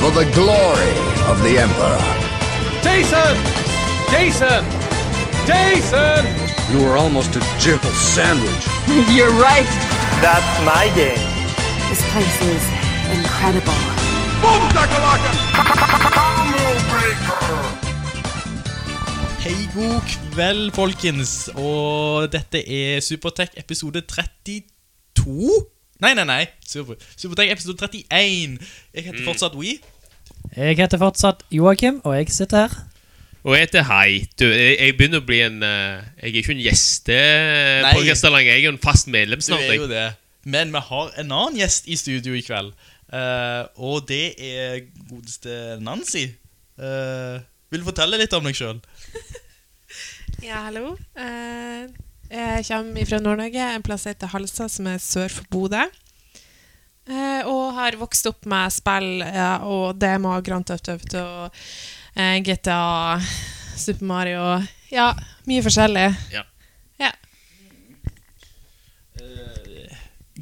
For the glory of the Emperor. Jason! Jason! Jason! You were almost a gentle sandwich. You're right. That's my game. This place is incredible. Hei, god kveld, folkens. Og dette er Supertech episode 32. Nei, nei, nei. Super, Supertech episode 31. Jeg heter fortsatt We. Jeg heter fortsatt Joakim, og jeg sitter her. Og jeg heter Hei. Du, jeg, jeg begynner å bli en uh, Jeg er ikke en gjestepodcaster lenger. Jeg er jo en fast medlem snart. Du er jo det. Men vi har en annen gjest i studio i kveld. Uh, og det er godeste Nancy. Uh, vil du fortelle litt om deg sjøl? Ja, hallo. Uh, jeg kommer fra Nord-Norge, en plass som heter Halsa, som er sør for Bodø. Eh, og har vokst opp med spill ja, og demo, Grand Theft Auto og eh, GTA, Super Mario Ja, mye forskjellig. Ja. Ja.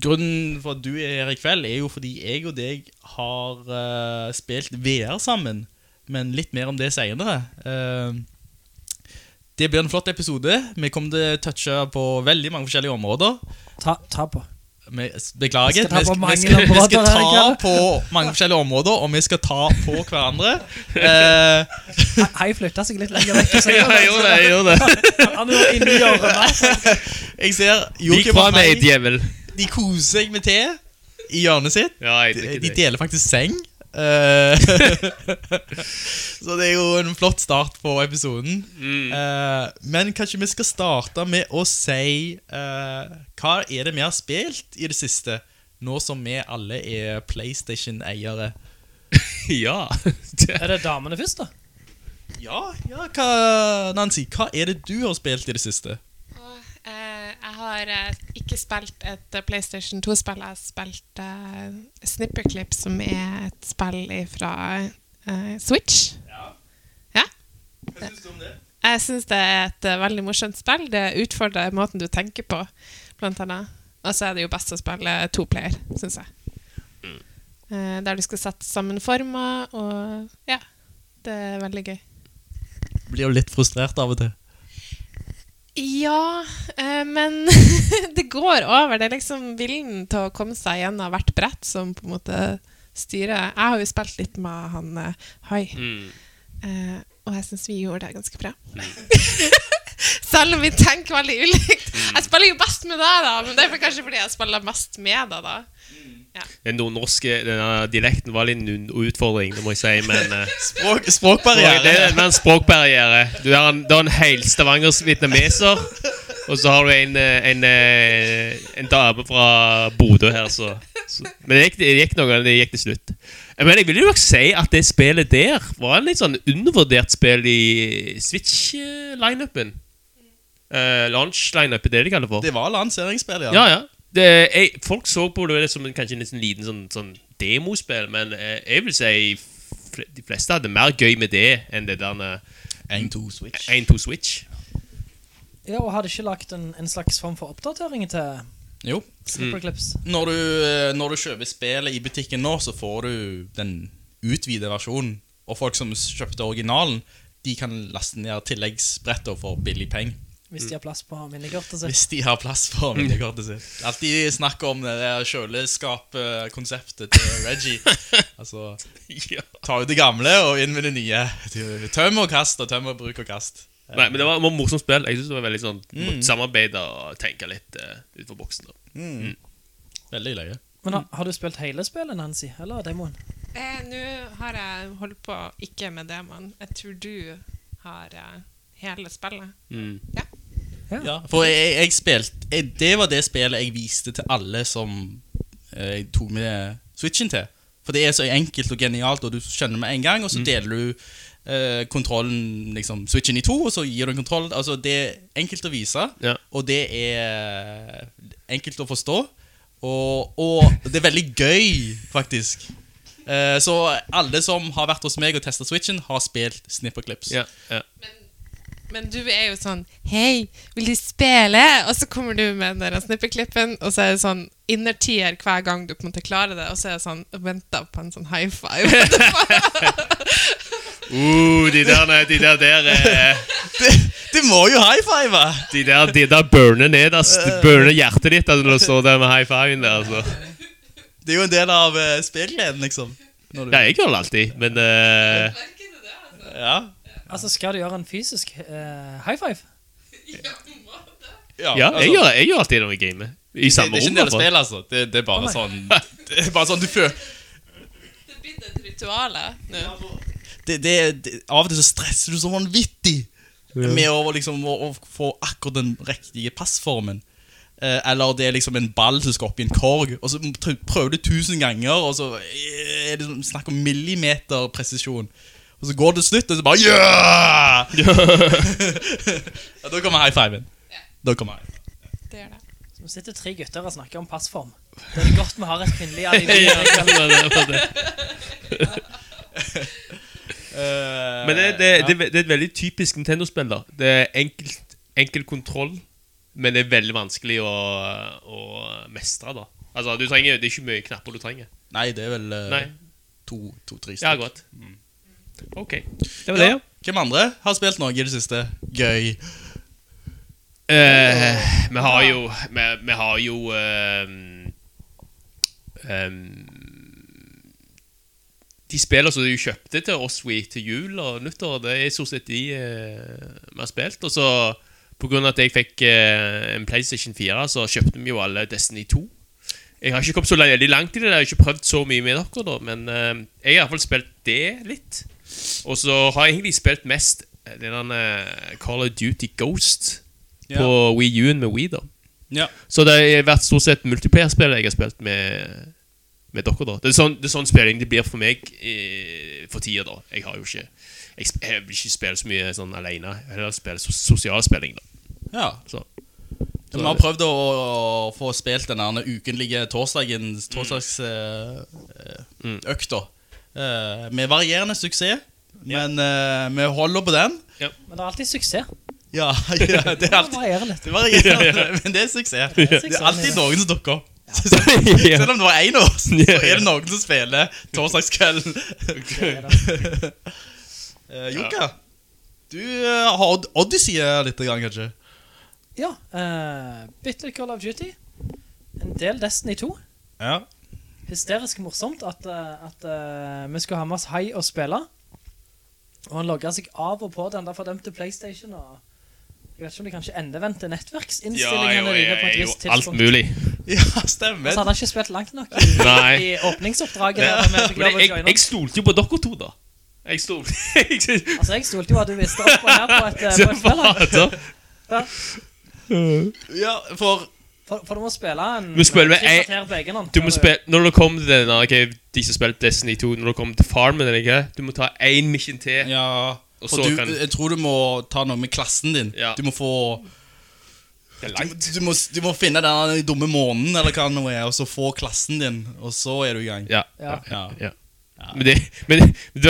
Grunnen for at du er her i kveld, er jo fordi jeg og deg har eh, spilt VR sammen. Men litt mer om det seinere. det blir en flott episode. Vi kommer til å touche på veldig mange forskjellige områder. Ta, ta på. Vi, beklager. Vi skal ta på vi, mange skal, vi skal ta på mange forskjellige områder, og vi skal ta på hverandre. Eh, He- Hei flytta seg litt lenger vekk. Ja, jeg gjorde det. jeg gjorde det Han er inni hjørnet. jeg ser Joakim og meg, de koser seg med te i hjørnet sitt. Ja, De, de deler faktisk seng. Eh, så det er jo en flott start på episoden. Mm. men kanskje vi skal starte med å si eh, Hva er det vi har spilt i det siste? Nå som vi alle er PlayStation-eiere. Ja. Er det damene først, da? Ja, ja, hva, Nancy, hva er det du har spilt i det siste? Jeg har eh, ikke spilt et eh, PlayStation 2-spill. Jeg har spilt uh, Snipperclip, som er et spill fra Switch. Ja. ja. Hva syns du om det? Jeg syns det er et veldig morsomt spill. Det utfordrer måten du tenker på, blant annet. Og så er det jo best å spille to player, syns jeg. Eh, der du skal sette sammen former, og ja. Det er veldig gøy. Blir jo litt frustrert av og til. Ja, eh, men det går over. Det er liksom viljen til å komme seg gjennom hvert brett som på en måte styrer. Jeg har jo spilt litt med han eh, Hai, Mm. eh, og jeg syns vi gjorde det ganske bra. Selv om vi tenker veldig ulikt. Jeg spiller jo best med deg, da, men det er kanskje fordi jeg spiller mest med deg, da. Den nordnorske denne dialekten var litt en utfordring, det må jeg si, men eh, Språk, Det språkbarriere. er en språkbarriere. Du har en, du har en hel Stavangers vietnameser, og så har du en, eh, en, eh, en dame fra Bodø her, så, så Men det gikk, det gikk noe, det gikk til slutt. Eh, Men jeg vil jo nok si at det spillet der var en litt sånn undervurdert spill i Switch-lineupen. Uh, Launch-lineupen, det er det de kaller for. Det var lanseringsspill, ja. Ja, ja. Det, jeg, folk så på det som en, kanskje en liten sånn, sånn demospill, men eh, jeg vil si fl de fleste hadde mer gøy med det enn det der 1-2 Switch. 1-2 Switch. Ja, og Hadde ikke lagt en, en slags form for oppdatering til Jo. Slipperclips? Når du, eh, når du kjøper spillet i butikken nå, så får du den utvidede versjonen. Og folk som kjøpte originalen, de kan laste ned tilleggsbretter for billig penger. Hvis de har plass på minnekortet sitt. Hvis de har plass på minnekortet sitt. Alltid snakk om det der kjøleskapkonseptet til Reggie. Altså, ta ut det gamle og inn med det nye. Tøm og kast og tøm og bruk og kast. Nei, men det var, var morsomt spill. Jeg synes det var veldig sånn Mm. samarbeide og tenke litt uh, utenfor boksen. Mm. Veldig løye. Men har, har du spilt hele spillet, Nancy? Eller demoen? Eh, Nå har jeg holdt på ikke med demoen. Jeg tror du har eh, hele spillet. Mm. Ja, for jeg, jeg spilte jeg, Det var det spillet jeg viste til alle som eh, jeg tok med Switchen til. For det er så enkelt og genialt, og du skjønner med en gang, og så deler du eh, kontrollen, liksom, switchen i to, og så gir du en kontroll. Altså, det er enkelt å vise, Ja. og det er enkelt å forstå, og, og det er veldig gøy, faktisk. Eh, så alle som har vært hos meg og testet switchen, har spilt Snipperclips. Ja, ja. Men du er jo sånn Hei, vil du spille? Og så kommer du med den der snippeklippen, og så er det sånn innertier hver gang du på en måte klarer det, og så er det sånn Venta på en sånn high five. Uh, de der, de der, der eh, Det må jo high five! De der, de der burner ned, De burner hjertet ditt altså, når du står der med high fiven der. Altså. Det er jo en del av uh, spillgleden, liksom. Når du, Ja, jeg gjør det alltid, men uh, ja. Altså, skal du gjøre en fysisk eh, high five? Ja, Ja, altså, jeg gjør, jeg gjør alltid det når vi gamer. I det, samme det er ikke rom. en del av i spillet, altså. Det, det er bare nei. sånn Det er bare sånn du føler Det er blitt et ritual. nå. det, det, det, Av og til så stresser du så vanvittig med å, liksom, å, å få akkurat den riktige passformen. Eh, eller det er liksom en ball som skal opp i en korg, og så tr- prøver du tusen ganger, og så er det sånn- snakk om millimeter presisjon. Og så går det slutt, og så bare Yeah! ja, da kommer high fiven. Da kommer high five. Det gjør det. Så vi sitter tre gutter og snakker om passform. Det er godt vi har et kvinnelig alibi. Eh, Men det, det, det, det er et veldig typisk Nintendo-spill. da Det er enkelt, enkel kontroll, men det er veldig vanskelig å, å mestre. da Altså, du trenger, Det er ikke mye knapper du trenger. Nei, det er vel to-tre to- to-tre Ja, godt. godt. Ok. Det var det, ja. Hvem andre har spilt noe i det siste? Gøy. Eh, vi har jo Vi, vi har jo ehm, um, De spillene som du kjøpte til oss We til jul og nyttår, det er stort sett de vi har spilt. Og så av at jeg fikk eh, en PlayStation 4, så kjøpte vi jo alle Destiny 2. Jeg har ikke kommet så veldig langt i det, jeg har ikke prøvd så mye med dere, da men eh, jeg har i hvert fall spilt det litt. Og så har jeg egentlig spilt mest denne den der Call of Duty Ghost på Wii U-en med Wii, da. Ja. Så det har vært stort sett multiplayer-spill jeg har spilt med, med dere, da. Det er sånn, det er sånn spilling det blir for meg eh, for tida, da. Jeg har jo ikke Jeg, jeg vil ikke spille så mye sånn alene. Jeg heller spille so sosialspilling, da. ja. Så. Vi har prøvd å, å få spilt den der ukenlige torsdagen, torsdagsøkta. Mm. Eh, med varierende suksess, men uh, vi holder på den. Men det er alltid suksess. Ja, ja det er Det alltid det varierer, men det er suksess. Det er suksess, alltid noen som dukker opp. Ja. Selv om det var én av oss, så Ja, ja. er det noen som spiller torsdagskvelden. Det er det. Uh, Jokka, du uh, har Odyssey litt, grann, kanskje? Ja, uh, bitte Call of Duty. En del Destiny 2. Ja. Hysterisk morsomt at, eh, at uh, vi skulle ha med oss Hai og spille. Og han logget seg av og på den der fordømte Playstation. Og jeg vet ikke om de kanskje endevendte Ja, nettverksinnstillingene ja, dine på et jo, tidspunkt. alt mulig. ja, Og stemmer. så hadde han ikke spilt langt nok i, i åpningsoppdraget. der, da Men lov jeg, jeg stolte jo på dere to, da. Jeg stolte Altså, jeg stolte jo at du visste opp og ned på et, eh, på et spill. Ja. Ja, for For, for du må spille en Du spiller med tre en- hånd. Du må spille Når du kommer til denne okay, De som spilte Destiny 2 Når du kommer til farmen eller ikke, Du må ta en mission til Ja, Og så du, kan- jeg tror du må ta noe med klassen din. Ja. Du må få du, du, må, du må finne den dumme månen, eller hva det er, og så få klassen din, og så er du i gang. Ja, Ja. Ja. ja. Men det Men du,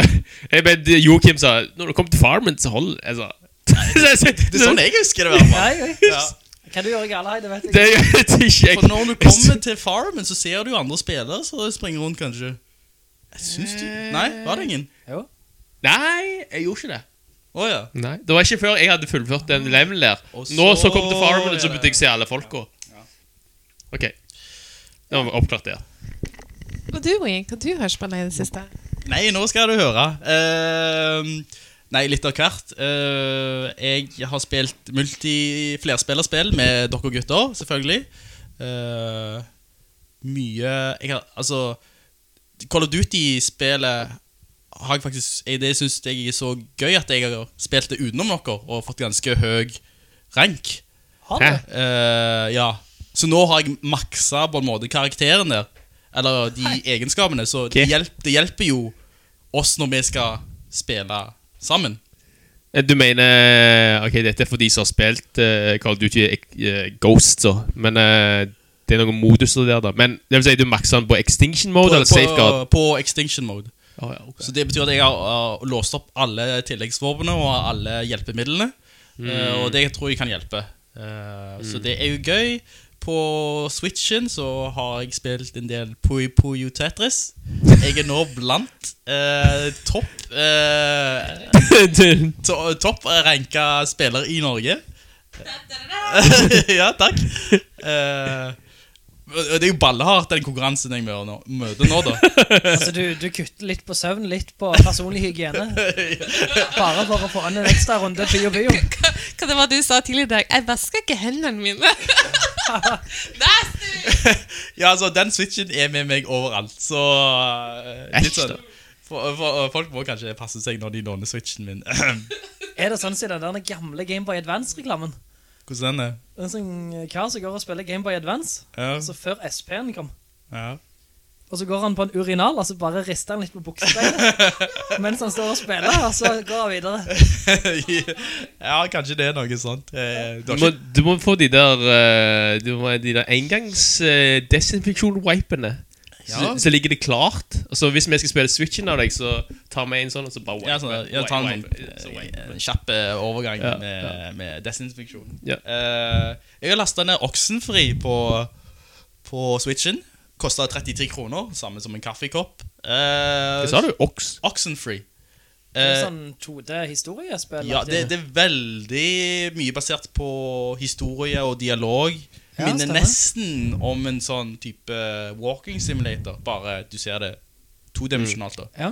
jeg, men Joakim sa Når du kommer til farmen Så hold Altså Det er sånn jeg husker det, i hvert fall. Ja. Hva du gjør i Galahai, det vet jeg Det ikke. vet ikke jeg For når du kommer til farmen, så ser du andre spillere som springer rundt, kanskje. Jeg syns du Nei, var det ingen? Jo. Nei, jeg gjorde ikke det Oh, ja. Nei, Det var ikke før jeg hadde fullført den levelen der Så, Nå så kom til farmen Så ja, begynte jeg se alle folka Ok Nå har vi oppklart det Og du, Wing, hva du har spilt i det siste? Nei, nå skal du høre. Ehm, nei, litt av hvert. Eh, jeg har spilt multi flerspillerspill med dere gutter, selvfølgelig. Eh, mye jeg har, Altså Call of Duty-spillet har jeg faktisk jeg, Det syns jeg er så gøy at jeg har spilt det utenom dere og fått ganske høy rank. Har du? Eh, ja. Så nå har jeg maksa på en måte karakteren der. Eller de egenskapene. Så det, hjelper, det hjelper jo oss når vi skal spille sammen. Eh, Du mener Ok, dette er for de som har spilt uh, Call of Duty uh, Ghost, så. Men uh, det er noen moduser der, da. Men det vil si du makser den på extinction mode På, eller safeguard? på, på extinction mode. Oh, ja, okay. Så det betyr at jeg har uh, låst opp alle tilleggsvåpnene og alle hjelpemidlene. Eh, og det tror jeg kan hjelpe. Mm. Så det er jo gøy. På Switchen så har jeg spilt en del Puyo Puyo Tetris. Jeg er nå blant eh, topp eh, to, Topp ranka spiller i Norge. ja, takk. Eh, det er jo ballehardt, den konkurransen jeg møter nå, møter nå da. Altså, du, du kutter litt på søvn, litt på personlig hygiene. Bare for å få an en ekstra runde Pyo Pyo. Hva det var du sa tidligere i dag? Jeg vasker ikke hendene mine. Nasty! Ja, altså, den switchen er med meg overalt, så uh, litt sånn for, for, Folk må kanskje passe seg når de låner switchen min. Er det sånn siden den gamle Game Boy Advance-reklamen? Hvordan den er? Det er en sånn kar som går og spiller Gameboy Advance, Ja. altså før SP-en kom. Ja. Og så går han på en urinal, og så bare rister han litt på buksebeinet mens han står og spiller, og så går han videre. ja, kanskje det er noe sånt. Eh, du Du må, du må få de der eh, Du må de der engangs uh, desinfeksjon-wipene. Så, Ja. så ligger det klart. Og så Hvis vi skal spille Switchen av deg, så tar vi en sånn, og så bare ja, sånn, ja, ta en sånn wipe, så wipe. eh, kjapp eh, overgang Ja, med, ja. med desinfeksjon. Ja. Uh, jeg har lasta ned Oxenfree på, på switchen. Kosta 33 kroner, samme som en kaffekopp. Uh, Hva sa du? Ox? Oxenfree. Det er sånn 2D-historiespill. Ja, det, det er veldig mye basert på historie og dialog. Ja, Minner stemmer. nesten om en sånn type walking simulator, bare du ser det todimensjonalt. da. Ja.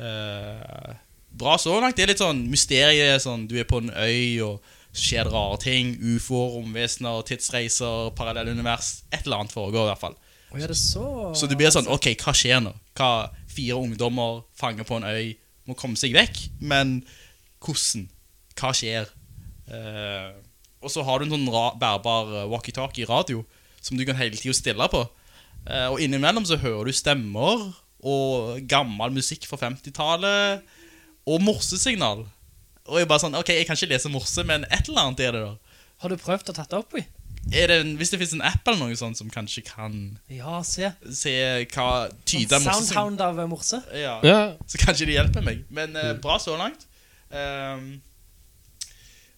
uh, bra så langt. Det er litt sånn mysterie. Sånn, du er på en øy, og så skjer det rare ting. Ufoer, romvesener, tidsreiser, parallellunivers. Et eller annet foregår, i hvert fall. Oh, ja, det så... Så du blir sånn OK, hva skjer nå? Hva Fire ungdommer fanger på en øy, må komme seg vekk, men hvordan? Hva skjer? Eh, og så har du en sånn ra bærbar eh, walkietalkie-radio som du kan hele tiden stille på. Eh, og innimellom så hører du stemmer og gammel musikk fra 50-tallet og morsesignal. Og jeg bare sånn OK, jeg kan ikke lese morse, men et eller annet er det, da. Har du prøvd å tatt det opp i? Er det en, hvis det finnes en app eller noe sånt som kanskje kan Ja, se. se hva tyder morse morsesignal Soundhound av morse. ja. Ja. Så kanskje det hjelper meg. Men eh, bra så langt. Ehm,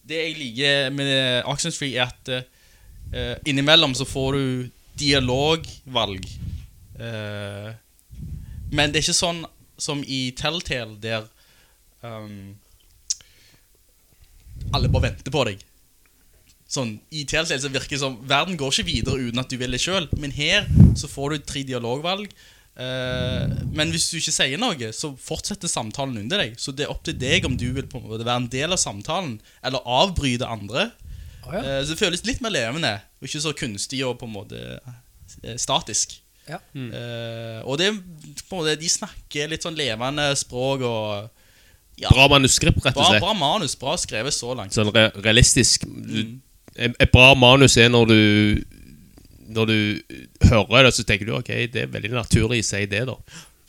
det jeg liker med Oxenfree, er at uh, innimellom så får du dialogvalg. Uh, men det er ikke sånn som i Telltale, der um, alle bare venter på deg. Sånn, I Telltale så virker det som verden går ikke videre uten at du vil det sjøl. Men her så får du tre dialogvalg. Eh, men hvis du ikke sier noe, så fortsetter samtalen under deg. Så det er opp til deg om du vil på en måte være en del av samtalen, eller avbryte andre. Oh, ja. Eh, så det føles litt mer levende, og ikke så kunstig og på en måte eh, statisk. Ja. Mm. og det, er på en måte, de snakker litt sånn levende språk og ja, Bra manuskript, rett og bra, slett. bra manus, bra skrevet så langt. Sånn re realistisk. Mm. et, et bra manus er når du Når du hører det, så tenker du ok, det er veldig naturlig å si det, da.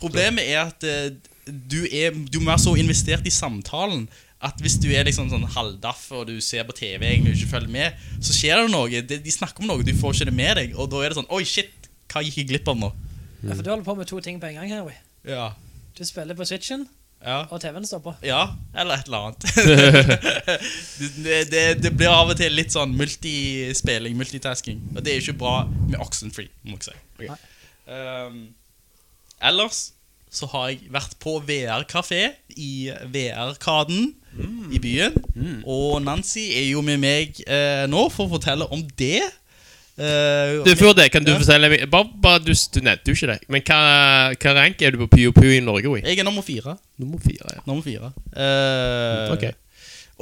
Problemet er at eh, du, er, du må være så investert i samtalen at hvis du er liksom sånn halvdaff og du ser på TV egentlig og ikke følger med, så skjer det noe. De, de snakker om noe, du får ikke det med deg. Og da er det sånn Oi, shit, hva gikk jeg glipp av nå? Ja, for du holder på med to ting på en gang, Harry. Ja. Du spiller på Switchen, Ja. og TV-en står på. ja eller et eller annet. det, det, det blir av og til litt sånn multispilling, multitasking. Og det er jo ikke bra med Oxenfree, må jeg si. Okay. Um, ellers så har jeg vært på VR-kafé i VR-kaden i byen. Og Nancy er jo med meg eh, nå for å fortelle om det. Eh, Du, Før det, kan du Ja. fortelle meg Bare, bare du, du nevnte jo ikke det. Men hva, hva rank er du på Pio Pio i Norge? Oi? Jeg er nummer fire. Nummer fire, ja. Nummer fire. Uh, Ok.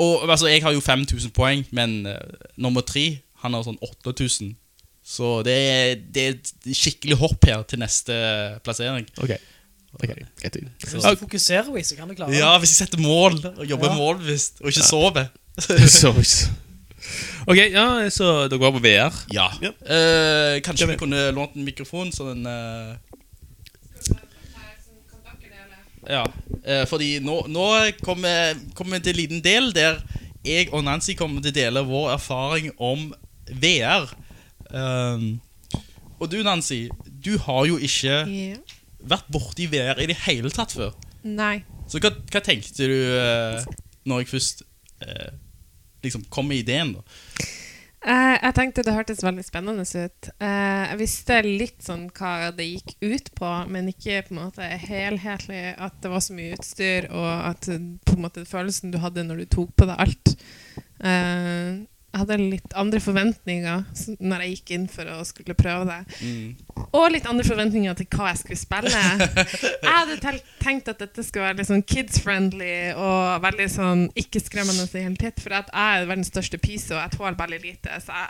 Og altså, jeg har jo 5000 poeng, men uh, nummer tre, han har sånn 8000. Så det er, det er et skikkelig hopp her til neste plassering. Ok, okay. Hvis du fokuserer, så kan du klare det. Ja, hvis jeg setter mål og jobber Ja. målbevisst, og ikke sover. Ok, ja, så dere var på VR? Ja. Ja. Eh, kanskje vi kunne lånt en mikrofon, så den eh, Ja, eh, fordi nå, nå kommer kommer vi til en liten del der jeg og Nancy kommer til å dele vår erfaring om VR. Um, og du, Nancy, du har jo ikke yeah. vært borti VR i det hele tatt før. Nei. Så hva, hva tenkte du uh, når jeg først eh, liksom kom med ideen, da? Uh, jeg tenkte det hørtes veldig spennende ut. Uh, jeg visste litt sånn hva det gikk ut på, men ikke på en måte helhetlig at det var så mye utstyr, og at på en måte følelsen du hadde når du tok på deg alt. Eh, jeg hadde litt andre forventninger når jeg gikk inn for å skulle prøve det. Mm. Og litt andre forventninger til hva jeg skulle spille. Jeg hadde tenkt at dette skulle være litt sånn kids-friendly og veldig sånn ikke-skremmende i hele tatt. For jeg er verdens største pyse, og jeg tåler veldig lite. Så jeg,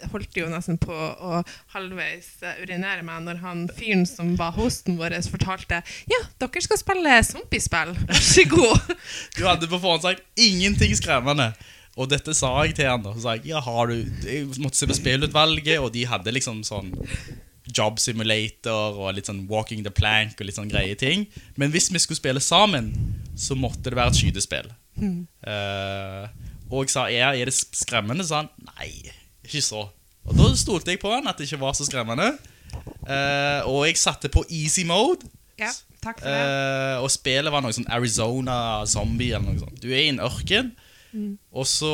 jeg holdt jo nesten på å halvveis urinere meg når han fyren som var hosten vår, fortalte Ja, dere skal spille zombiespill. Vær så god. Du hadde på forhånd sagt ingenting skremmende. Og dette sa jeg til han da. Så sa jeg, ja, har du Jeg måtte se på spillutvalget, og de hadde liksom sånn Job Simulator og litt sånn Walking the Plank og litt sånn greie ting. Men hvis vi skulle spille sammen, så måtte det være et skytespill. Eh, og jeg sa ja, er det skremmende? Så han nei, ikke så. Og da stolte jeg på han at det ikke var så skremmende. Uh, og jeg satte på easy mode. Ja, takk for det. Uh, og spillet var noe sånn Arizona zombie eller noe sånt. Du er i en ørken, og så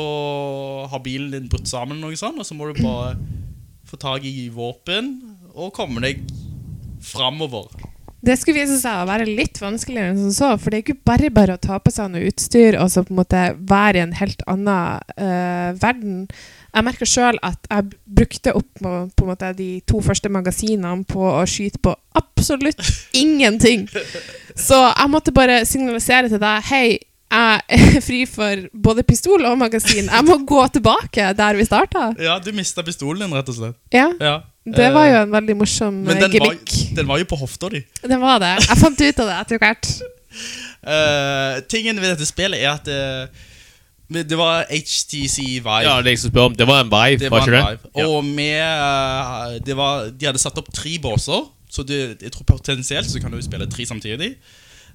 har bilen din brutt sammen, noe sånt, og så må du bare få tak i våpen og komme deg framover. Det skulle vise seg å være litt vanskeligere enn som så, for det er ikke bare bare å ta på seg noe utstyr og så på en måte være i en helt annen uh, verden. Jeg merker sjøl at jeg brukte opp på, på måte de to første magasinene på å skyte på absolutt ingenting. Så jeg måtte bare signalisere til deg Hei, jeg er fri for både pistol og magasin. Jeg må gå tilbake der vi starta. Ja, du mista pistolen din, rett og slett. Ja, Ja. det var Eh, jo en veldig morsom Men den den var, den var jo på hofta di. Det var det. Jeg fant ut av det etter hvert. Uh, tingen ved dette spillet er at det, det var HTC Vive. Ja, det jeg om, det var en Vive, Det var var ikke det? Ja. Og med eh, det var, De hadde satt opp tre båser, så det, jeg tror potensielt så kan du spille tre samtidig.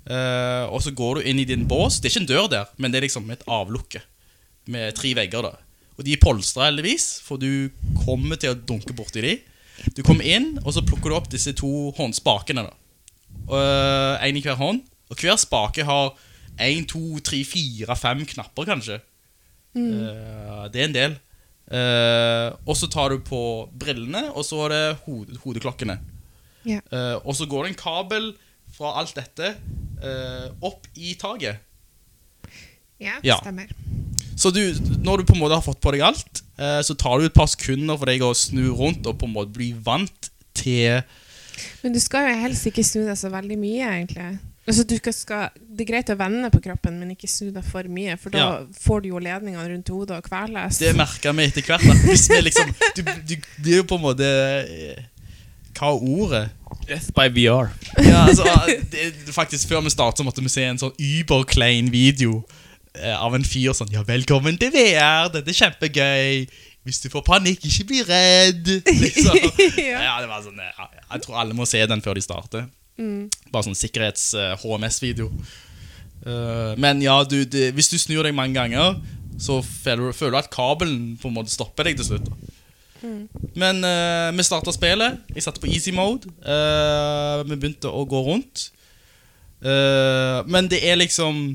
Eh, og så går du inn i din bås. Det er ikke en dør der, men det er liksom et avlukke med tre vegger. da Og de er polstra, heldigvis, for du kommer til å dunke borti de. Du kommer inn, og så plukker du opp disse to håndspakene. da uh, En i hver hånd. Og hver spake har én, to, tre, fire, fem knapper, kanskje. Eh, det er en del. Eh, og så tar du på brillene, og så er det hode, hodeklokkene. Yeah. Eh, og så går det en kabel fra alt dette eh, opp i taket. Ja, Ja. stemmer. Så du, når du på en måte har fått på deg alt, eh, så tar det et par sekunder for deg å snu rundt og på en måte bli vant til Men du skal jo helst ikke snu deg så veldig mye, egentlig. Altså, du skal, det er greit å vende på kroppen, men ikke snu deg for mye, for da Ja. får du jo ledningene rundt hodet og kveles. Det merka vi etter hvert. Liksom Du, du blir jo på en måte eh, Hva er ordet? Death by VR. Ja, altså, det, faktisk Før vi startet måtte vi se en sånn überklein video eh, av en fyr sånn Ja, velkommen til VR, dette er kjempegøy. Hvis du får panikk, ikke bli redd. Liksom. ja, det var sånn ja, Jeg tror alle må se den før de starter. Bare sånn sikkerhets-HMS-video. men ja, du, det, hvis du snur deg mange ganger, så føler du, føler du at kabelen på en måte stopper deg til slutt. da men uh, vi starta spillet. Jeg satte på easy mode. Uh, vi begynte å gå rundt. Uh, men det er liksom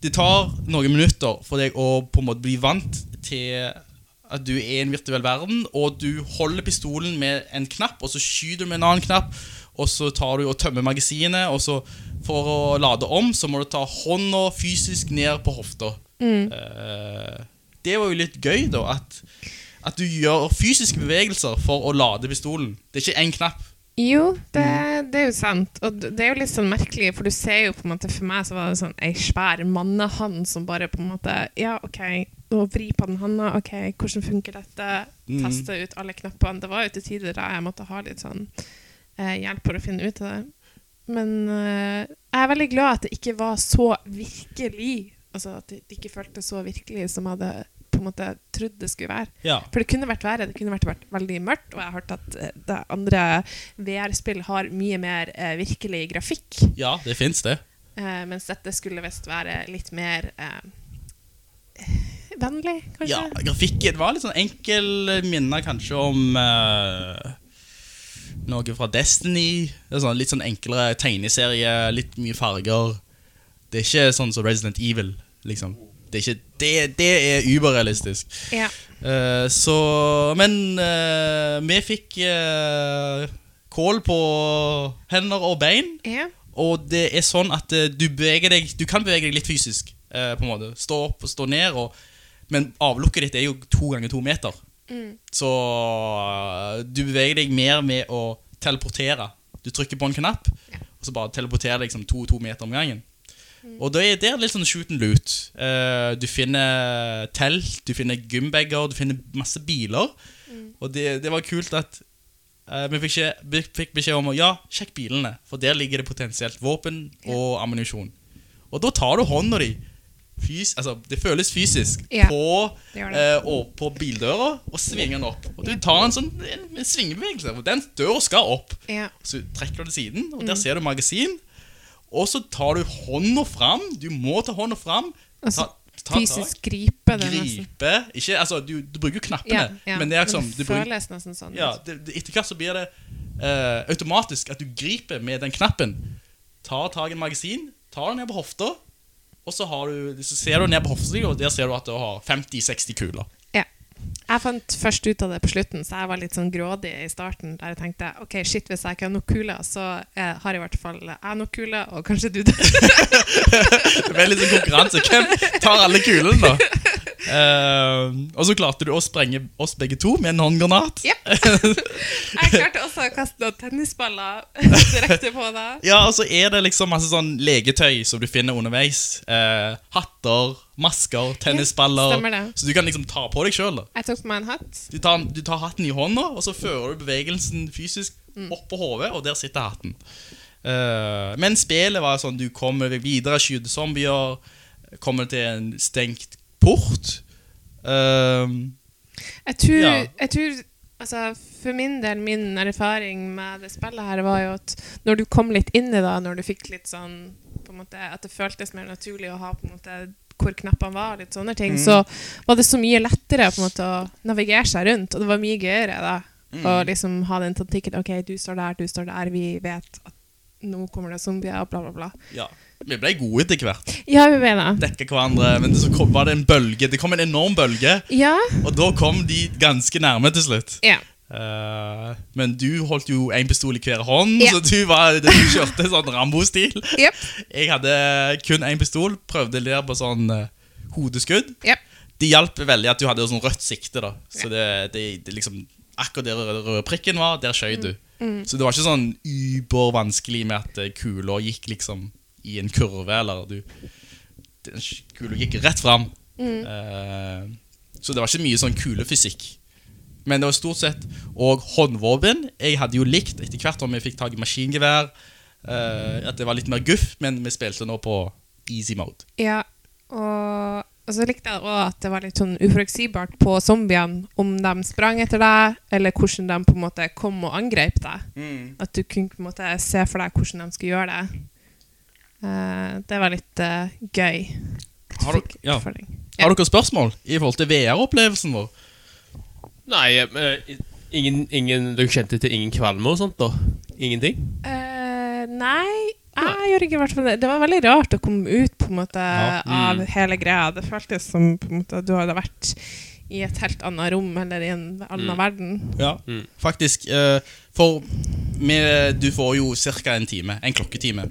Det tar noen minutter for deg å på en måte bli vant til at du er i en virtuell verden, og du holder pistolen med en knapp, og så skyter du med en annen knapp, og så tar du og tømmer magasinet, og så for å lade om, så må du ta hånda fysisk ned på hofta. Eh, det var jo litt gøy, da, at at du gjør fysiske bevegelser for å lade pistolen. Det er ikke én knapp. Jo, det, det er jo sant. Og det er jo litt sånn merkelig, for du ser jo på en måte For meg så var det sånn ei svær mannehånd som bare på en måte Ja, OK, nå vri på den hånda. OK, hvordan funker dette? Mm. Teste ut alle knappene. Det var jo til tider da jeg måtte ha litt sånn eh, hjelp for å finne ut av det. Men eh, jeg er veldig glad at det ikke var så virkelig. Altså at det ikke føltes så virkelig som jeg hadde på en måte trodde det skulle være. Ja. For det kunne vært verre. Det kunne vært, vært veldig mørkt. Og jeg har hørt at eh, det andre VR-spill har mye mer eh, virkelig grafikk. Ja, det fins det. Eh, mens dette skulle visst være litt mer eh, vennlig, kanskje? Ja, grafikken var litt sånn enkel. Minner kanskje om eh, noe fra Destiny. Sånn, litt sånn enklere tegneserie, litt mye farger. Det er ikke sånn som Resident Evil, liksom. Det er, ikke, det, det er uberrealistisk. Ja. Uh, så Men uh, vi fikk uh, kål på hender og bein. Ja. Og det er sånn at du beveger deg Du kan bevege deg litt fysisk. på en måte Stå opp og stå ned. Og, men avlukket ditt er jo to ganger to meter. Mm. Så du beveger deg mer med å teleportere. Du trykker på en knapp, og så bare teleporterer deg liksom to-to meter om gangen. Og da er det litt sånn shoot and loot. Uh, du finner telt, du finner gymbager, du finner masse biler. Og det, det var kult at uh, vi fikk, ikke, fikk beskjed om å ja, sjekk bilene, for der ligger det potensielt våpen og ammunisjon. Og da tar du hånda di fys, altså, Det føles fysisk Ja, på, det det. eh, og på bildøra og svinger den opp. Og du tar en sånn en, en svingebevegelse. Den døra skal opp. Ja. Så trekker du til siden, og Mm. der ser du magasin. Og så tar du hånda fram. Du må ta hånda fram. Altså, Ta, ta fysisk tak, gripe det gripe. Ikke, altså, du, du bruker jo knappene, Ja, ja. men det er liksom det føles nesten sånn. ja, det, det, Etter hvert så blir det uh, automatisk at du griper med den knappen. Tar tak i en magasin, tar den ned på hofta, og så, har du, så ser du ned på hofta, og der ser du at du har 50-60 kuler. Jeg fant først ut av det på slutten, så jeg var litt sånn grådig i starten. Der jeg tenkte ok, shit, hvis jeg ikke har nok kuler, så jeg har i hvert fall jeg nok kuler, og kanskje du det. Det ble litt sånn konkurranse. Hvem tar alle kulene, da? Eh, og så klarte du å sprenge oss begge to med en håndgranat. Yep. Jeg klarte også å kaste noen tennisballer direkte på deg. Ja, og så er det liksom masse sånn legetøy som du finner underveis. Uh, hatter, masker, tennisballer. Yep, så du kan liksom ta på deg sjøl. Jeg tok på meg en hatt. Du tar, du tar hatten i hånda, og så fører du bevegelsen fysisk Mm. opp på hodet, og der sitter hatten. Uh, men spillet var sånn du kommer videre, skyter zombier, kommer til en stengt port. Eh, Jeg tror, Ja. jeg tror altså, For min del, min erfaring med det spillet her var jo at når du kom litt inn i det, når du fikk litt sånn måte, At det føltes mer naturlig å ha på en måte hvor knappene var, litt sånne ting, Mm. så var det så mye lettere på en måte å navigere seg rundt. Og det var mye gøyere da. Mm. Å liksom ha den taktikken OK, du står der, du står der, vi vet at nå kommer det zombier, bla, bla, bla. ja. Vi ble gode etter hvert. Ja, vi vet det. Dekka hverandre. Men så kom, var det en bølge. Det kom en enorm bølge, Ja. og da kom de ganske nærme til slutt. ja. Uh, men du holdt jo en pistol i hver hånd, Ja. så du, var, du kjørte sånn Rambo-stil. Jep. Jeg hadde kun én pistol, prøvde der på sånn uh, hodeskudd. Jep. Det hjalp veldig at du hadde sånn rødt sikte. da Så det, det, det liksom Akkurat der røde prikken var, der skjøt du. Mm. Så det var ikke sånn ubervanskelig med at eh, kula gikk liksom i en kurve, eller du kula gikk rett fram. Mm. Uh, så det var ikke mye sånn kulefysikk. Men det var stort sett Og håndvåpen. Jeg hadde jo likt etter hvert om jeg fikk tak i maskingevær, Uh, at det var litt mer guff, men vi spilte nå på easy mode. Ja, og, og så likte jeg også at det var litt sånn uforutsigbart på zombiene, om de sprang etter deg, eller hvordan de på en måte kom og angrep deg. At du kunne på en måte se for deg hvordan de skulle gjøre det. Eh, det var litt eh, gøy. Har dere, ja. Har dere spørsmål i forhold til VR-opplevelsen vår? Nei, eh, ingen, ingen Dere kjente til ingen kvalme og sånt, da? Ingenting? Uh, nei, jeg gjorde ikke hvert fall det. Det var veldig rart å komme ut på en måte Ja. av Mm. hele greia. Det føltes som på en måte du hadde vært i et helt annet rom eller i en annen Mm. verden. Ja, Mm. faktisk. eh, for med, du får jo ca. en time. En klokketime.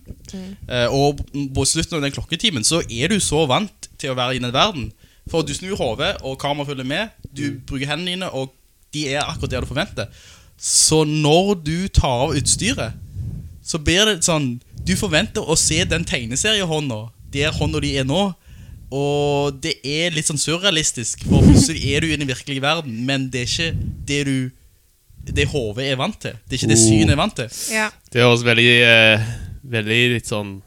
Eh, og på slutten av den klokketimen så er du så vant til å være i den verden. For du snur hodet, og kameraet følger med. Du bruker hendene dine, og de er akkurat der du forventer. Så når du tar av utstyret, så blir det sånn Du forventer å se den tegneseriehånda der hånda di er nå. Og det er litt sånn surrealistisk, for plutselig er du i den virkelige verden, men det er ikke det du Det hodet er vant til. Det er ikke det Oh. synet er vant til. Ja. Det høres veldig eh, Veldig litt sånn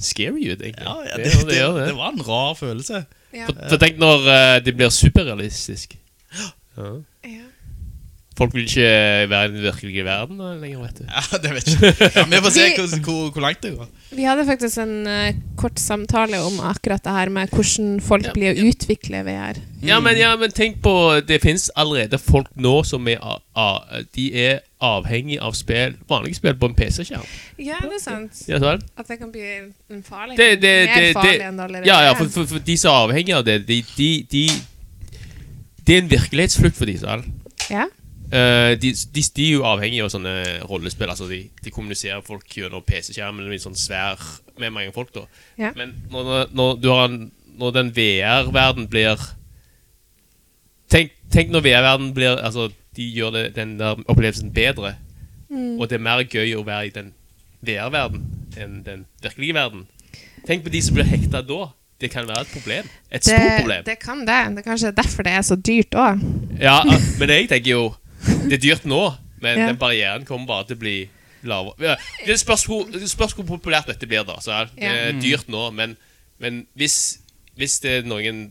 scary ut, egentlig. Ja, ja, det, det, det, det var en rar følelse. Ja. For, for tenk når eh, det blir superrealistisk. Ja. Ja. Folk vil ikke være i den virkelige verden lenger, vet du. Ja, det vet jeg ikke. Ja, vi får se hvor, hvor, hvor langt det går. Vi hadde faktisk en uh, kort samtale om akkurat det her med hvordan folk blir å utvikle VR. Ja, men, ja, men tenk på Det fins allerede folk nå som er, a, a, De er avhengig av spill, vanlige spill på en PC-skjerm. Ja, det er sant. Ja, sant? At det kan bli en farlig Det, det, Mer det, farlig det, enn det allerede ja, ja, er. for, for, for de som er avhengig av det, de, de, de Det er en virkelighetsflukt for de, sant? Ja. Eh, de, de, de er jo avhengig av sånne rollespill. Altså de, de kommuniserer folk gjennom PC-skjermen med sånn svær med mange folk. da Ja. Men når, når, du har en, når den VR-verden blir Tenk, tenk når VR-verden blir Altså, de gjør det, den der opplevelsen bedre. Og det er mer gøy å være i den VR-verden enn den virkelige verden. Tenk på de som blir hekta da. Det kan være et problem. Et stort problem. det kan det. Det er kanskje derfor det er så dyrt òg. Ja, men jeg tenker jo Det er dyrt nå, men Ja. den barrieren kommer bare til å bli lavere. Det spørs hvor, det spørs hvor populært dette blir, da. Så er det er dyrt nå, men, men hvis, hvis det er noen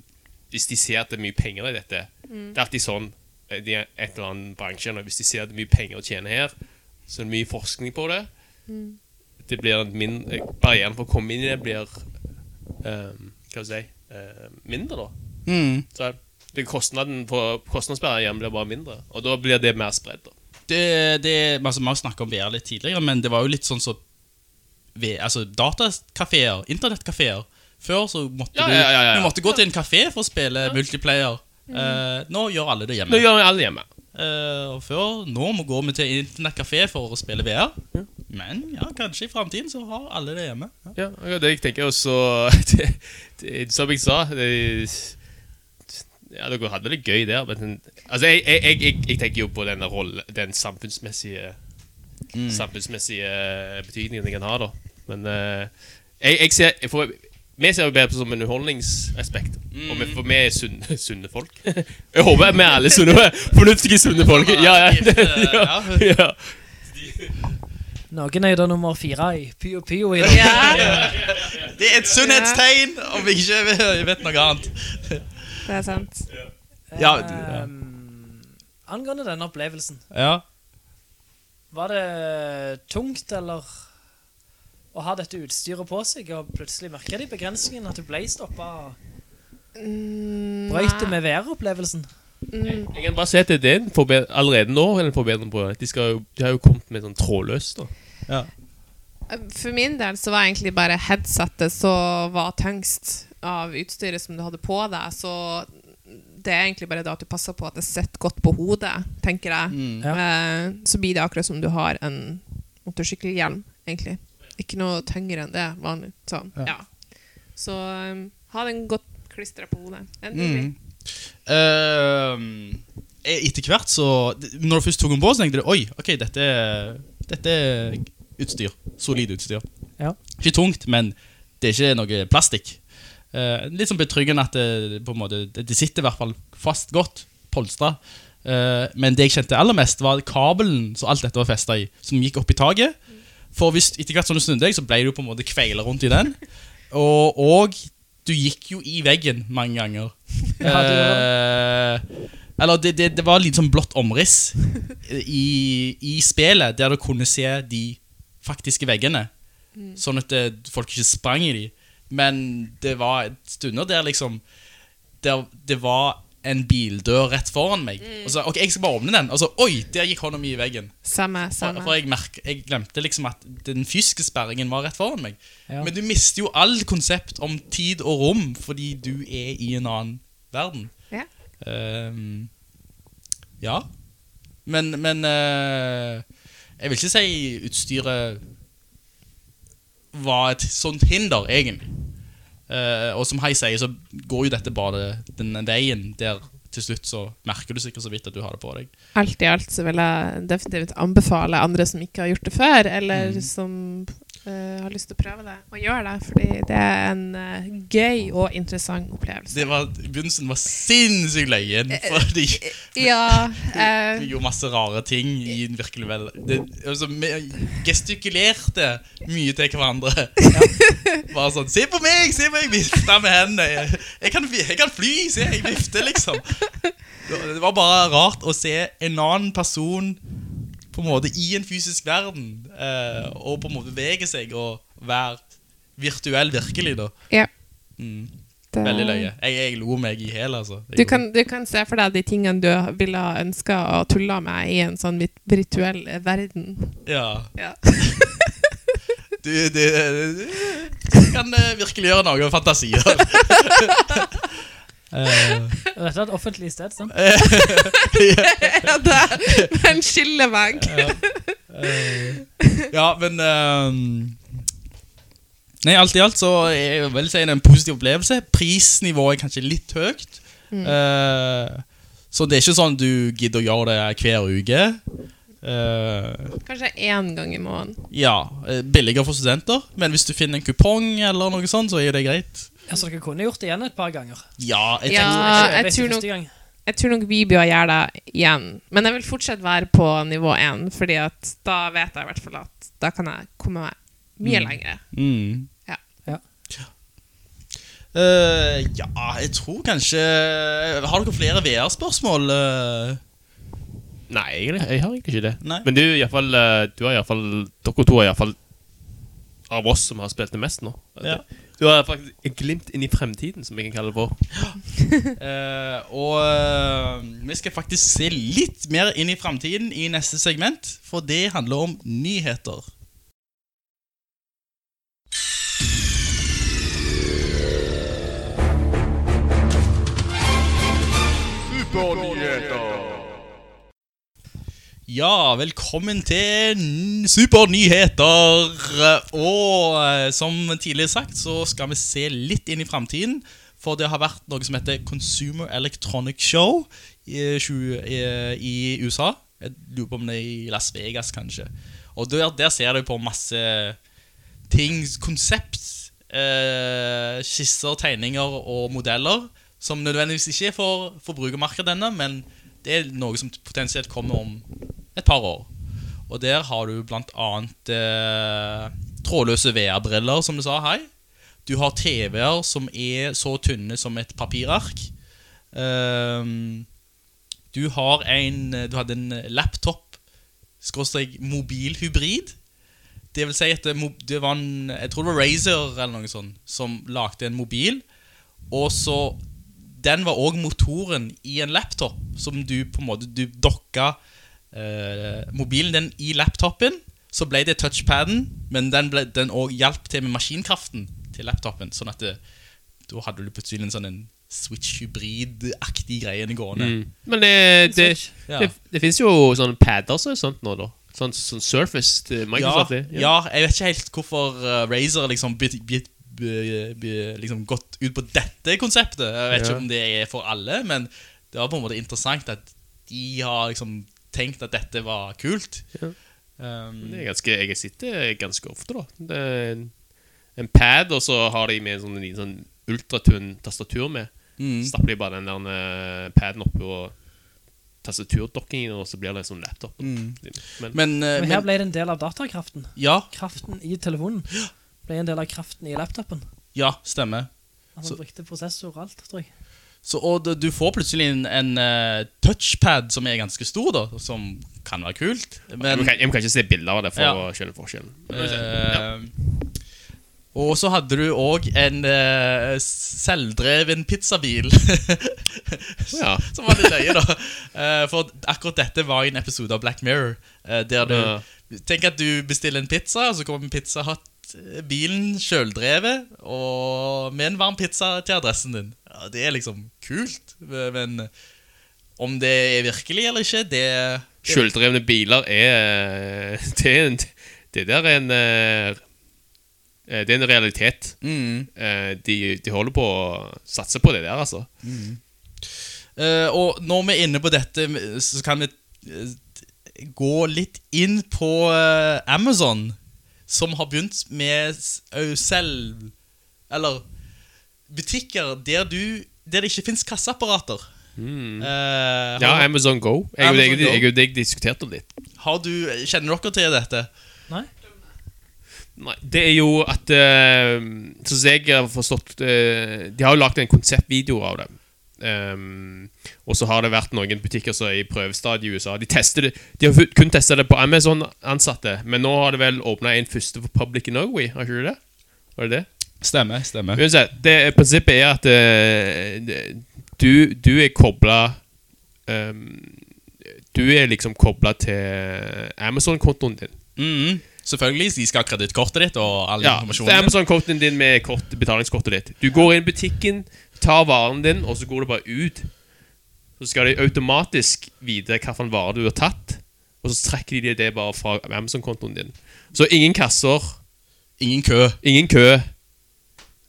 Hvis de ser at det er mye penger i dette Det er alltid sånn eh, i et eller annet bransje. Hvis de ser at det er mye penger å tjene her, så er det mye forskning på det. Det blir en min, eh, Barrieren for å komme inn i det blir um, Hva skal jeg si uh, mindre, da. Mm. Så det kostnaden på kostnadsbæreren blir bare mindre. Og da blir det mer spredd. da. Det, det, altså, Vi har snakket om VR litt tidligere, men det var jo litt sånn så altså, Datakafeer, internettkafeer. Før så måtte Ja, du ja, ja, ja. Du måtte gå til en kafé for å spille multiplayer. Uh, nå gjør alle det hjemme. Nå gjør alle hjemme. Uh, og før, Nå må gå vi til internettkafé for å spille VR. Men ja, kanskje i framtiden så har alle det hjemme. Ja. Ja, det jeg tenker også det, det, Som jeg sa det, Ja, dere hadde det gøy der, men den- Altså, jeg, jeg, jeg, jeg, jeg tenker jo på denne rollen, den samfunnsmessige Samfunnsmessige betydningen den kan ha, da. Men uh, jeg, jeg ser for, Vi ser jo bedre på det som en underholdningsaspekt. Og vi, for vi er sunne, sunne folk. Jeg håper vi er alle sunne, fornuftige, sunne folk. Ja, ja, ja, ja. Noen er da nummer fire i Pio Pio i dag. Ja, Det er et sunnhetstegn, om vi ikke vet noe annet. Det er sant. Ja, Um, angående denne opplevelsen, ja. var det tungt eller å ha dette utstyret på seg og plutselig merke de begrensningene at du ble stoppet Mm, Brøyt det med VR-opplevelsen? Jeg kan bare si at det er en allerede nå er en forbedring på det. De, skal jo, de har jo kommet med sånn trådløst. Ja. For min del så var egentlig bare headsetet så var tyngst av utstyret som du hadde på deg, så det er egentlig bare det at du passer på at det sitter godt på hodet, tenker jeg. Ja. Eh, så blir det akkurat som du har en motorsykkelhjelm, egentlig. Ikke noe tyngre enn det, vanlig. Sånn, ja. Så um, ha den godt klistra på hodet. Mm. Uh, etter hvert så Når du først tok den på, så tenkte du Oi, ok, dette, dette er utstyr. Solid utstyr. Ja. Ikke tungt, men det er ikke noe plastikk. Eh, litt sånn betryggende at det, på en måte, det, sitter i hvert fall fast godt, polstra. Eh, men det jeg kjente aller mest, var kabelen som alt dette var festa i, som gikk opp i taket. For hvis etter hvert som du snudde deg, så ble du på en måte kveila rundt i den. Og, og du gikk jo i veggen mange ganger. Ja, Eh, eller det, det, det var litt sånn blått omriss i, i spillet, der du kunne se de faktiske veggene. Sånn at folk ikke sprang i de. Men det var stunder der liksom Der det var en bildør rett foran meg. Og så, ok, jeg skal bare åpne den. Og så, oi, der gikk hånda mi i veggen. Samme, samme. for jeg, merk, jeg glemte liksom at den fysiske sperringen var rett foran meg. Ja. Men du mister jo all konsept om tid og rom fordi du er i en annen verden. Ja. Um, ja. Men, men uh, Jeg vil ikke si utstyret var et sånt hinder, egentlig. Uh, og som Hei sier, så går jo dette bare den veien der til slutt så merker du sikkert så vidt at du har det på deg. Alt i alt så vil jeg definitivt anbefale andre som ikke har gjort det før, eller Mm. som eh, har lyst til å prøve det, og gjøre det. Fordi det er en uh, gøy og interessant opplevelse. Det var, Begynnelsen var sinnssykt løyen, Eh, fordi Ja, vi eh, gjorde masse rare ting i den virkelige vel det, altså, Vi gestikulerte mye til hverandre. Bare sånn 'Se på meg! Se på meg!' Vifta med hendene. Jeg, jeg, kan, jeg kan fly! Se, jeg vifter, liksom. Det var bare rart å se en annen person på en måte i en fysisk verden, eh, og på en måte bevege seg og være virtuell virkelig, da. Ja. Mm. Det- Veldig løye. Jeg, jeg lo meg i hjel, altså. Du kan, du kan se for deg de tingene du ville ha ønska å tulle med i en sånn virtuell verden. Ja. Ja. Du, du, du kan eh, virkelig gjøre noe med fantasier. Eh, Dette er et offentlig sted, sant? ja, det er en skillevegg. ja, men ehm, Nei, alt i alt så er jeg vel si en positiv opplevelse. Prisnivået er kanskje litt høyt. Eh, så det er ikke sånn du gidder å gjøre det hver uke. Uh, Kanskje én gang i måneden. ja, eh, billigere for studenter, men hvis du finner en kupong eller noe sånt, så er det greit. Altså, dere kunne gjort det igjen et par ganger. Ja, jeg Ja, Jeg jeg tror nok. Jeg tror nok vi bør gjøre det igjen. Men jeg vil fortsatt være på nivå 1, Fordi at da vet jeg i hvert fall at da kan jeg komme meg mye lenger. mm. Ja. Ja. Uh, ja, jeg tror kanskje Har dere flere VR-spørsmål? Uh... Nei, egentlig, jeg har egentlig ikke det. Nei. Men du, i fall, eh, du har iallfall Dere to er iallfall av oss som har spilt det mest nå. Ja. Du har faktisk et glimt inn i fremtiden, som jeg kan kalle det for. uh, og uh, vi skal faktisk se litt mer inn i fremtiden i neste segment, for det handler om nyheter. Ja, velkommen til Supernyheter. Og eh, som tidligere sagt, så skal vi se litt inn i framtiden. For det har vært noe som heter Consumer Electronic Show i, i, i USA. Jeg lurer på om det er i Las Vegas, kanskje. Og der, der ser du på masse ting, konsept, eh, skisser, tegninger og modeller som nødvendigvis ikke er for forbrukermarkedet ennå, men det er noe som potensielt kommer om et par år. Og der har du annet eh, trådløse VR-briller, som du sa, hei. Du har TV-er som er så tynne som et papirark. Ehm, du har en Du hadde en laptop skråstrek mobilhybrid. Det vil si at det var en Jeg tror det var Razer eller noe sånt som lagde en mobil. Og så Den var òg motoren i en laptop, som du på en måte Du dokka eh, mobilen din i laptopen. Så ble det touchpaden, men den, ble, den også hjalp til med maskinkraften til laptopen. Sånn at det, da hadde du plutselig en sånn en Switch-hybrid-aktig greie gående. Mm. Men det, det, Ja. det, det fins jo sånne padders er sånt nå, da. Sånn, sånn Surface til Microsoft. Ja, ja, jeg vet ikke helt hvorfor uh, Razer liksom be- be- liksom gått ut på dette konseptet. Jeg vet Ja. ikke om det er for alle, men det var på en måte interessant at de har liksom tenkt at dette var kult. Ja. Um, Det er ganske, jeg sitter ganske ofte, da. Det er en, en pad, og så har de med en sånn, sånn ultratunn tastatur med. Mm. Stapper de bare den der paden paden oppå tastaturdokkingen, og så blir det en sånn laptop. Mm. Men, men, uh, Men her ble det en del av datakraften. ja, Kraften i telefonen ble en del av kraften i laptopen. ja, stemmer. Altså, Han brukte prosessor og alt, tror jeg. Så, og du- får plutselig en, en uh, touchpad som er ganske stor, da, som kan være kult. jeg, Men, må, kan, jeg må kanskje se bilder av det for Ja. å skjønne forskjellen. Ja. Eh, Og så hadde du òg en eh, selvdreven pizzabil. Ja. Som var litt løye, da. Eh, for akkurat dette var i en episode av Black Mirror. der du. Tenk at du bestiller en pizza, og så kommer Pizza Hut-bilen sjøldrevet med en varm pizza til adressen din. Ja, det er liksom kult, men om det er virkelig eller ikke, det Selvdrevne biler er Det er en Det der er en eh, Det er en realitet. mm. Eh, De, de holder på å satse på det der, altså. Eh, og når vi er inne på dette, så kan vi eh, gå litt inn på eh, Amazon, som har begynt med selv Eller butikker der du Der det ikke fins kasseapparater. Mm. Uh, Ja, Amazon Go. Jeg og deg- jeg deg diskuterte det litt. har du, kjenner dere til dette? Nei? Nei, det er jo at uh, som jeg har forstått uh, De har jo lagd en konseptvideo av det. Um, og så har det vært noen butikker som er i prøvestadiet i USA. De, det, de har kun testa det på Amazon-ansatte, men nå har det vel åpna en første for Public in Norway. Har ikke du det? Var det det? Stemmer, stemmer. Det, prinsippet er at uh, du, du er kobla Du er liksom kobla til Amazon-kontoen din. Mhm. Selvfølgelig, de skal ha kredittkortet ditt og all Ja, informasjonen. Amazon-kontoen din med kort, betalingskortet ditt. Du går inn i butikken, tar varen din, og så går du bare ut. Så skal de automatisk vite hvilken vare du har tatt, og så trekker de det bare fra Amazon-kontoen din. Så ingen kasser, Ingen kø. ingen kø.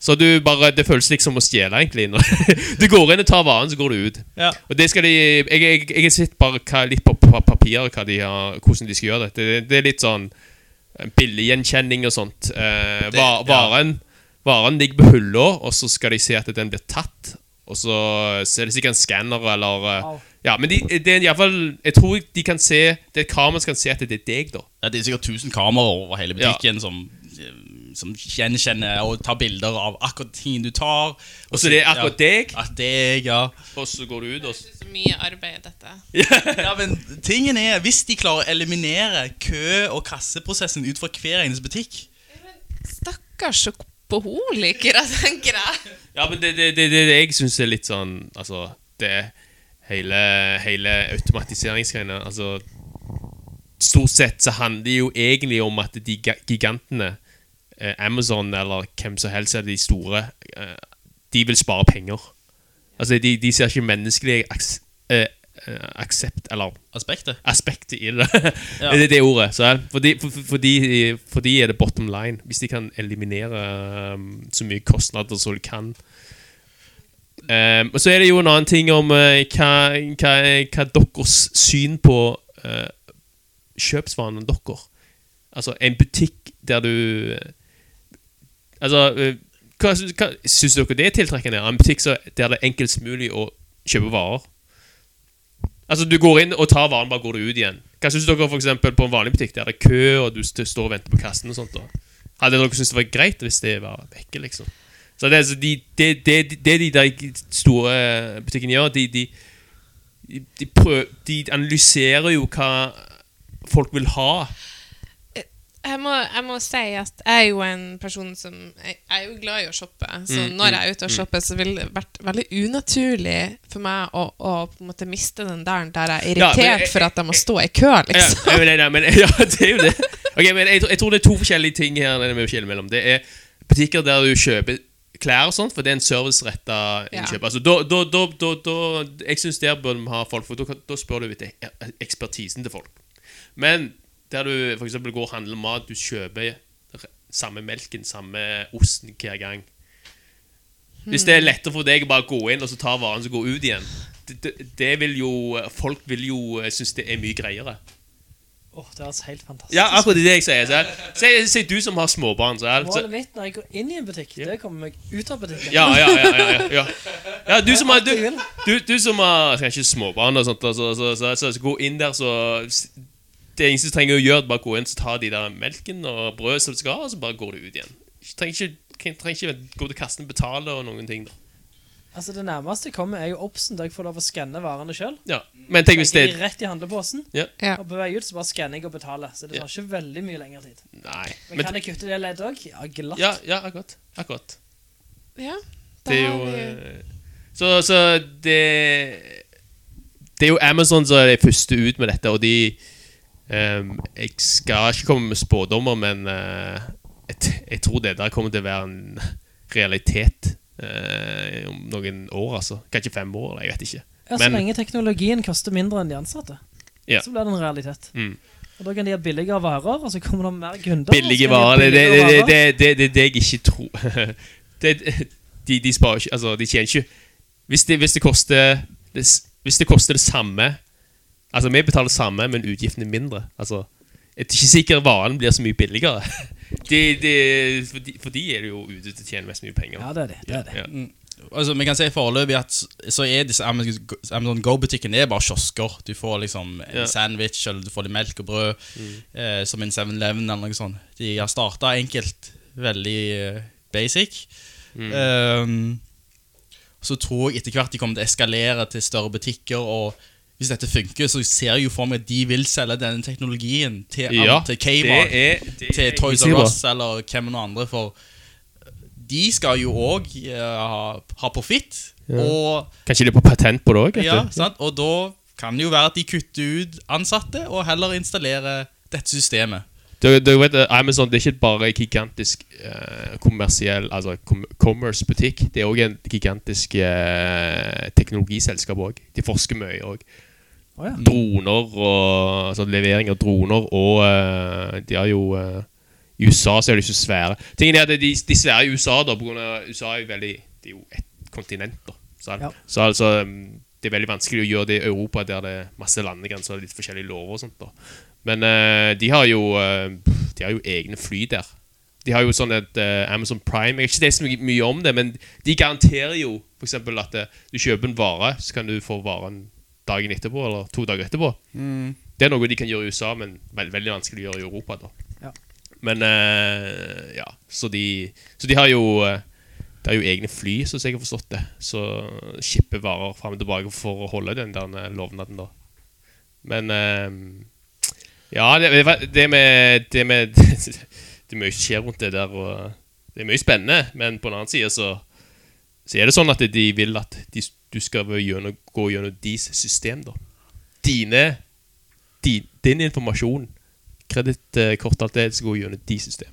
Så du bare, det føles liksom som å stjele, egentlig. Du går inn og tar varen, så går du ut. Ja. Og det skal de Jeg, jeg, jeg har sett bare hva, litt på papiret papir hva de har, hvordan de skal gjøre dette. Det, det er litt sånn eh, billiggjenkjenning og sånt. Eh, Det- ja. varen, varen ligger på hylla, og så skal de se at den blir tatt. Og så, så er det sikkert en skanner eller eh, Wow. Ja, men de, det er i hvert fall Jeg tror de kan se Det er et kamera som kan se at det er deg, da. Ja, det er sikkert 1000 kameraer over hele butikken som, som gjenkjenne og tar bilder av akkurat tingen du tar. Og så det er akkurat deg, Ja, deg, ja. og så går du ut, og så Så mye arbeid, dette. ja, men tingen er, hvis de klarer å eliminere kø- og kasseprosessen ut fra hver eneste butikk Stakkars alkoholikere, tenker jeg. Ja, men det, det, det, det, det jeg syns er litt sånn Altså, det hele, hele automatiseringsgreiene Altså Stort sett så handler det jo egentlig om at de gigantene Amazon eller hvem som helst av de store eh, De vil spare penger. Altså, de, de ser ikke menneskelig aks, eh, eh, aksept Eller aspektet. aspektet i det. Ja. det er det ordet. Så, fordi, for, for, de, for, de, er det bottom line. Hvis de kan eliminere um, så mye kostnader som de kan. Um, og så er det jo en annen ting om uh, hva, hva, hva deres syn på uh, kjøpsvanene deres. Altså en butikk der du Altså uh, hva, hva, Syns dere det er tiltrekkende? En butikk der det er enklest mulig å kjøpe varer? Altså Du går inn og tar varen, bare går du ut igjen. Hva syns dere for eksempel på en vanlig butikk der det er kø, og du står og venter på kassen? og sånt da? Hadde dere syntes det var greit hvis det var vekke, liksom? Så det, altså de, det, det, det de store butikkene gjør, de, de, de, prøv, de analyserer jo hva folk vil ha. Jeg må, jeg må si at jeg er jo en person som Jeg, jeg er jo glad i å shoppe. Så Mm, når mm, jeg er ute og shopper, så vil det vært veldig unaturlig for meg å, å på en måte miste den der der jeg er Ja, irritert jeg- for at jeg må stå i kø, Ja, liksom. ja, men, nei, men, ja, det er jo det. Ok, men jeg, jeg tror det er to forskjellige ting her. Det er mellom. Det er butikker der du kjøper klær og sånt, for det er en serviceretta innkjøp. Altså, da, da, da, da, jeg syns der bør vi ha folk, for da, da spør du etter ekspertisen til folk. Men der du f.eks. går og handler mat, du kjøper samme melken, samme osten hver gang. Hvis det er lettere for deg å bare gå inn og så ta varen og gå ut igjen, det, det, vil jo Folk vil jo synes det er mye greiere. Åh, det høres helt fantastisk Ja, akkurat det jeg sier. Si, si du som har småbarn. Så Målet mitt når jeg går inn i en butikk, det er å komme meg ut av butikken. ja, ja, ja, ja, ja, ja. ja du, som har, du, du, du som har Kanskje småbarn og sånt, så, så, så, så, så gå inn der, så Det eneste du trenger å gjøre, er bare gå inn og ta de der melken og brød som du skal ha, og så bare går du ut igjen. Du trenger trenger ikke gå til kassen og betale og noen ting. da Altså Det nærmeste jeg kommer, er jo Obsen, der jeg får lov å skanne varene sjøl. Ja, Men tenk hvis det er rett i handleposen, Ja. Og på vei ut så bare skanner jeg og betaler. Så det Ja. tar ikke veldig mye lengre tid. Nei. Men, kan jeg kutte det leddet òg? Ja, glatt. Ja, ja, akkurat. akkurat. Ja, Det er jo eh, Så, så det Det er jo Amazon som er de første ut med dette, og de Jeg skal ikke komme med spådommer, men eh, jeg, tror det der kommer til å være en realitet eh, om noen år, altså. Kanskje fem år, jeg vet ikke. Ja, Så Men- lenge teknologien koster mindre enn de ansatte, Ja. så blir det en realitet. Mm. Og Da kan de ha billigere varer, og så kommer det mer kunder. Billige varer, det er det, det, det, det, det, det jeg ikke tror det, de, de sparer ikke Altså, de tjener ikke Hvis det, hvis det koster Hvis det koster det samme Altså, vi betaler samme, men utgiftene er mindre. Altså, jeg er ikke sikker varen blir så mye billigere. De, de, for, de, for de er det jo ute til å tjene mest mye penger. Ja, det er det. det, er det. Ja. Altså, Vi kan si foreløpig at så er disse Amazon Go-butikken er bare kiosker. Du får liksom en Ja. sandwich eller du får litt melk og brød, eh, som en 7-Eleven eller noe sånt. De har starta enkelt, veldig eh, basic. Mm. Um, så tror jeg etter hvert de kommer til å eskalere til større butikker. Og hvis dette funker, så ser jeg jo for meg at de vil selge denne teknologien til, Ja, til Kmart, til Toys R. Us eller hvem noen andre. For de skal jo òg ha, ha profitt. Og Kanskje de er på patent på det òg? ja, sant? Og da kan det jo være at de kutter ut ansatte og heller installerer dette systemet. Du, du vet, eh, Amazon det er ikke bare en gigantisk eh, kommersiell Altså com commerce-butikk. Det er òg en gigantisk eh, teknologiselskap òg. De forsker mye òg. Å ja. Droner og altså levering av droner og uh, De har jo uh, I USA så er de så svære. Tingen er at de, de svære i USA, da, på grunn av USA er jo veldig Det er jo et kontinent, da. Så, Ja. Så altså mm, Det er veldig vanskelig å gjøre det i Europa, der det er masse landegrenser og litt forskjellige lover og sånt. da Men uh, de har jo uh, De har jo egne fly der. De har jo sånn et uh, Amazon Prime Jeg har ikke lest så mye om det, men de garanterer jo eksempel at du kjøper en vare, så kan du få varen dagen etterpå, eller to dager etterpå. Det er noe de kan gjøre i USA, men veld, veldig vanskelig å gjøre i Europa. da Ja. Men uh, ja, så de, så de har jo eh, De har jo egne fly, som jeg har forstått det. Så skipper varer fram og tilbake for å holde den der eh, lovnaden, da. Men uh, Ja, det, det- det med Det med Det er mye som skjer rundt det der, og det er mye spennende, men på den annen side så så er det sånn at de vil at de, du skal gjennom, gå gjennom deres system, da. Dine din, din informasjon, kredittkort, alt det, skal gå gjennom deres system.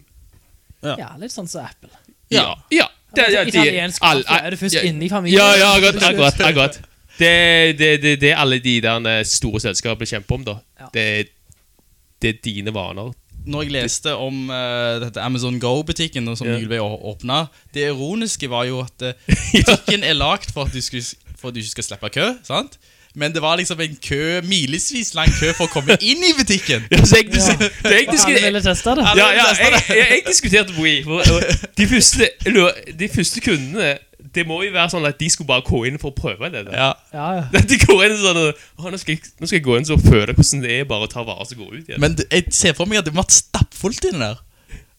Ja, litt sånn som Apple. Ja. ja. Det, ja, de- Italiensk all- er det først ja, inne i familien? Ja, ja, akkurat. akkurat, akkurat. Det, det, det, det alle de der eh, store selskapene kjemper om, da. Ja. Det, det er dine vaner. Når jeg leste om uh, dette Amazon Go-butikken som Ja. nylig ble åpna Det ironiske var jo at eh, butikken er lagd for at du, skulle, for at du ikke skal slippe kø. sant? Men det var liksom en kø, milevis lang kø for å komme inn i butikken. Ja, så jeg, det jeg, diskuter- ville teste det. ja, ja, jeg, jeg, jeg diskuterte Wii. De første, de første kundene Det må jo være sånn at de skulle bare gå inn for å prøve det. der. Ja. Ja, ja. De går inn sånn og, «Å, nå, skal jeg, nå skal jeg gå inn og føle hvordan det er bare å ta vare og gå ut igjen. Men jeg ser for meg at det må være stappfullt inni der.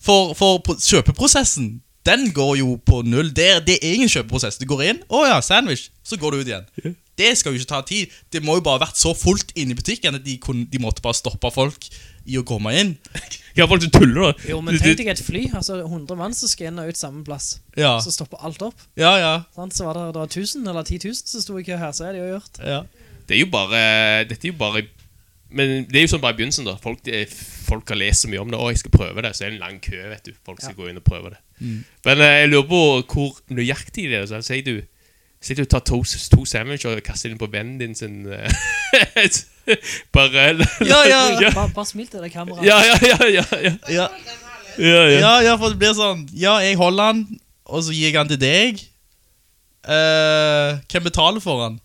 For, for kjøpeprosessen, den går jo på null. Det, er- det er ingen kjøpeprosess. Du går inn, å ja, sandwich, så går du ut igjen. Det skal jo ikke ta tid. Det må jo bare ha vært så fullt inne i butikken at de, kunne, de måtte bare stoppe folk i å komme inn. Ja, folk som tuller, da. Jo, men tenk deg et fly. Altså 100 mann som skal inn og ut samme plass. Ja, Så stopper alt opp. ja, ja. Så var det, det var 1000 eller 10 000 som sto i kø her, så er det jo gjort. ja. Det er jo bare Dette er jo bare Men det er jo sånn bare i begynnelsen, da. Folk, er, folk har lest så mye om det. 'Å, jeg skal prøve det.' Så er det en lang kø, vet du. Folk skal gå inn og prøve det. Men eh, jeg lurer på hvor nøyaktig det er. Så Sier du Sier du tar to, to sandwich og kaster inn på vennen din sin eh, Bare Ja, ja. ja. Bare, bare smil til det kameraet. Ja, ja, ja, ja, ja. Ja, ja, ja. ja, ja, for det blir sånn Ja, jeg holder den, og så gir jeg den til deg. Eh, hvem betaler for den?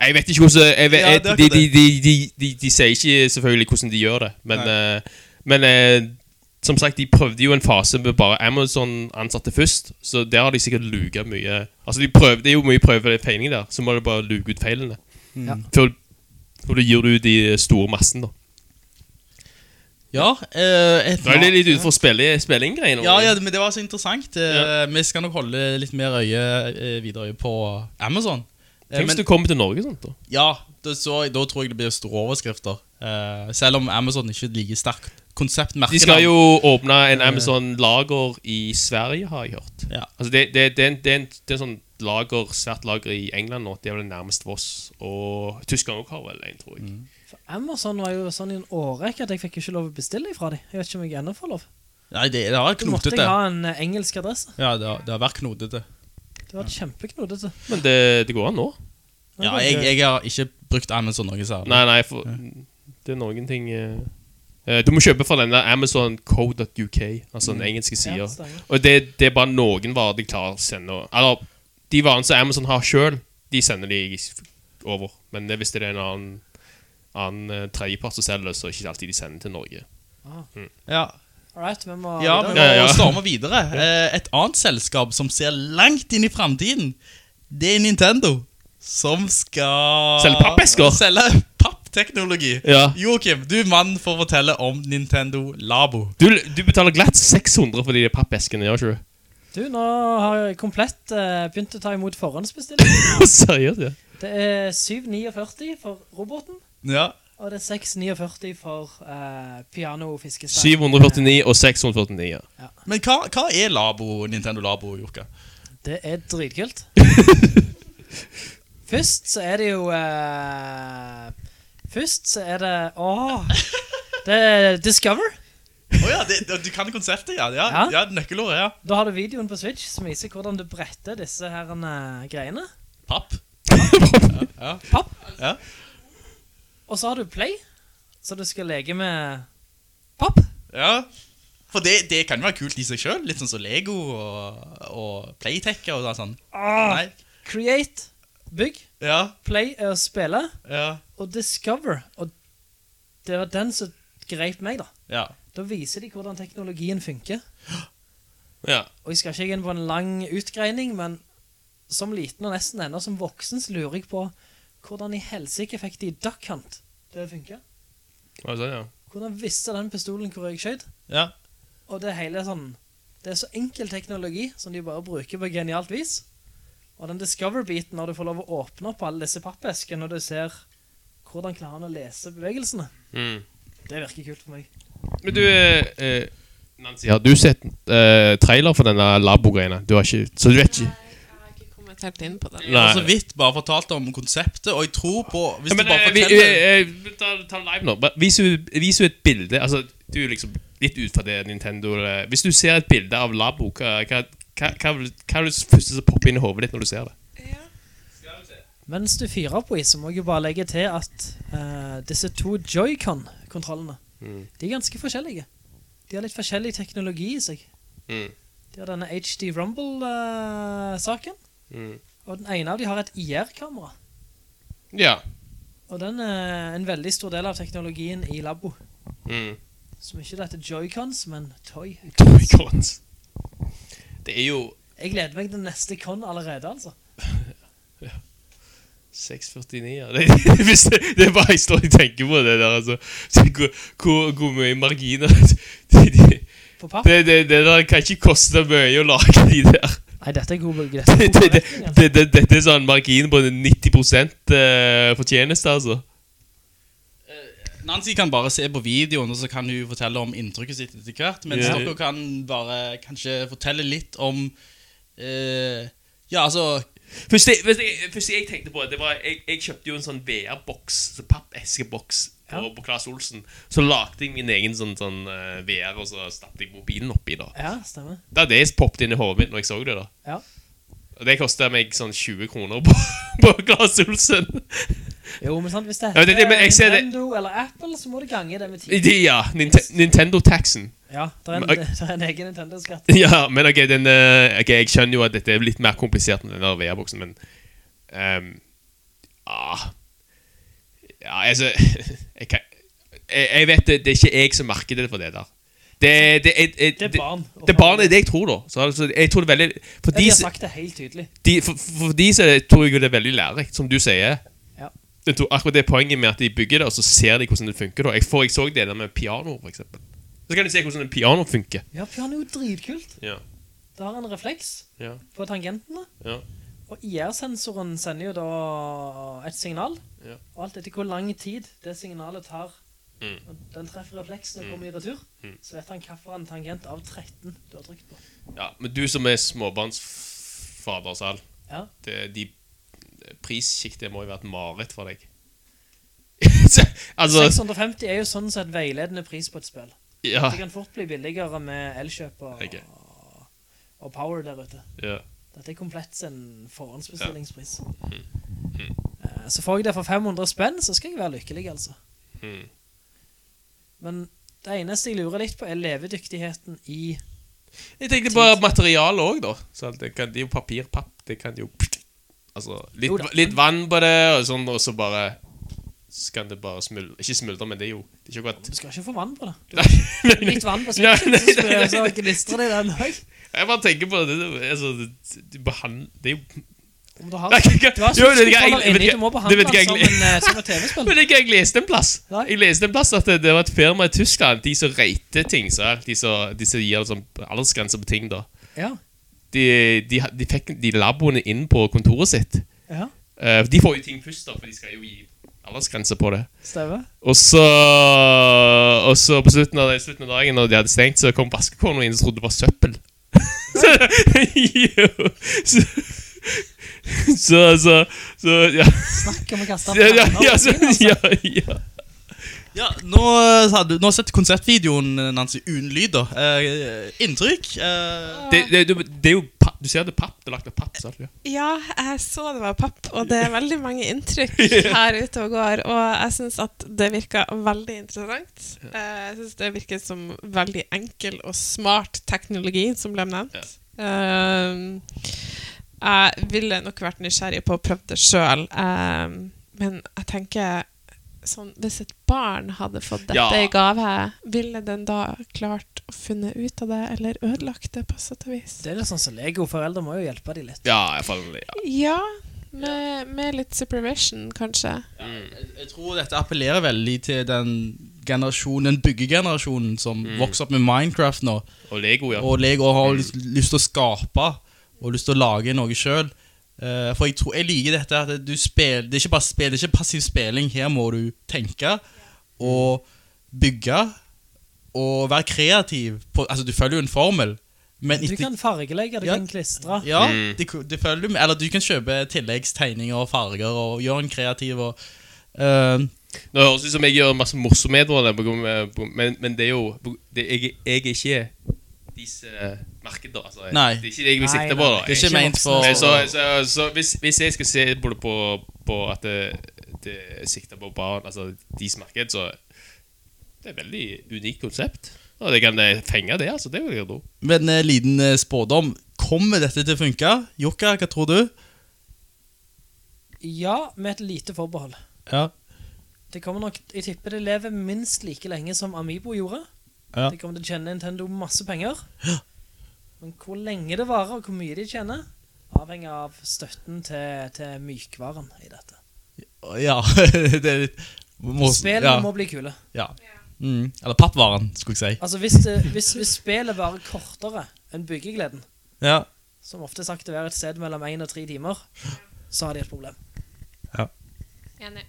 Jeg vet ikke hvordan jeg vet, Ja, det de, de, de, de, de, de sier ikke selvfølgelig hvordan de gjør det, men, eh, men eh, som sagt, de prøvde jo en fase med bare Amazon-ansatte først, så der har de sikkert luka mye Altså, de prøvde, Det er jo mye prøvefeiling der, så må du bare luke ut feilene. Ja. Før, før du gir du ut de store massen, da. Ja, eh, Nå er det litt utenfor spillinggreiene. Ja, ja, men det var så interessant. Ja. Vi skal nok holde litt mer øye eh, videre øye på Amazon. Eh, Tenk hvis du kommer til Norge sånt, da. Ja, da, så, da tror jeg det blir store overskrifter. Eh, selv om Amazon ikke er like sterkt konseptmerke. De skal jo åpne en Amazon-lager i Sverige, har jeg hørt. Ja. Altså det, det, det, er en, det, er en, det er en sånn lager, svært lager i England nå. Det er vel nærmest Voss. Og Tyskland også har vel en, tror jeg. For Amazon var jo sånn i en årrekke at jeg fikk ikke lov å bestille fra dem. Jeg vet ikke om jeg ennå får lov. Nei, det, det har vært Du måtte knotete. jeg ha en eh, engelsk adresse. Ja, det har, det har vært knotete. Det var kjempeknotete. Men det, det går an nå. Ja, jeg, jeg har ikke brukt Amazon noe særlig. Nei, nei, for det er noen ting eh, Du må kjøpe fra den der Amazon Code.UK, altså den engelske Ja, sida. og det, det er bare noen varer de klarer å sende Eller, de varene som Amazon har sjøl, de sender de over. Men det, hvis det er en annen, annen eh, tredjepart som selger så er det ikke alltid de sender til Norge. Ja, Alright, vi må ja vi må. Ja, ja. storme videre. Eh, Et annet selskap som ser langt inn i framtiden, det er Nintendo. Som skal Selge pappesker? Selge pappteknologi. Ja. Joakim, du er mann for å fortelle om Nintendo Labo. Du, du betaler glatt 600 for de pappeskene, gjør ikke du? Du, nå har jeg komplett eh, begynt å ta imot forhåndsbestilling. Seriøst, ja. Det er 7,49 for roboten, Ja. og det er 6,49 for uh, piano-fiskestang. 749 og 649. Ja. Men hva, hva er Labo, Nintendo Labo, Jokka? Det er dritkult. Først så er det jo eh, Først så er det Åh Det er Discover Åja, du kan konseptet, ja. Ja, Ja. ja nøkkelordet, ja. Da har du videoen på Switch Som viser hvordan du bretter disse her eh, greiene Papp. Papp Ja. Og så har du Play Så du skal leke med Papp Ja. For det, det kan være kult i seg selv. Litt sånn som Lego og, og Playtech og sånn. Nei. Create Bygg Ja, Play er å spille ja, Og Discover Og det var den som greip meg da ja. Da viser de hvordan teknologien funker Ja. Og jeg skal ikke inn på en lang utgreining, men som liten og nesten enda som voksen så lurer jeg på hvordan i helsike fikk de Duck Hunt til å funke. Det sånn, ja. Hvordan visste den pistolen hvor jeg skjøt? ja. Og det hele er sånn, det er så enkel teknologi som de bare bruker på genialt vis. Og den Discover-biten når du får lov å åpne opp alle disse pappeskene og du ser hvordan klarer han å lese bevegelsene. Mm. Det virker kult for meg. Men du, eh, eh, Nancy, har du sett eh, trailer for denne labo-greiene? Du har ikke, så du vet ikke? Helt inn på det. Jeg har så vidt bare fortalt om konseptet, og jeg tror på Hvis Ja, du bare eh, vi, forteller eh, eh, ta, ta live nå. Vis jo vis jo et bilde. Altså, du er liksom litt ut fra det Nintendo Hvis du ser et bilde av Labo, hva, hva, hva, hva, hva er det første som popper inn i hodet ditt når du ser det? Ja. Mens du fyrer på i, så må jeg jo bare legge til at uh, disse to Joy-Con-kontrollene, de er ganske forskjellige. De har litt forskjellig teknologi i seg. Mm. De har denne HD Rumble-saken, Mm. og den ene av de har et IR-kamera. Ja. Og den er en veldig stor del av teknologien i Labo. Mm. Som ikke heter Joy-Cons, men Toy. Toy-cons. Det er jo Jeg gleder meg til neste con allerede, altså. 649, ja. Det, det, er bare jeg står og tenker på det der, altså. Hvor, hvor, hvor mye marginer de, de, På papp. det, det, det der kan ikke koste mye å lage de der. Nei, dette er god, dette er god det, det, det, dette er sånn margin på 90% eh, fortjeneste, altså. Nancy kan bare se på videoen, og så kan hun fortelle om inntrykket sitt etter hvert. Mens yeah. dere kan bare kanskje fortelle litt om eh, Ja, altså Første, første, første jeg tenkte på, det var Jeg, jeg kjøpte jo en sånn VR-boks, så pappeskeboks, på, Ja. på Claes Olsen. Så lagde jeg min egen sånn, sånn uh, VR, og så stappet jeg mobilen oppi. da Ja, stemmer. Det er det som poppet inn i hodet mitt når jeg så det. da Ja. Og det kostet meg sånn 20 kroner på, på Claes Olsen. Jo, men sant, hvis det Ja, det- men jeg ser det- Nintendo eller Apple, så må du gange det med 10. De, ja, Ninte Nintendo-taxen. Ja, det er en, det er en egen Nintendo-skatt. Ja, men ok, den, eh, ok, jeg skjønner jo at dette er litt mer komplisert enn den der VR-boksen, men ehm, ah, Ja, altså jeg, kan, jeg, jeg vet det, det er ikke jeg som merker det for det der. Det, det, er- jeg, Det er barn. Det, det er barn, er det jeg tror, da. Så, altså, jeg tror det er veldig For Ja, de, de har som- sagt det helt tydelig. de, for, for de så tror jeg det er veldig lærerikt, som du sier. Jeg tror akkurat det poenget med at de bygger det, og så ser de hvordan det funker. da Jeg, for jeg så det der med piano, for eksempel. Så kan de se hvordan en piano funker. Ja, piano er jo dritkult. Ja. Det har en refleks Ja. på tangentene. Ja. Og IR-sensoren sender jo da et signal. Ja. Og alt etter hvor lang tid det signalet tar, Mm. og den treffer refleksen og kommer i retur, så vet han hvilken tangent av 13 du har trykt på. Ja, men du som er småbarnsfader selv, Ja. det, de prissjiktet må jo være et mareritt for deg. Altså, 650 er jo sånn sett veiledende pris på et spill. ja, Det kan fort bli billigere med elkjøp og, okay. og power der ute. ja. Dette er komplett en forhåndsbestillingspris. Mm. Mm. Så får jeg det for 500 spenn, så skal jeg være lykkelig, altså. Mm. Men det eneste jeg lurer litt på er levedyktigheten i... Jeg tenkte på materialet også, da. Så det, kan, det er jo papir, papp. Det kan jo Altså, litt, litt vann på det, og sånn, og så bare Så kan det bare smuldre Ikke smuldre, men det er jo Det er ikke godt. Du skal ikke få vann på det. Du litt vann på switchen, nei, så, gnistrer det i den òg. Jeg bare tenker på det, altså, det, det, er jo Om du har, du har vet inni, du må behandle det den som en, eh, som et TV-spill. Men jeg, jeg leste en plass Jeg leste en plass at det, det var et firma i Tyskland De som rater ting så, De som, de som gir sånn aldersgrense på ting da Ja, de, de, de fikk de laboene inn på kontoret sitt. Ja, Uh, de får jo ting først, da, for de skal jo gi aldersgrense på det. stemmer. Og så, og så på slutten av, slutten av dagen, når de hadde stengt, så kom vaskekona inn og trodde det var søppel. så, jo, så, så, så, så ja. Snakk om å kaste Ja, ja, ja, altså. ja, ja. Ja, nå eh, har du nå har sett konsertvideoen Nancy, uten lyder. Eh, inntrykk? Eh, Det, det, det, det er jo papp. Du ser det er papp. Det er lagt av papp. Ja, jeg så det var papp, og det er veldig mange inntrykk her ute og går. Og jeg syns at det virker veldig interessant. Eh, Jeg syns det virker som veldig enkel og smart teknologi som ble nevnt. Eh, Jeg ville nok vært nysgjerrig på å prøve det sjøl, men jeg tenker sånn Hvis et barn hadde fått dette Ja. i gave, ville den da klart å funne ut av det, eller ødelagt det på sett og vis? Det er litt sånn som Lego. Foreldre må jo hjelpe dem litt. Ja, i fall. Ja. Ja, med, med litt supervision, kanskje. jeg tror dette appellerer veldig til den generasjonen, byggegenerasjonen som vokser opp med Minecraft nå, Og Lego, ja. og Lego har lyst, lyst til å skape og lyst til å lage noe sjøl. For jeg tror jeg liker dette at du spiller Det er ikke bare spill, det er ikke passiv spilling. Her må du tenke og bygge og være kreativ. På, altså, du følger jo en formel, men Du kan fargelegge, du Ja. kan klistre. Ja, Mm. det, det følger du med. Eller du kan kjøpe tilleggstegninger og farger og gjøre en kreativ og uh, det høres ut som jeg gjør masse morsomheter, men, men det er jo det, jeg, jeg er ikke disse markeder. Altså, Nei. Det er ikke det jeg vil sikte på. da. Det er ikke ment for Men så, så, så hvis, hvis jeg skal se på på, på at det, det sikter på barn, altså deres marked, så det er et veldig unikt konsept. Og det kan eh, fenge det, altså. Det vil jeg tro. Men en liten eh, spådom. Kommer dette til å funke? Jokka, hva tror du? Ja, med et lite forbehold. Ja. Det kommer nok, jeg tipper det lever minst like lenge som Amiibo gjorde. Ja. De kommer til å tjene Nintendo masse penger. Men hvor lenge det varer, og hvor mye de tjener, avhenger av støtten til, til mykvaren i dette. Ja, det er litt må, Spillene ja, må bli kule. ja. Mm. Eller pappvaren, skulle jeg si. Altså, hvis, det, hvis, hvis spillet varer kortere enn byggegleden, Ja. som ofte sagt å være et sted mellom 1 og 3 timer, så har de et problem. Ja. Enig.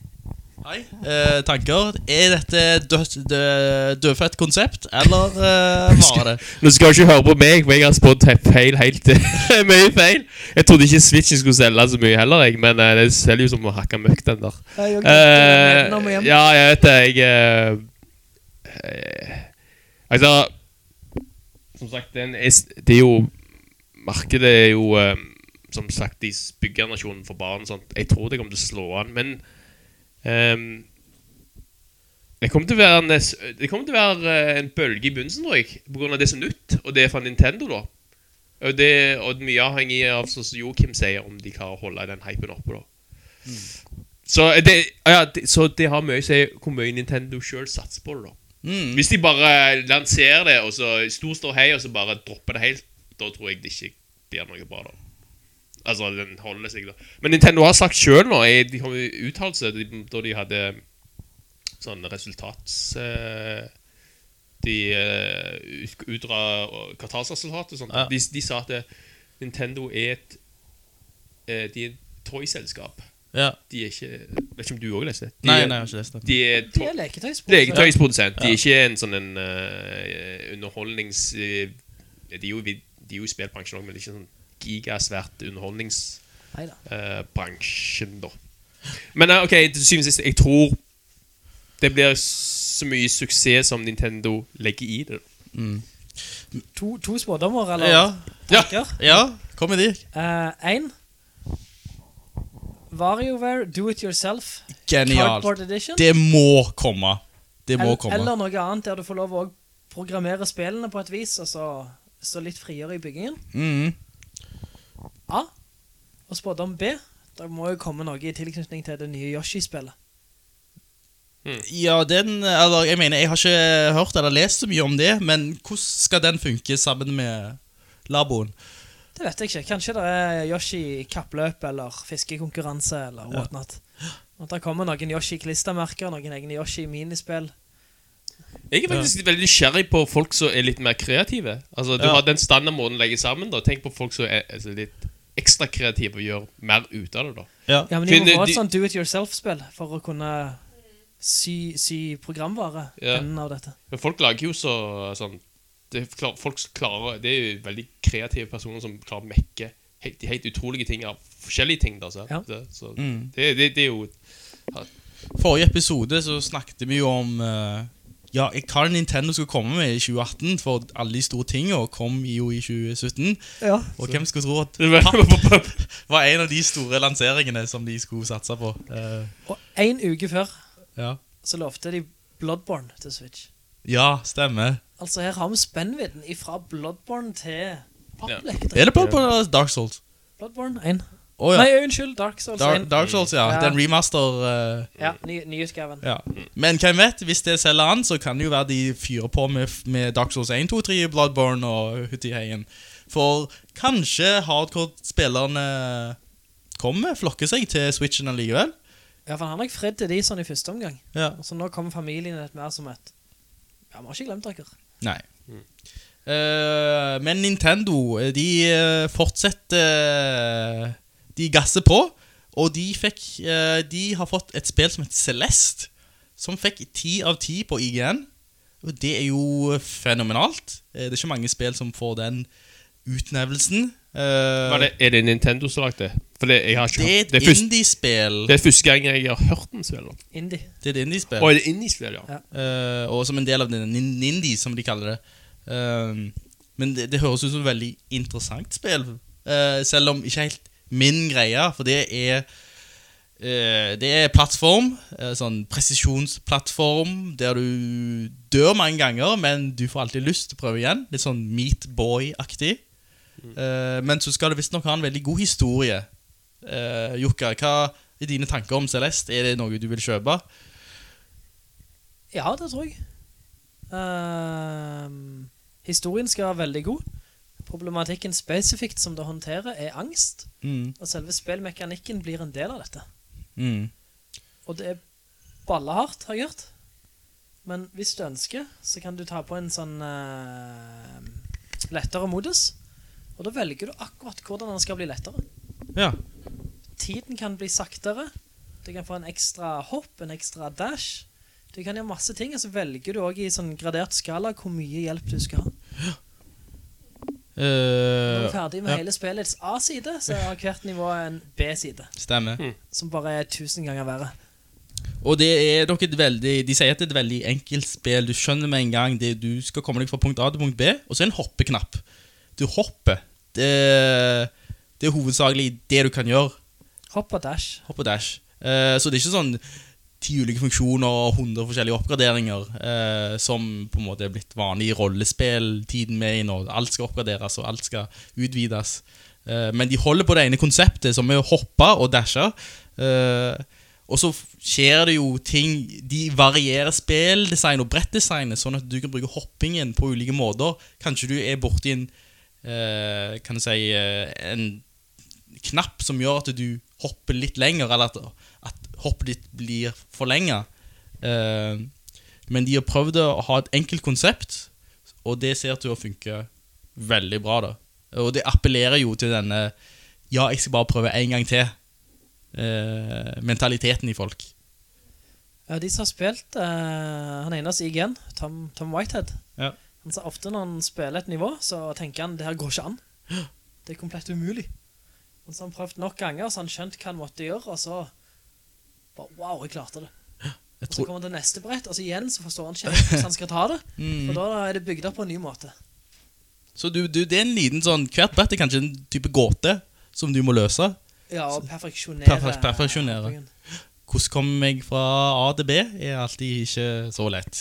Hei. Eh, tanker? Er dette død, død, dødfødt konsept, eller eh, var det? Nå skal du ikke høre på meg, for jeg har spådd feil helt mye feil. Jeg trodde ikke Switchen skulle selge så mye heller, jeg, men eh, det selger jo som å hakke møkk, den der. Eh, ja, jeg vet det. Jeg eh, eh, Altså Som sagt, den er, det er jo Markedet er jo eh, Som sagt, de byggenasjonen for barn sånt. Jeg tror det kommer til å slå an, men ehm, det kommer til å være en, det kommer til å være eh, en bølge i begynnelsen, tror jeg. Av det som er nytt, og det er fra Nintendo, da. Og det og mye avhengig av som Joakim sier, om de klarer å holde den hypen oppe, da. Så, det, ja, det, så det har mye å si hvor mye Nintendo sjøl satser på det, da. Mm. Hvis de bare lanserer det, og så stor står hei, og så bare dropper det helt, da tror jeg det ikke blir noe bra, da. Altså, den holder seg, da. Men Nintendo har sagt selv nå, i- de har jo uttalt seg da de hadde sånn resultats... eh, de uh, utdra kvartalsresultatet og sånt. Ja. De, de sa at eh, Nintendo er et eh, De er et toyselskap. Ja. De er ikke Vet ikke om du òg leste det? De Nei, nei, jeg har ikke lest det. De er De er leketøysprodusent. leketøysprodusent. De er ikke en sånn en uh, underholdnings... Uh, de, er jo, de er jo i spillbransjen òg, men det er ikke sånn gigasvært underholdningsbransjen, da. Men eh, OK, til syvende og sist, jeg tror det blir så mye suksess som Nintendo legger i det. To, to spådommer, eller Ja. tanker. ja, kom med de. Én. en. WarioWare Do It Yourself Genial. Cardboard Edition. Det må komme. Det må Eller- komme. Eller noe annet der du får lov å programmere spillene på et vis, og så så litt friere i byggingen. Mhm. A. Og spådom B. Det må jo komme noe i tilknytning til det nye Yoshi-spillet. Ja, den Eller, jeg mener, jeg har ikke hørt eller lest så mye om det, men hvordan skal den funke sammen med laboen? Det vet jeg ikke. Kanskje det er Yoshi-kappløp eller fiskekonkurranse eller whatnot. At det kommer noen Yoshi-klistermerker, noen egne Yoshi-minispill. Jeg er faktisk veldig nysgjerrig på folk som er litt mer kreative. Altså, Du Ja. har den standardmåten å legge sammen. da Tenk på folk som er altså, litt ekstra kreativ og gjør mer ut av det. da Ja. Ja, men de må få et sånt do it yourself-spill for å kunne sy, sy programvare Ja. av dette. Men folk lager jo så sånn det, klar, Folk klarer Det er jo veldig kreative personer som klarer å mekke helt, helt utrolige ting av forskjellige ting. da så, Ja. det, så Mm. det, det, det er jo Forrige episode så snakket vi jo om eh, Ja, hva Nintendo skulle komme med i 2018, for alle de store tingene kom jo i 2017. Ja. Og hvem skulle tro at Papp var en av de store lanseringene som de skulle satse på. Eh, Og en uke før ja. så lovte de Bloodborne til Switch. ja, stemmer. Altså her har vi spennvidden fra Bloodborne til papplekter. Er det Bloodborne eller Dark Souls? Bloodborne 1. Å ja. Nei, unnskyld, Dark Souls Dark, 1. Dark Souls, ja. Ja. Den remaster Uh, Ja, ny, nyutgaven. Ja. Men hvem vet, hvis det selger an, så kan det jo være de fyrer på med, med Dark Souls 1, 2, 3, Bloodborne og Huttiheien. For kanskje hardcore-spillerne kommer, flokker seg til Switchen allikevel. Ja, for han har nok fred til de sånn i første omgang. Ja. Så nå kommer familien litt mer som et Ja, vi har ikke glemt dere. Nei. Eh, men Nintendo, eh, de fortsetter De gasser på, og de fikk eh, De har fått et spill som heter Celeste, som fikk 10 av 10 på IGN. Og det er jo fenomenalt. Eh, Det er ikke mange spill som får den utnevnelsen. Eh, det, Er det Nintendo som lagde det? For det, jeg har ikke det er et er indie-spill. det er første gang jeg har hørt den spille. Indie. Det er et indie-spill. Er det indie-spill, ja? Ja. Uh, og som en del av den nin- som de kaller det. Uh, men det, det høres ut som et veldig interessant spill. Uh, selv om ikke helt min greie, for det er eh, Det er plattform, eh, sånn presisjonsplattform, der du dør mange ganger, men du får alltid lyst til å prøve igjen. Litt sånn Meat Boy-aktig. Eh, men så skal det visstnok ha en veldig god historie. Uh, Jukka, hva er dine tanker om Celeste? Er det noe du vil kjøpe? Ja, det tror jeg. Uh, historien skal være veldig god. Problematikken spesifikt som det håndterer er angst, Mm. og selve spillmekanikken blir en del av dette. Mm. Og det er ballehardt, har jeg hørt. Men hvis du ønsker, så kan du ta på en sånn uh, lettere modus. Og da velger du akkurat hvordan den skal bli lettere. Ja. Tiden kan bli saktere. Du kan få en ekstra hopp, en ekstra dash. Du kan gjøre masse ting, og så velger du også i sånn gradert skala hvor mye hjelp du skal ha. Når du Eh, er ferdig med ja. hele spillets A-side, så har hvert nivå en B-side, Stemmer. som bare er tusen ganger verre. Og det er nok et veldig De sier at det er et veldig enkelt spill. Du skjønner med en gang det du skal komme deg fra punkt A til punkt B, og så er det en hoppeknapp. Du hopper. Det, det er hovedsakelig det du kan gjøre. Hopp og dash. Hopp og dash. Uh, så det er ikke sånn ti ulike funksjoner og 100 forskjellige oppgraderinger eh, som på en måte er blitt vanlig i rollespill-tiden med i nå. Alt skal oppgraderes, og alt skal utvides. Eh, men de holder på det ene konseptet, som er å hoppe og dashe. Eh, og så skjer det jo ting De varierer spilldesign og brettdesignet, sånn at du kan bruke hoppingen på ulike måter. Kanskje du er borti en eh, Kan du si eh, En knapp som gjør at du hopper litt lenger, eller at hoppet ditt blir forlenga. Eh, men de har prøvd å ha et enkelt konsept, og det ser til å funke veldig bra. da Og det appellerer jo til denne Ja, jeg skal bare prøve en gang til. eh, mentaliteten i folk. Ja, de som har spilt eh, Han ene i IGN, Tom, Tom Whitehead Ja. Han sa ofte når han spiller et nivå Så tenker han, det her går ikke an Det er komplett umulig Men så har han prøvd nok ganger, så han skjønt hva han måtte gjøre Og så bare, Wow, jeg klarte det Jeg Og så kommer han til neste brett Og så igjen så forstår han ikke hvordan han skal ta det Mm. For da er det bygd opp på en ny måte så du, du, det er en liten sånn Hvert brett er kanskje en type gåte som du må løse. Ja, og perfeksjonere Perfe- perfeksjonere. Hvordan kommer jeg fra A til B, er alltid ikke så lett.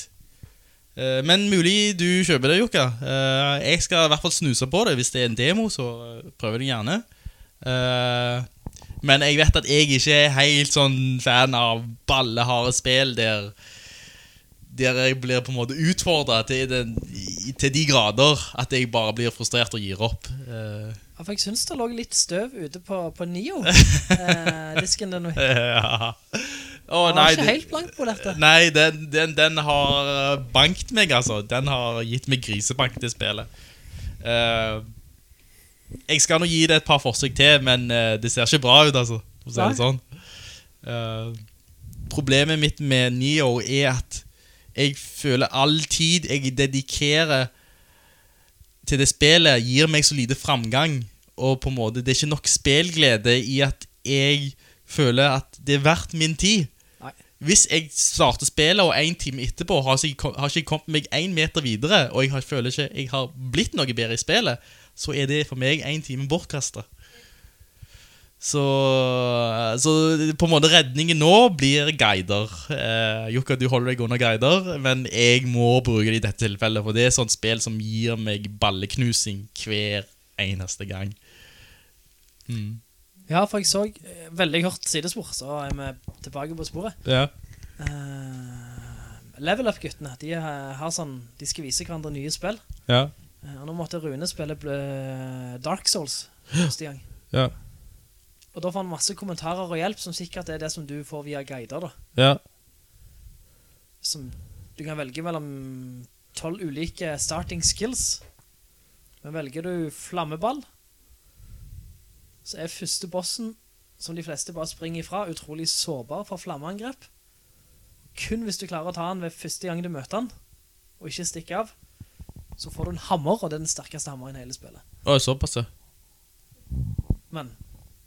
Eh, Men mulig du kjøper det, Jukka. Eh, Jeg skal i hvert fall snuse på det. Hvis det er en demo, så eh, prøver du gjerne. Men jeg vet at jeg ikke er helt sånn fan av balleharde spill der Der jeg blir på en måte utfordra til, den- til de grader at jeg bare blir frustrert og gir opp. Uh. Ja, for jeg synes det lå litt støv ute på, på Nio uh, Disken den ja. oh, Den var ikke helt blank på dette. Nei, den, den, den har bankt meg, altså. Den har gitt meg grisebank til spillet. Eh, jeg skal nå gi det et par forsøk til, men eh, det ser ikke bra ut, altså. Si sånn. uh, problemet mitt med Neo er at jeg føler all tid jeg dedikerer til det spillet, gir meg så lite framgang. Og på en måte, det er ikke nok spillglede i at jeg føler at det er verdt min tid. Nei. Hvis jeg starter spillet, og en time etterpå har jeg ikke kommet meg en meter videre, og jeg føler ikke jeg har blitt noe bedre i spillet, så er det for meg en time bortkasta. Så, så på en måte redningen nå blir guider. Eh, Jukka, du holder deg under guider, men jeg må bruke det i dette tilfellet, for det er sånt spill som gir meg balleknusing hver eneste gang. Mm. Ja, for jeg så eh, veldig hardt sidespor, så er vi tilbake på sporet. Ja. Eh, Level Up-guttene, de eh, har sånn, de skal vise hverandre nye spill. Ja. Eh, og nå måtte Rune spille eh, Dark Souls første gang. Ja. Og da får han masse kommentarer og hjelp, som sikkert er det som du får via guider da. Ja. Som du kan velge mellom 12 ulike starting skills. Men velger du flammeball, så er første bossen, som de fleste bare springer ifra, utrolig sårbar for flammeangrep. Kun hvis du klarer å ta han ved første gang du møter han, og ikke stikke av, så får du en hammer, og det er den sterkeste hammeren i hele spillet. Å, såpass, ja. Men,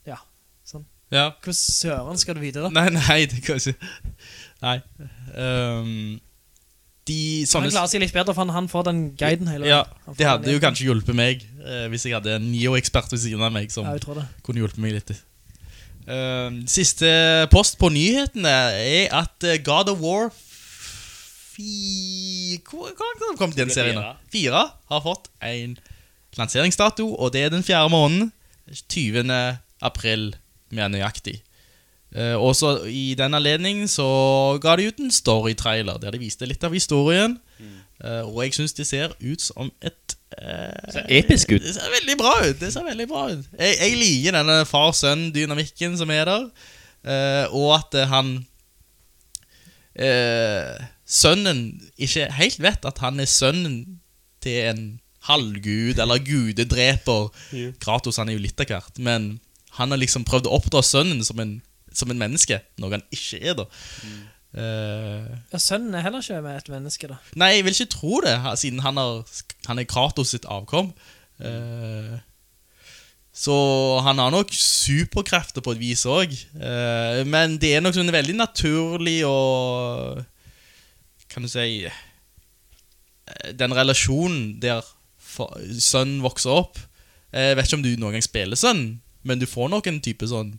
ja, sånn. Ja. Hvordan søren skal du vite det? Nei, nei, det kan jeg ikke Nei. Um, de sånne Han klarer seg litt bedre, for han, han får den guiden hele Ja, det hadde jo kanskje hjulpet meg eh, hvis jeg hadde en NIO-ekspert ved siden av meg som Ja, jeg tror det. kunne hjulpet meg litt. Ehm, siste post på nyhetene er at eh, God of War fi... Hvor langt har de kommet i den serien? nå? Fire har fått en lanseringsdato, og det er den fjerde måneden. 20. april, mer nøyaktig. Uh, og så I den anledning så ga de ut en storytrailer der de viste litt av historien. Uh, og jeg syns det ser ut som et Det Ser episk ut. Det ser veldig bra ut. Det ser veldig bra ut Jeg, jeg liker denne far-sønn-dynamikken som er der. eh, og at han eh, Sønnen ikke helt vet at han er sønnen til en halvgud eller gudedreper. Kratos han er jo litt av hvert, men han har liksom prøvd å oppdra sønnen som en, som en menneske, noe han ikke er, da. Eh, Ja, sønnen er heller ikke med et menneske da. Nei, jeg vil ikke tro det, siden han, har, han er Kratos sitt avkom. Uh, så han har nok superkrefter på et vis òg. men det er nok sånn veldig naturlig å Kan du si eh, Den relasjonen der sønnen vokser opp Jeg vet ikke om du noen gang spiller sønn, men du får nok en type sånn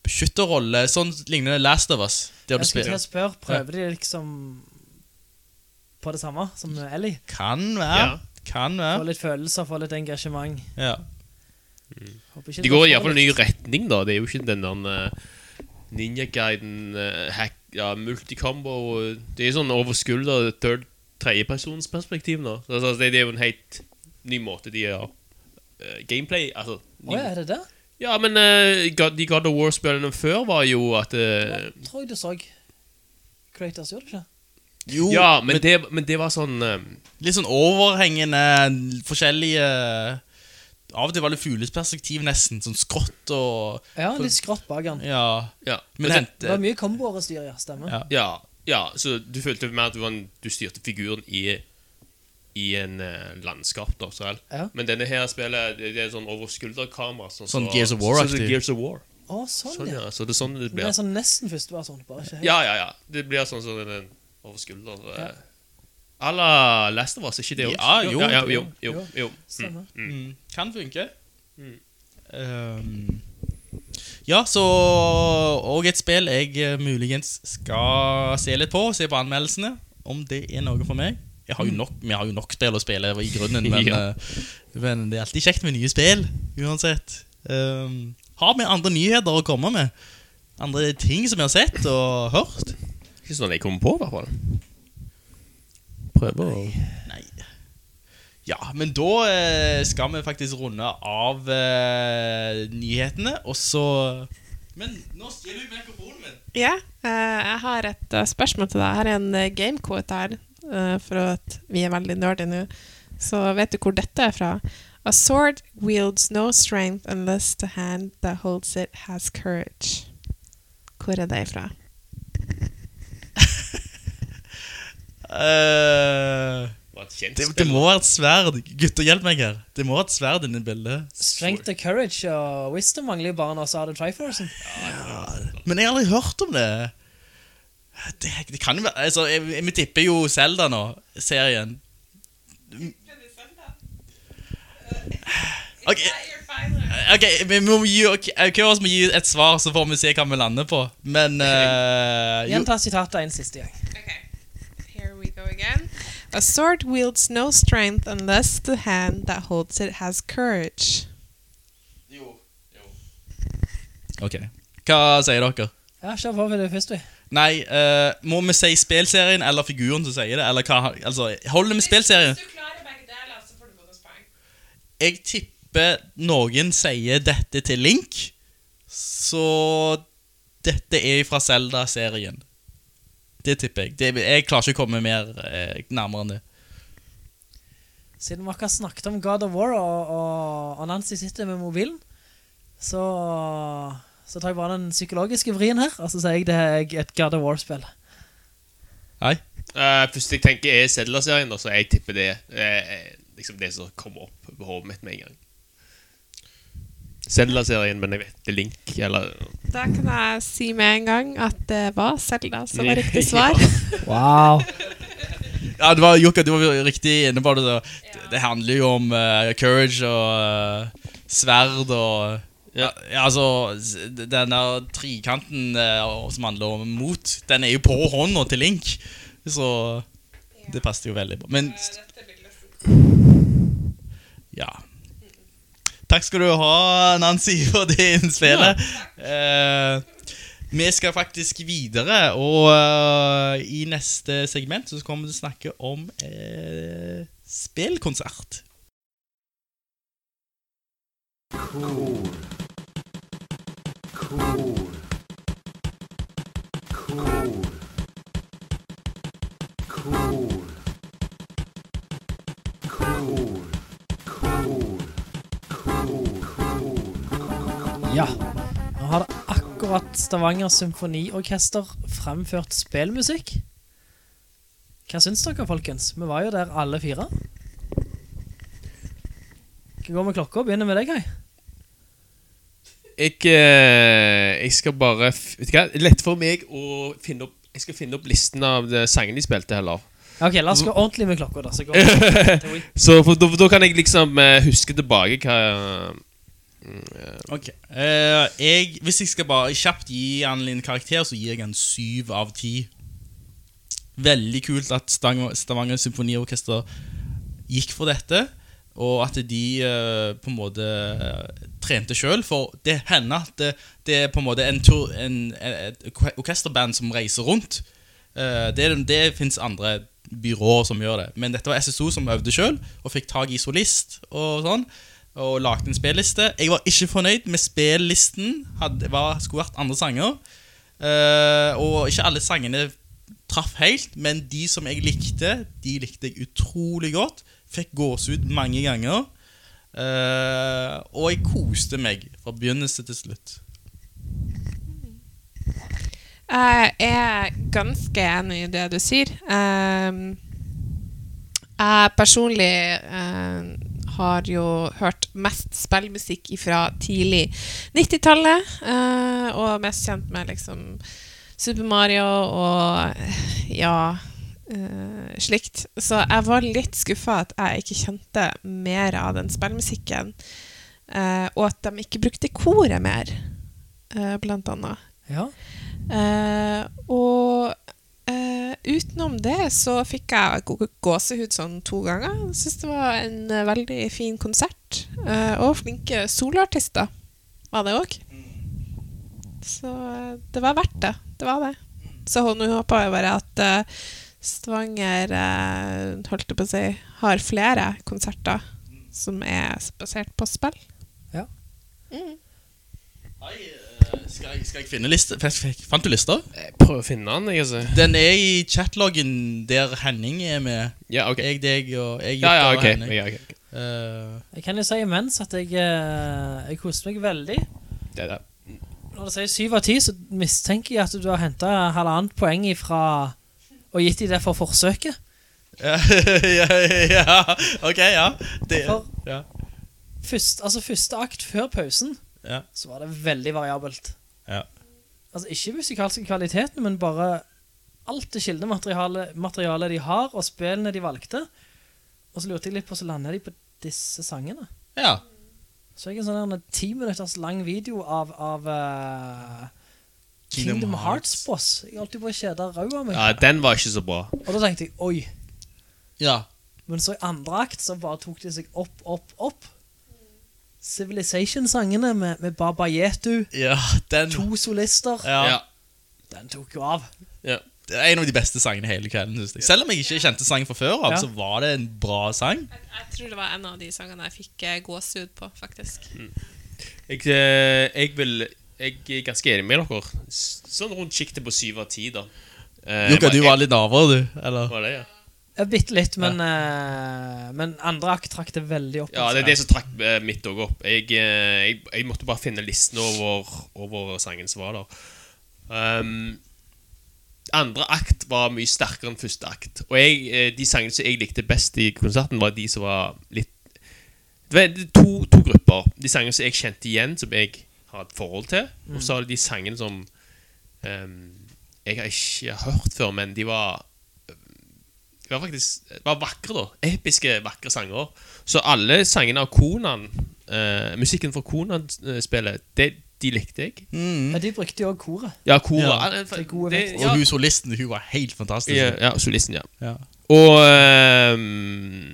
beskytterrolle, sånn lignende Last of Us. Der du Jeg skulle spiller. å spørre, prøver de liksom på det samme som Ellie? Kan være. Ja. Kan Få litt følelser, få litt engasjement. Ja. De det går hvert iallfall en ny retning, da. Det er jo ikke den der uh, Ninja-guiden, uh, hack, ja, multicombo Det er sånn over skulder, third tredjepersonsperspektiv nå. Så, altså, det, det er jo en helt ny måte de gjør uh, gameplay Altså Åja, er det det? Ja, men uh, God, de God of War-spillene før var jo at uh, Tror jeg du så Creators, gjorde du ikke? Jo, Ja, men, det, men det var sånn um, litt sånn overhengende forskjellige Av og til var det fuglesperspektiv, nesten. Sånn skrått og Ja, litt skrått bak han. Ja. Ja. Men Men det, Det var mye komboer å styre, ja, stemmer. Ja. Ja, ja, så du følte mer at du, var en, du styrte figuren i I en eh, landskap, da. Så vel. Ja. Men denne her spillet Det det er sånn over skulderkamera. Sånn, Sånn så- Gears of War-aktig. så Gears of War. Å, sånn, Sånn, ja. ja. Så det er sånn det Det blir. er sånn nesten første Sånn, bare ikke helt. Ja, ja, ja. Det blir sånn som den over skulder. Ja. À la Last of Us, ikke det også? Ja, jo, ja, ja, jo, jo, jo, jo. jo. Stemmer. Mm. Kan funke. Mm. Um, ja, så Og et spill jeg eh, muligens skal se litt på, se på anmeldelsene, om det er noe for meg. Jeg har jo nok, vi har jo nok spill å spille i grunnen, men, Ja. eh, men det er alltid kjekt med nye spill, uansett. Um, har vi andre nyheter å komme med? Andre ting som vi har sett og hørt? Ikke sånn jeg kommer på, i hvert fall. Prøver å Nei. Ja, men da eh, skal vi faktisk runde av eh, nyhetene, og så Men nå stjeler du mikrofonen min. Ja, eh, jeg har et uh, spørsmål til deg. Her er en uh, gamequote her, uh, for at vi er veldig nerdy nå. Så vet du hvor dette er fra? A sword wields no strength unless the hand that holds it has courage. Hvor er det ifra? Eh, Var det, det må være et sverd. Gutter, hjelp meg her. Det må være et sverd inni bildet. Strength and courage og wisdom mangler jo bare når så har det Triforcen. Men jeg har aldri hørt om det. Det, det kan jo være altså, jeg, Vi tipper jo Zelda nå, serien. Ok, okay vi må gi, ok, hver av oss må gi et svar, så får vi se hva vi lander på. Men uh, jo, Gjenta sitatet en siste gang. Okay. Go again. A sword wields no strength unless the hand that holds it has courage. Ok, Hva sier dere? Ja, kjør på med det først, vi. Nei, uh, må vi si spillserien eller figuren som sier det? Eller hva, altså, Holder vi spillserien? du klarer begge deler, så får du bonuspoeng. Jeg tipper noen sier dette til Link, så dette er fra Zelda-serien. Det tipper jeg. Det, jeg klarer ikke å komme mer eh, nærmere enn det. Siden vi akkurat snakket om God of War, og, og, og Nancy sitter med mobilen, så, så tar jeg bare den psykologiske vrien her, og så sier jeg det er et God of War-spill. Hei? Uh, først jeg tenker er Zelda-serien, da, så jeg tipper det uh, er liksom det som kommer opp på hodet mitt med en gang. Zelda-serien, men jeg vet det er Link, eller Da kan jeg si med en gang at det var Zelda som var riktig svar. Wow. Ja, det var Jokka, du var riktig inne på det. Det, det handler jo om uh, courage og uh, sverd og ja, ja, altså denne Den der trikanten uh, som handler om mot, den er jo på hånda til Link. Så det passet jo veldig bra. Men Ja. Takk skal du ha, Nancy, for det innspillet. Eh, vi skal faktisk videre, og uh, i neste segment så kommer vi til å snakke om eh, spillkonsert. Ja, nå har det akkurat Stavanger Symfoniorkester fremført spillmusikk. Hva syns dere, folkens? Vi var jo der alle fire. Hva går med klokka? Begynner med deg, Kai. Jeg, eh, jeg skal bare Vet du hva? Lett for meg å finne opp Jeg skal finne opp listen av de sangene de spilte, heller. Ok, la oss gå ordentlig med klokka, da. Så. Så for, da, da kan jeg liksom eh, huske tilbake hva Ok Eh, jeg, Hvis jeg skal bare kjapt gi han en karakter, så gir jeg han syv av ti. Veldig kult at Stavanger Symfoniorkester gikk for dette, og at de eh, på en måte trente sjøl. For det hender at det, det er på en måte en, tur, en, et orkesterband som reiser rundt. Eh, det, det fins andre byråer som gjør det, men dette var SSO som øvde sjøl, og fikk tak i solist og sånn og lagde en spilliste. Jeg var ikke fornøyd med spillisten. Hadde, skulle vært andre sanger. Uh, og ikke alle sangene traff helt, men de som jeg likte, de likte jeg utrolig godt. Fikk gåsehud mange ganger. Uh, og jeg koste meg fra begynnelse til slutt. Jeg er ganske enig i det du sier. Ehm, jeg personlig eh, har jo hørt mest spillmusikk fra tidlig 90-tallet, eh, og mest kjent med liksom Super Mario og ja eh, slikt. Så jeg var litt skuffa at jeg ikke kjente mer av den spillmusikken, eh, og at de ikke brukte koret mer, eh, blant annet. Ja. Eh, og eh, utenom det så fikk jeg gåsehud sånn to ganger. Syns det var en uh, veldig fin konsert. Uh, og flinke soloartister var det òg. Så det var verdt det. Det var det. Så nå håper jeg bare at Stavanger holdt jeg på å si, har flere konserter som er basert på spill. Ja. Mm. Eh, Skal jeg, skal jeg finne f- Fant du lista? Prøv å finne den, jeg, altså. Den er i chatloggen der Henning er med. Ja, ok. Jeg, deg og jeg, Ja, ja, og ok. Henning. Ja, ok. Eh, Jeg kan jo si imens at jeg, eh, jeg koste meg veldig. Det er det. Når du sier 7 av 10, så mistenker jeg at du har hentet halvannet poeng ifra og gitt de det for forsøket. ja, ja, ja, ok, ja. Det, For- ja. Først, altså første akt før pausen, Ja. så var det veldig variabelt. Ja. Altså ikke musikalske kvaliteten, men bare alt det kildematerialet materialet de har, og spillene de valgte. Og så lurte jeg litt på, så landet de på disse sangene. ja. Så jeg en sånn der ti minutters lang video av, av uh, Kingdom Kingdom, Hearts. Hearts Boss. Jeg holdt jo på å kjede rau av meg. Ja, den var ikke så bra. Og da tenkte jeg, oi. Ja. Men så i andre akt så bare tok de seg opp, opp, opp. Civilization-sangene med, med Baba Yetu, ja, den to solister, ja. Ja. den tok jo av. ja. Det er en av de beste sangene hele kvelden. Synes jeg. Selv om jeg ikke kjente sangen fra før av, Ja. så var det en bra sang. Jeg, jeg tror det var en av de sangene jeg fikk eh, gåsehud på, faktisk. Jeg, eh, jeg vil Jeg er ganske enig med dere. Sånn rundt sjiktet på syv av ti, da. Eh, Jukka, du var litt lavere, du. Eller? Var det, ja? Ja, bitte litt, men, eh, men andre akt trakk det veldig opp. Ja, det er altså. det som trakk eh, mitt òg opp. Jeg, eh, jeg, jeg måtte bare finne listen over, over sangen som var der. Um, andre akt var mye sterkere enn første akt. Og jeg, eh, de sangene som jeg likte best i konserten, var de som var litt Det var to, to grupper. De sangene som jeg kjente igjen, som jeg har et forhold til. Og så har du de sangene som um, jeg har ikke hørt før, men de var de var faktisk det var vakre, da. Episke, vakre sanger. Så alle sangene av Konan, eh, musikken fra Konan-spillet, det de likte jeg. Ja, de brukte jo også koret. Ja, koret Ja. Det gode det- vekter. Og hun solisten, hun var helt fantastisk. ja, ja, solisten, ja. Ja. Og um,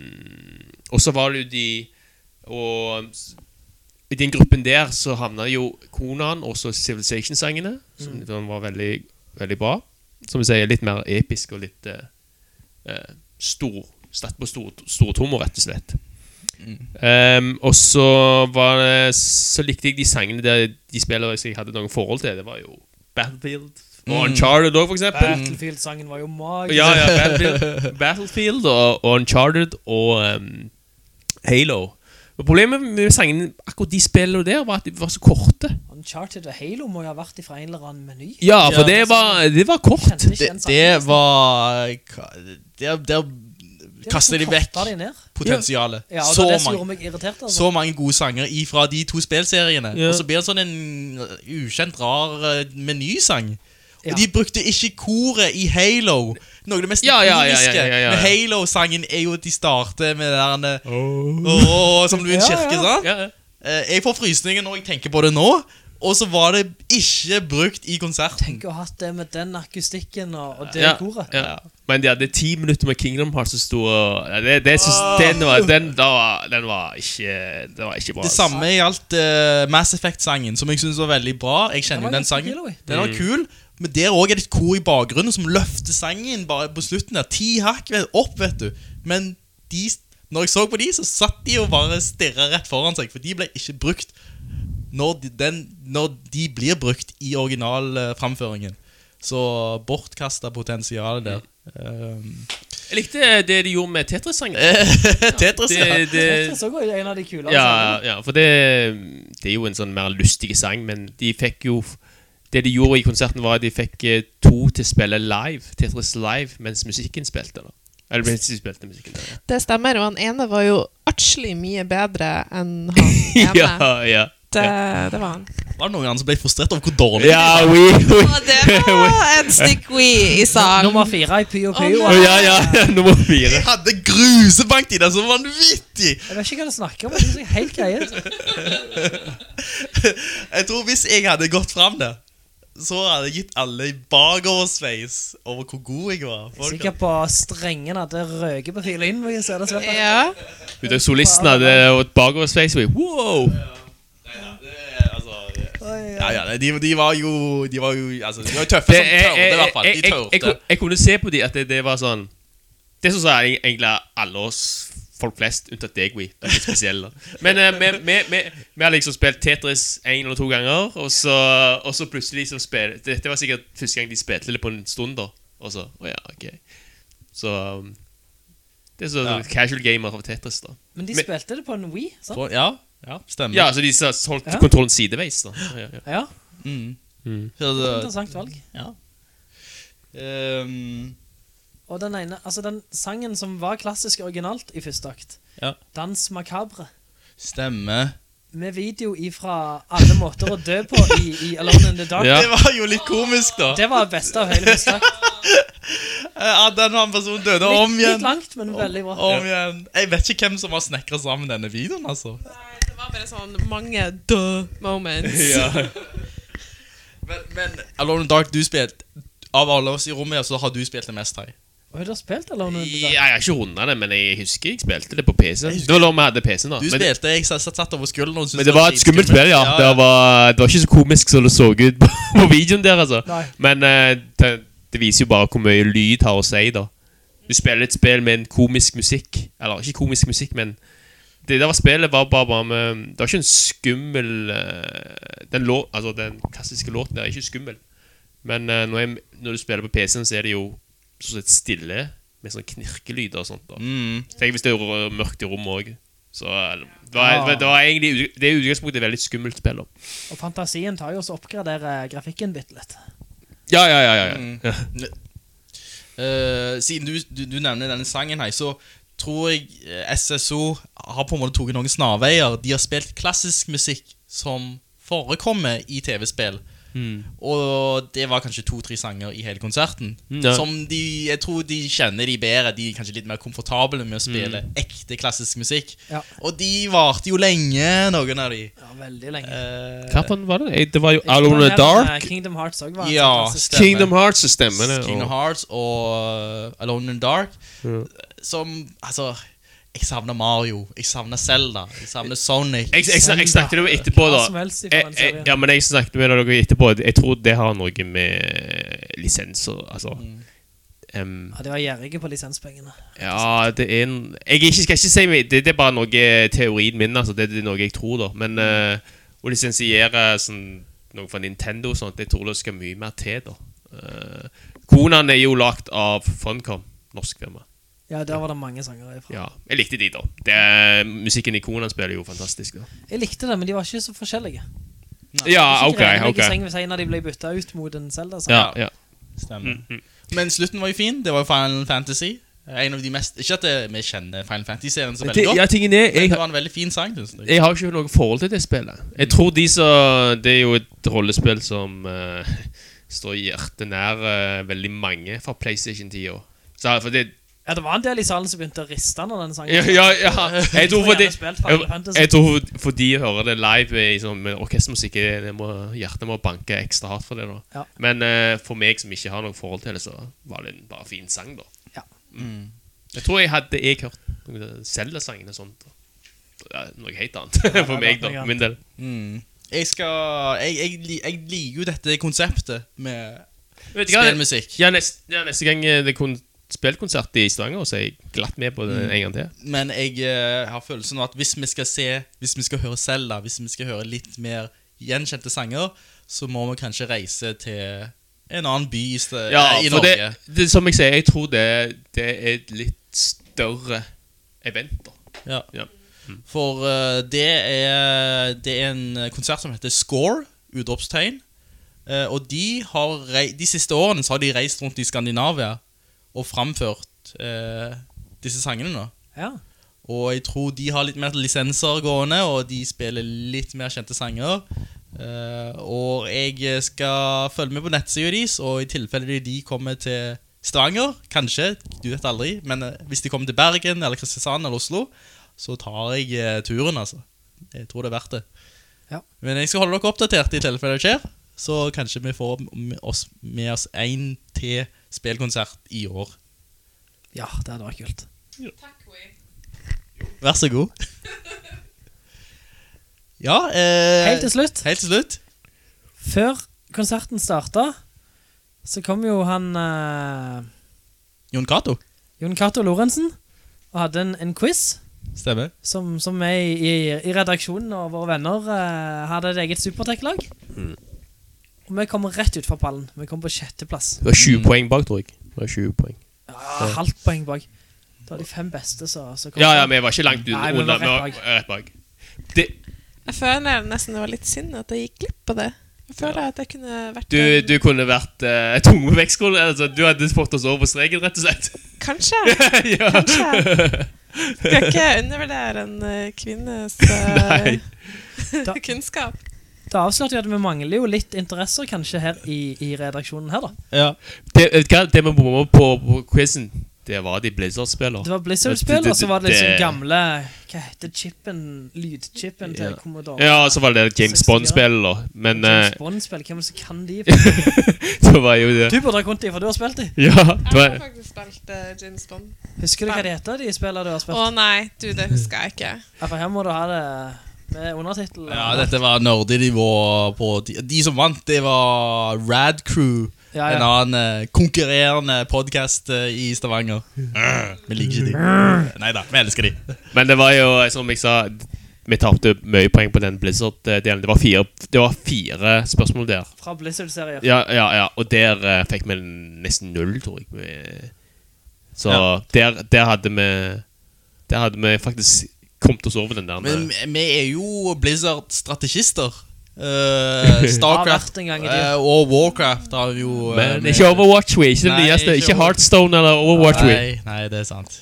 Og så var det jo de Og i den gruppen der så havna jo Konan og så Civilization-sangene, som mm. var veldig, veldig bra. Som vi sier, litt mer episk og litt eh, eh, stor Stått på stor, tommer rett og slett. Ehm, og så var det Så likte jeg de sangene der de spillere som jeg hadde noen forhold til. Det var jo Battlefield og Uncharted òg, for eksempel. Battlefield-sangen var jo magisk. Ja, ja, Battlefield, Battlefield og, og Uncharted og um, Halo. Men problemet med sangene, akkurat de spillene der, var at de var så korte. Uncharted og Halo må jo ha vært fra en eller annen meny. Ja, for Ja. det var, det var kort. Kjente ikke Det, sangen, det nesten. var Der, der Det de liksom vekk de ned. potensialet. Ja, og så, var det som mange, meg irritert. Altså. så mange gode sanger ifra de to spillseriene. Ja. Og så blir det sånn en uh, ukjent, rar uh, menysang. Ja. Og de brukte ikke koret i Halo. Noe av det mest Ja, ja, ja, ja, ikoniske ja, ja, ja. med Halo-sangen er jo at de starter med det der Åh, Som du er en kirke, sant? Ja, ja. Eh, Jeg får frysninger når jeg tenker på det nå. Og så var det ikke brukt i konserten. Tenk å ha hatt det med den akustikken og, og det Ja, koret. ja. Men de hadde ti minutter med Kingdom Hearts som sto det, det synes, den, var, den, var, den var ikke Det var ikke bra. Det altså. samme gjaldt uh, Mass Effect-sangen, som jeg syns var veldig bra. Jeg kjenner jo den sangen. Den var kul, men der òg er det et kor i bakgrunnen som løfter sangen bare på slutten. der Ti hakk opp, vet du. Men de, når jeg så på de, så satt de og bare stirra rett foran seg, for de ble ikke brukt når de, den, når de blir brukt i originalframføringen. Så bortkasta potensialet der. Um, Jeg likte det de gjorde med Tetris-sangen. Tetris, ja. Det, det, Det så er en av de kule Ja, sangene. ja, for det, det er jo en sånn mer lystig sang, men de fikk jo Det de gjorde i konserten, var at de fikk eh, to til å spille live, Tetris live, mens musikken spilte. da Eller mens de spilte musikken. Da, ja. Det stemmer, og han ene var jo artig mye bedre enn han ene. ja, ja. det, det var han. Var det noen andre som ble frustrert over hvor dårlig Ja, we, we. Og det var en stykk we i sang. Nummer fire i Pyo Pio. Pyo. nei. Ja, ja, nummer fire. Jeg hadde grusebank i det, så vanvittig! Jeg vet ikke hva du snakker om, det er helt greit. Jeg tror hvis jeg hadde gått fram der, så hadde jeg gitt alle bakoversveis over hvor god jeg var. Folk- Sikkert på strengen at det røker på fiolinen. må jeg si det selv. Ja. Vet du, Solisten hadde et bakoversveis. vi, Wow! Det, altså, ja, ja, de, de var jo De var jo altså, de var tøffe Det, som tørde, i hvert fall. jeg, tørte. jeg, jeg, jeg, jeg kunne se på de at det, det var sånn Det som er egentlig alle oss folk flest, unntatt deg, We. Du er litt spesiell. da. Men eh, vi, vi, vi, vi har liksom spilt Tetris én eller to ganger, og så, og så plutselig så spil, Dette var sikkert første gang de spilte det på en stund, da. Og så Å ja, ok. Så um, Det er så Ja. casual gamer av Tetris, da. Men de Men- spilte det på en Wii, sant? Så, ja, ja, stemmer. Ja, så de så holdt Ja. kontrollen sideveis, da. Ja, ja, ja. Ja, Mm. Mm. Så det- interessant valg. ja. Ehm, Og den ene, altså den sangen som var klassisk originalt i første akt, Ja. Dans Macabre, stemmer. med video ifra alle måter å dø på i, i Alone in the Dark. Ja. Det var jo litt komisk, da. Det var det beste av hele første akt. Ja, den og en person døde om Litt, igjen. litt langt, men veldig bra. Om igjen. Jeg vet ikke hvem som har snekra sammen denne videoen, altså. Nei, det var bare sånn mange duh moments. Ja. Men, men Alone in the Dark, du spilte Av alle oss i rommet, så har du spilt det mest her. Og du har spilt det the Ja, jeg har ikke runda det, men jeg husker jeg spilte det på PC. Det var da vi hadde PC, da. Du Men, spilte, jeg satt satt over skulderen og men det var et skummelt spill, ja. ja, Det, var, det var ikke så komisk som det så ut på, på videoen der, altså. Nei. Men uh, det, det viser jo bare hvor mye lyd har å si, da. Du spiller et spill med en komisk musikk. Eller ikke komisk musikk, men det der var spillet var bare, bare med Det var ikke en skummel eh, Den, lå, altså, den klassiske låten der er ikke skummel. Men eh, når, jeg, når du spiller på PC-en, så er det jo sånn sett stille, med sånn knirkelyder og sånt. da Mm. Tenk hvis det er mørkt i rommet òg. Så eh, det var, det var- det var egentlig Det er utgangspunktet et veldig skummelt spill. da Og fantasien tar jo også oppgradere oppgraderer grafikken bitte litt. Ja, ja, ja. ja, ja. Mm. Eh, siden du, du, du nevner denne sangen her, så tror jeg eh, SSO har på en måte tatt noen snarveier. De har spilt klassisk musikk som forekommer i TV-spill. Og det var kanskje to-tre sanger i hele konserten. Ja. Som de, jeg tror de kjenner de bedre. De er kanskje litt mer komfortable med å spille ekte klassisk musikk. Ja. Og de varte jo lenge, noen av de. Ja, veldig lenge. Eh, Hva for var det? Eh, Det var jo Alone in the Dark. Kingdom Hearts også var Ja, stemmer. Kingdom Hearts, stemmer det. Kingdom Hearts og Alone in the Dark. Ja. Som Altså, jeg savner Mario. Jeg savner Zelda. Jeg savner Sonic. Jeg, jeg, jeg, jeg snakket med etterpå, da. ja, men jeg snakket med dere etterpå. Jeg tror det har noe med lisenser Altså em, Ja, de var gjerrige på lisenspengene. Ja, det er en Jeg ikke, skal ikke si Det, det er bare noe teorien min, altså. Det, det er noe jeg tror, da. Men uh, å lisensiere sånn, noe fra Nintendo og sånt, jeg tror det skal mye mer til, da. Uh, Konan er jo lagd av Funcom, norsk firma. Ja, der var det mange sanger ifra. Ja, jeg likte de, da. Det, musikken i Konan spiller jo fantastisk, da. Jeg likte det, men de var ikke så forskjellige. Ja, ok, ok. i seng hvis en av de ble bytta ut mot en Zelda-sang. Ja, ja. Stemmer. Mm, Men slutten var jo fin. Det var jo Final Fantasy. En av de mest Ikke at det, vi kjenner Final Fantasy-serien så veldig Det, godt, ja, tingen er men det var en veldig fin sang. Synes jeg. jeg har ikke noe forhold til det spillet. Jeg tror de så, Det er jo et rollespill som uh, står hjertet nær uh, veldig mange fra PlayStation-tida. Så For det Ja, det var en del i salen som begynte å riste når den sangen Ja, ja, ja. Jeg tror fordi. Jeg tror fordi de hører det live i, sånn, med orkestermusikk det må, Hjertet må banke ekstra hardt for det. da Ja. Men uh, for meg som ikke har noe forhold til det, så var det en bare fin sang. da Ja. Mm. Jeg tror jeg hadde jeg hørt Selve Zelda-sangene og sånt. Da. Ja, noe helt annet for meg, da. For min del. Mm. Jeg skal jeg, jeg, jeg liker jo dette konseptet med spilmusikk spillmusikk. Ja, neste, ja, neste gang eh, det er spillkonsert i Stavanger, så er jeg glatt med på det Mm. en gang til. Men jeg eh, har følelsen av at hvis vi skal se Hvis vi skal høre Zelda, hvis vi skal høre litt mer gjenkjente sanger, så må vi kanskje reise til en annen by i, sted, Ja, i Norge. det, det, som jeg sier, jeg tror det, det er et litt større event. da Ja. Ja. For uh, det, er, det er en konsert som heter Score, utropstegn. Uh, og de har de siste årene så har de reist rundt i Skandinavia og framført eh, disse sangene nå. Ja. Og jeg tror de har litt mer lisenser gående, og de spiller litt mer kjente sanger. Eh, og jeg skal følge med på nettsida deres, og i tilfelle de kommer til Stavanger, kanskje, du vet aldri, men eh, hvis de kommer til Bergen eller Kristiansand eller Oslo, så tar jeg eh, turen, altså. Jeg tror det er verdt det. Ja. Men jeg skal holde dere oppdatert i tilfelle det skjer, så kanskje vi får med oss, med oss en til spillkonsert i år. ja, det hadde vært kult. Takk, Wayne. Vær så god. ja, eh, Helt til slutt, Helt til slutt. før konserten starta, så kom jo han eh, Jon Cato. Jon Cato Lorentzen og hadde en, en quiz Stemmer. som, som er i, i, redaksjonen og våre venner eh, hadde et eget Supertech-lag. Og vi kommer rett ut fra pallen. Vi kommer på sjetteplass. Det var 20 poeng bak, tror jeg. Det var 20 poeng. Ja, halvt poeng bak. Det var de fem beste så, så Ja, ja, vi var ikke langt Nei, under. vi var vi var rett rett bak. Det, Jeg føler nesten det var litt synd at jeg gikk glipp av det. Jeg føler at jeg kunne vært du, en- du kunne vært uh, tung på vektskålen. Altså, du hadde fått oss over streken, rett og slett. Kanskje. ja. Kanskje. Skal ikke undervurdere en eh, kvinnes uh, Nei. kunnskap. Da avslørte jeg at vi mangler jo litt interesser kanskje her i, i redaksjonen her da. Ja. Det, det vi bomma på på quizen, det var de Blizzard-spillere. Det var Blizzard-spill, og så var det liksom det- gamle, hva heter chipen, lydchipen til Ja. Commodore. Ja, og så var det James Bond-spill, da. Men James eh, Bond-spill, hvem som kan de? det var jo det. Du burde ha kunnet de, for du har spilt de. Ja, det Jeg har faktisk spilt uh, James Bond. Husker du hva de heter, de spillene du har spilt? Å nei, du, det husker jeg ikke. Ja, for her må du ha det med undertittel. ja, dette var nerdenivå på de, de som vant, det var Rad Crew. Ja, En annen eh, konkurrerende podcast eh, i Stavanger. Vi liker ikke de. Nei da, vi elsker de. men det var jo, som jeg sa Vi tapte mye poeng på den Blizzard-delen. Det, var fire- det var fire spørsmål der. Fra Blizzard-serier. Ja, ja, ja. Og der uh, fikk vi nesten null, tror jeg. Så Ja. der, der hadde vi Der hadde vi faktisk kommet oss over den der. Men vi er jo Blizzard-strategister. Uh, Starcraft eh, og Warcraft har vi jo uh, men ikke Overwatch, vi. Ikke det Nei, ikke Ikke Heartstone eller Overwatch. vi. Nei, nei, det er sant.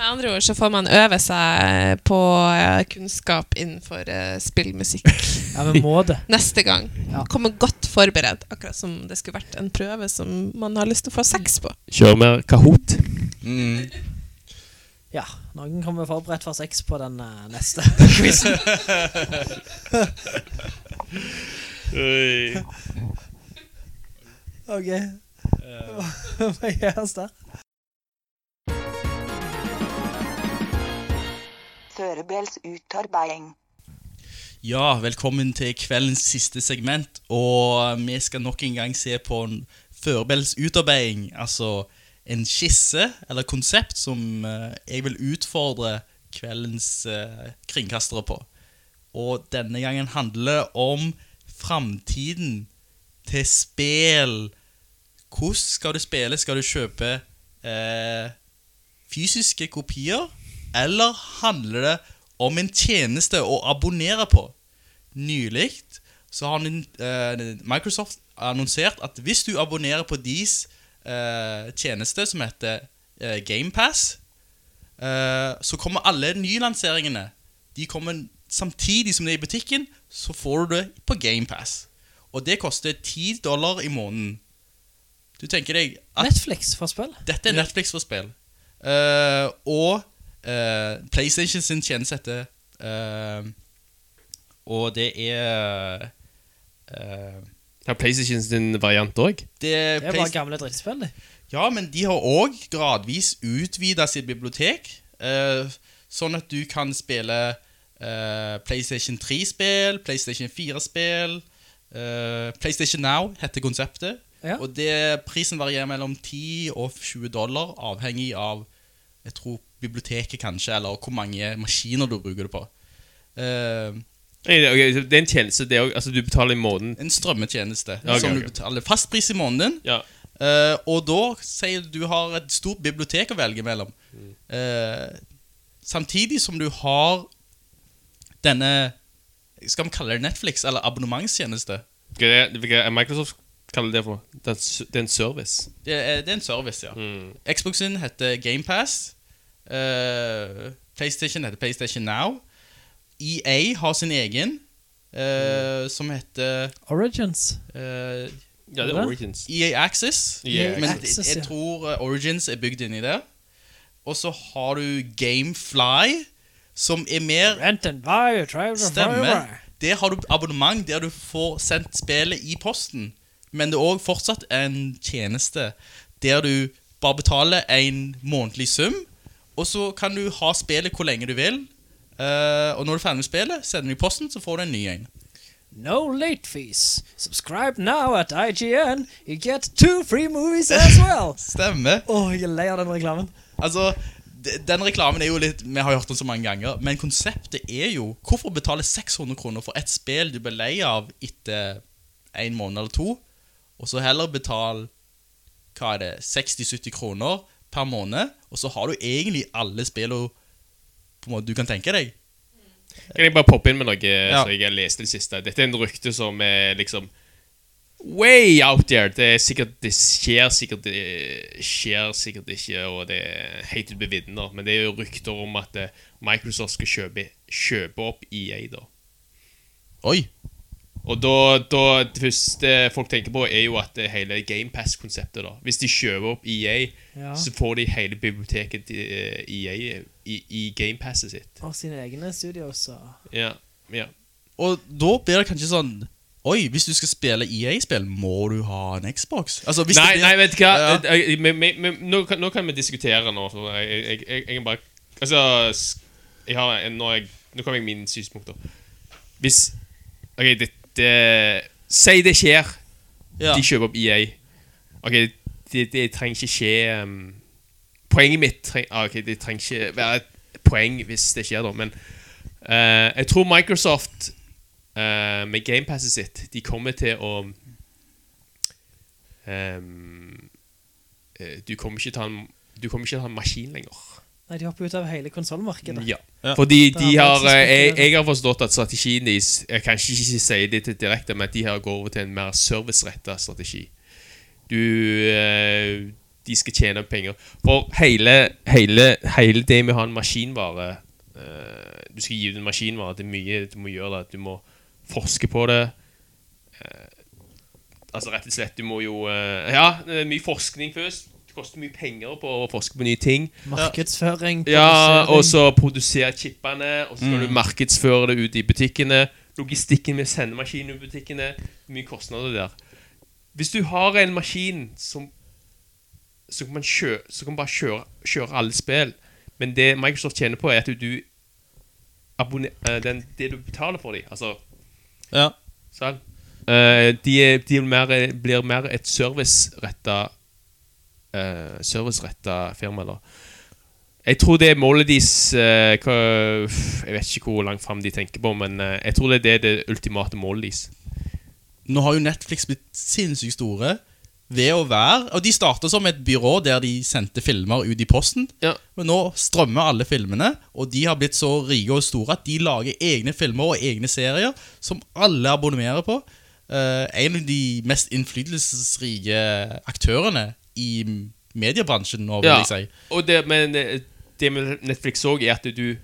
Med andre ord så får man øve seg på eh, kunnskap innenfor eh, spillmusikk Ja, men må det. neste gang. Ja. Komme godt forberedt, akkurat som det skulle vært en prøve som man har lyst til å få sex på. Kjør mer Kahoot. Mm. Ja, noen kommer forberedt for sex på den uh, neste quizen. Ok. Hva gjøres der? Førebelsutarbeiing. Ja, velkommen til kveldens siste segment. Og vi skal nok en gang se på en førebels utarbeiding. Altså en skisse eller konsept som eh, jeg vil utfordre kveldens eh, kringkastere på. Og denne gangen handler det om framtiden til spill. Hvordan skal du spille? Skal du kjøpe eh, fysiske kopier? Eller handler det om en tjeneste å abonnere på? Nylig har eh, Microsoft annonsert at hvis du abonnerer på deres eh, tjeneste som heter eh, GamePass, eh, så kommer alle nylanseringene De kommer samtidig som det er i butikken, så får du det på GamePass. Og det koster 10 dollar i måneden. Du tenker deg at Netflix for spill. dette er Netflix for spill. Eh, og eh, PlayStation sin tjeneste heter eh, Og det er eh, Har PlayStation sin variant òg? Det er Det er bare gamle drittspill, det. Ja, men de har òg gradvis utvida sitt bibliotek. eh, sånn at du kan spille eh, PlayStation 3-spill, PlayStation 4-spill. eh, PlayStation Now heter konseptet. Ja. Og det, prisen varierer mellom 10 og 20 dollar, avhengig av jeg tror biblioteket kanskje, eller hvor mange maskiner du bruker det på. Eh, Det er en tjeneste, det òg. Altså, du betaler i måneden. en strømmetjeneste Okay, som okay. du betaler fastpris i måneden. Ja. Uh, og da sier du du har et stort bibliotek å velge mellom. Uh, samtidig som du har denne Skal vi kalle det Netflix, eller abonnementstjeneste? Hva Microsoft kaller det for? Det er, en det er en service. Det er, det er en service, ja. Mm. Xboxen heter GamePass. Uh, PlayStation heter PlayStation Now. EA har sin egen, eh, som heter Origins. eh, Ja, det er Origins. EA Access. EA Men Access, jeg, ja. tror eh, Origins er bygd inn i det. Og så har du Gamefly, som er mer Rent and buy, try Stemme. Der har du abonnement der du får sendt spillet i posten. Men det er òg fortsatt en tjeneste der du bare betaler en månedlig sum, og så kan du ha spillet hvor lenge du vil. Eh, og når du er ferdig med spillet, sender du i posten, så får du en ny en. No late fees. Subscribe now at IGN. You get two free movies as well. Stemmer. Åh, jeg er lei av den reklamen. Altså, Den reklamen er jo litt Vi har hørt den så mange ganger, men konseptet er jo Hvorfor betale 600 kroner for et spill du blir lei av etter en måned eller to, og så heller betale Hva er det 60-70 kroner per måned, og så har du egentlig alle spillene på en måte du kan tenke deg. Kan jeg bare poppe inn med noe Ja. som jeg har lest i det siste? Dette er en rykte som er liksom way out there. Det er sikkert Det skjer sikkert Det skjer sikkert ikke, og det er helt ute. Men det er jo rykter om at eh, Microsoft skal kjøpe, kjøpe opp EA, da. Oi. Og da, da Det første folk tenker på, er jo at det hele GamePass-konseptet, da. Hvis de kjøper opp EA, Ja. så får de hele biblioteket til eh, EA i, i GamePasset sitt. Og sine egne studios og Ja, ja. Og da blir det kanskje sånn Oi, hvis du skal spille EA-spill, må du ha en Xbox? Altså, hvis Nei, det blir- nei, vet du hva? Ja. Jeg- jeg- men- men- men Nå, kan- nå kan vi diskutere nå. Jeg, jeg, jeg, jeg kan bare Altså jeg har, en- nå, nå kommer jeg med mine synspunkter. Hvis OK, det, det Si det skjer. Ja. De kjøper opp EA. OK, det, det trenger ikke skje um, Poenget mitt treng, ah, Ok, det trenger ikke være et poeng hvis det skjer, da, men uh, jeg tror Microsoft uh, med GamePasset sitt De kommer til å eh, Du kommer ikke til å ha en Du kommer ikke til å ha en maskin lenger. Nei, de hopper ut av hele konsolmarkedet. Ja. Fordi de har har faktisk eh, jeg, jeg har forstått at strategien deres Jeg kan ikke si det til direkte, men at de her går over til en mer serviceretta strategi. Du eh, De skal tjene penger. For hele, hele, hele det med å ha en maskinvare eh, Du skal gi ut en maskinvare. Det er mye du må gjøre. det Du må forske på det. Eh, altså rett og slett, du må jo Ja, mye forskning først. Det koster mye penger på å forske på nye ting. Markedsføring, Ja, og så produsere chipene, og så skal du markedsføre det ut i butikkene. Logistikken med å sende i butikkene. Mye kostnader der. Hvis du har en maskin som Så kan man kjø, så kan man bare kjøre, kjøre alle spill. Men det Microsoft tjener på, er at du abonner, eh, den, Det du betaler for dem, altså Ja. Sånn. Eh, de de er mer, blir mer et serviceretta uh, Serviceretta firma, da. Jeg tror det er målet deres uh, hva, Jeg vet ikke hvor langt fram de tenker på, men uh, jeg tror det er det, det ultimate målet deres. Nå har jo Netflix blitt sinnssykt store ved å være Og de starta som et byrå der de sendte filmer ut i posten. Ja. Men nå strømmer alle filmene, og de har blitt så rike og store at de lager egne filmer og egne serier som alle abonnerer på. Uh, en av de mest innflytelsesrike aktørene i mediebransjen nå, vil Ja, jeg si. og det, men eh, det med Netflix òg er at du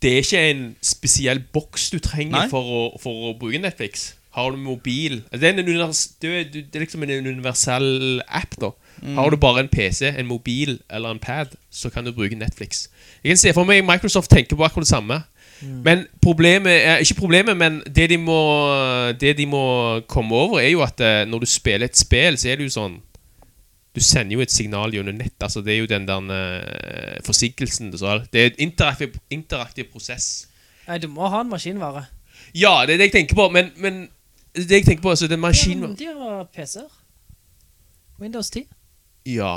Det er ikke en spesiell boks du trenger for å, for å bruke Netflix. Har du mobil det er, en univers, det, er, det er liksom en universell app. da Har du bare en PC, en mobil eller en pad, så kan du bruke Netflix. Jeg kan se for meg Microsoft tenker på akkurat det samme. Men problemet er Ikke problemet, men det de må Det de må komme over, er jo at eh, når du spiller et spill, så er det jo sånn du sender jo et signal gjennom nett. Altså det er jo den der uh, forsinkelsen. Så det er en interaktiv, interaktiv prosess. Nei, du må ha en maskinvare. Ja, det er det jeg tenker på, men, men det jeg tenker på, altså den maskinvaren de har PC-er. Windows 10. Ja.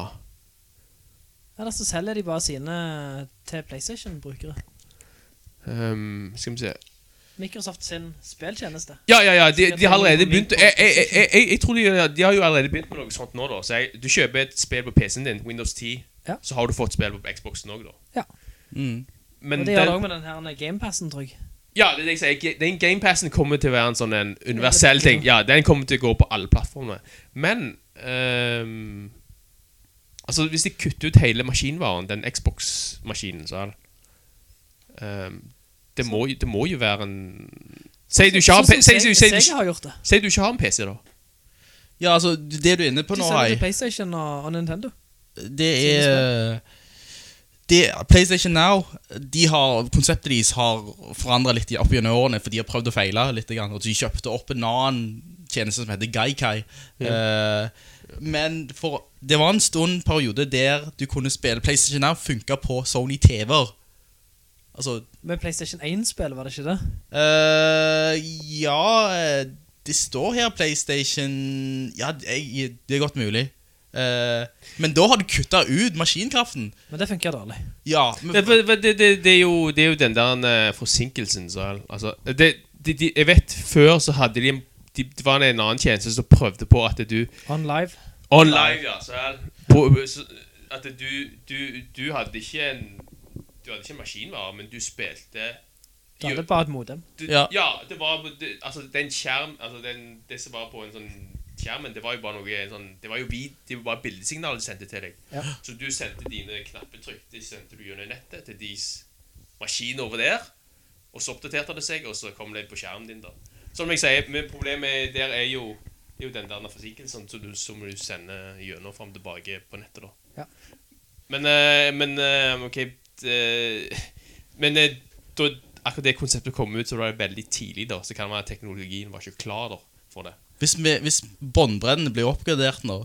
Eller så selger de bare sine til PlayStation-brukere. Um, skal vi se Microsoft sin spiltjeneste. Ja, ja, ja, de, de har allerede begynt jeg, jeg, jeg, jeg, jeg tror de, de har jo allerede begynt med noe sånt nå, da. Så jeg, du kjøper et spill på PC-en din, Windows 10, Ja. så har du fått spill på Xboxen òg, da. Ja. Mm. Men og det gjør det også med den her gamepassen, tror jeg. Ja, det er det jeg sier. Den gamepassen kommer til å være en sånn en universell ting. Ja, den kommer til å gå på alle plattformer. Men um, Altså, hvis de kutter ut hele maskinvaren, den Xbox-maskinen, så er det ehm, det, må, det må jo være en Si du ikke har en PC, da. Ja, altså, det du er inne på nå, De Hai til PlayStation og, og Nintendo. det er det, PlayStation Now de har, Konseptet deres har forandra litt i- opp gjennom årene, for de har prøvd å feile litt. grann, Og de kjøpte opp en annen tjeneste som heter Gaikai. Eh, men for, det var en stund periode der du kunne spille PlayStation Now funka på Sony TV-er. Altså Med PlayStation 1-spill, var det ikke det? Uh, Ja eh, Det står her PlayStation Ja, det er godt mulig. Uh, men da har du kuttet ut maskinkraften. Men det funker dårlig. Ja, men, Det, det, det, det, det, er jo, det er jo den der forsinkelsen så, altså, Jeg vet før så hadde de, de Det var en annen tjeneste som prøvde på at du On live. On live, ja. Så, på, så, at du, du, du hadde ikke en Du hadde ikke en maskinvare, men du spilte Da hadde det bare et modem. du, Ja. ja. det var det, Altså, den skjerm Altså, den, det som var på en sånn skjermen, det var jo bare noe sånn Det var jo vid, det var bare bildesignaler de sendte til deg. Ja. Så du sendte dine knappetrykk De sendte du gjennom nettet til deres maskin over der. Og så oppdaterte det seg, og så kom det på skjermen din, da. Som jeg sier, men problemet der er jo, er jo den der forsinkelsen som du, som du sender gjennom fram tilbake på nettet, da. Ja. Men, eh, men eh, OK det- Men eh, da akkurat det konseptet kom ut, så var det veldig tidlig, da. Så kan det være at teknologien var ikke klar da for det. hvis, vi, hvis båndbreddene blir oppgradert nå,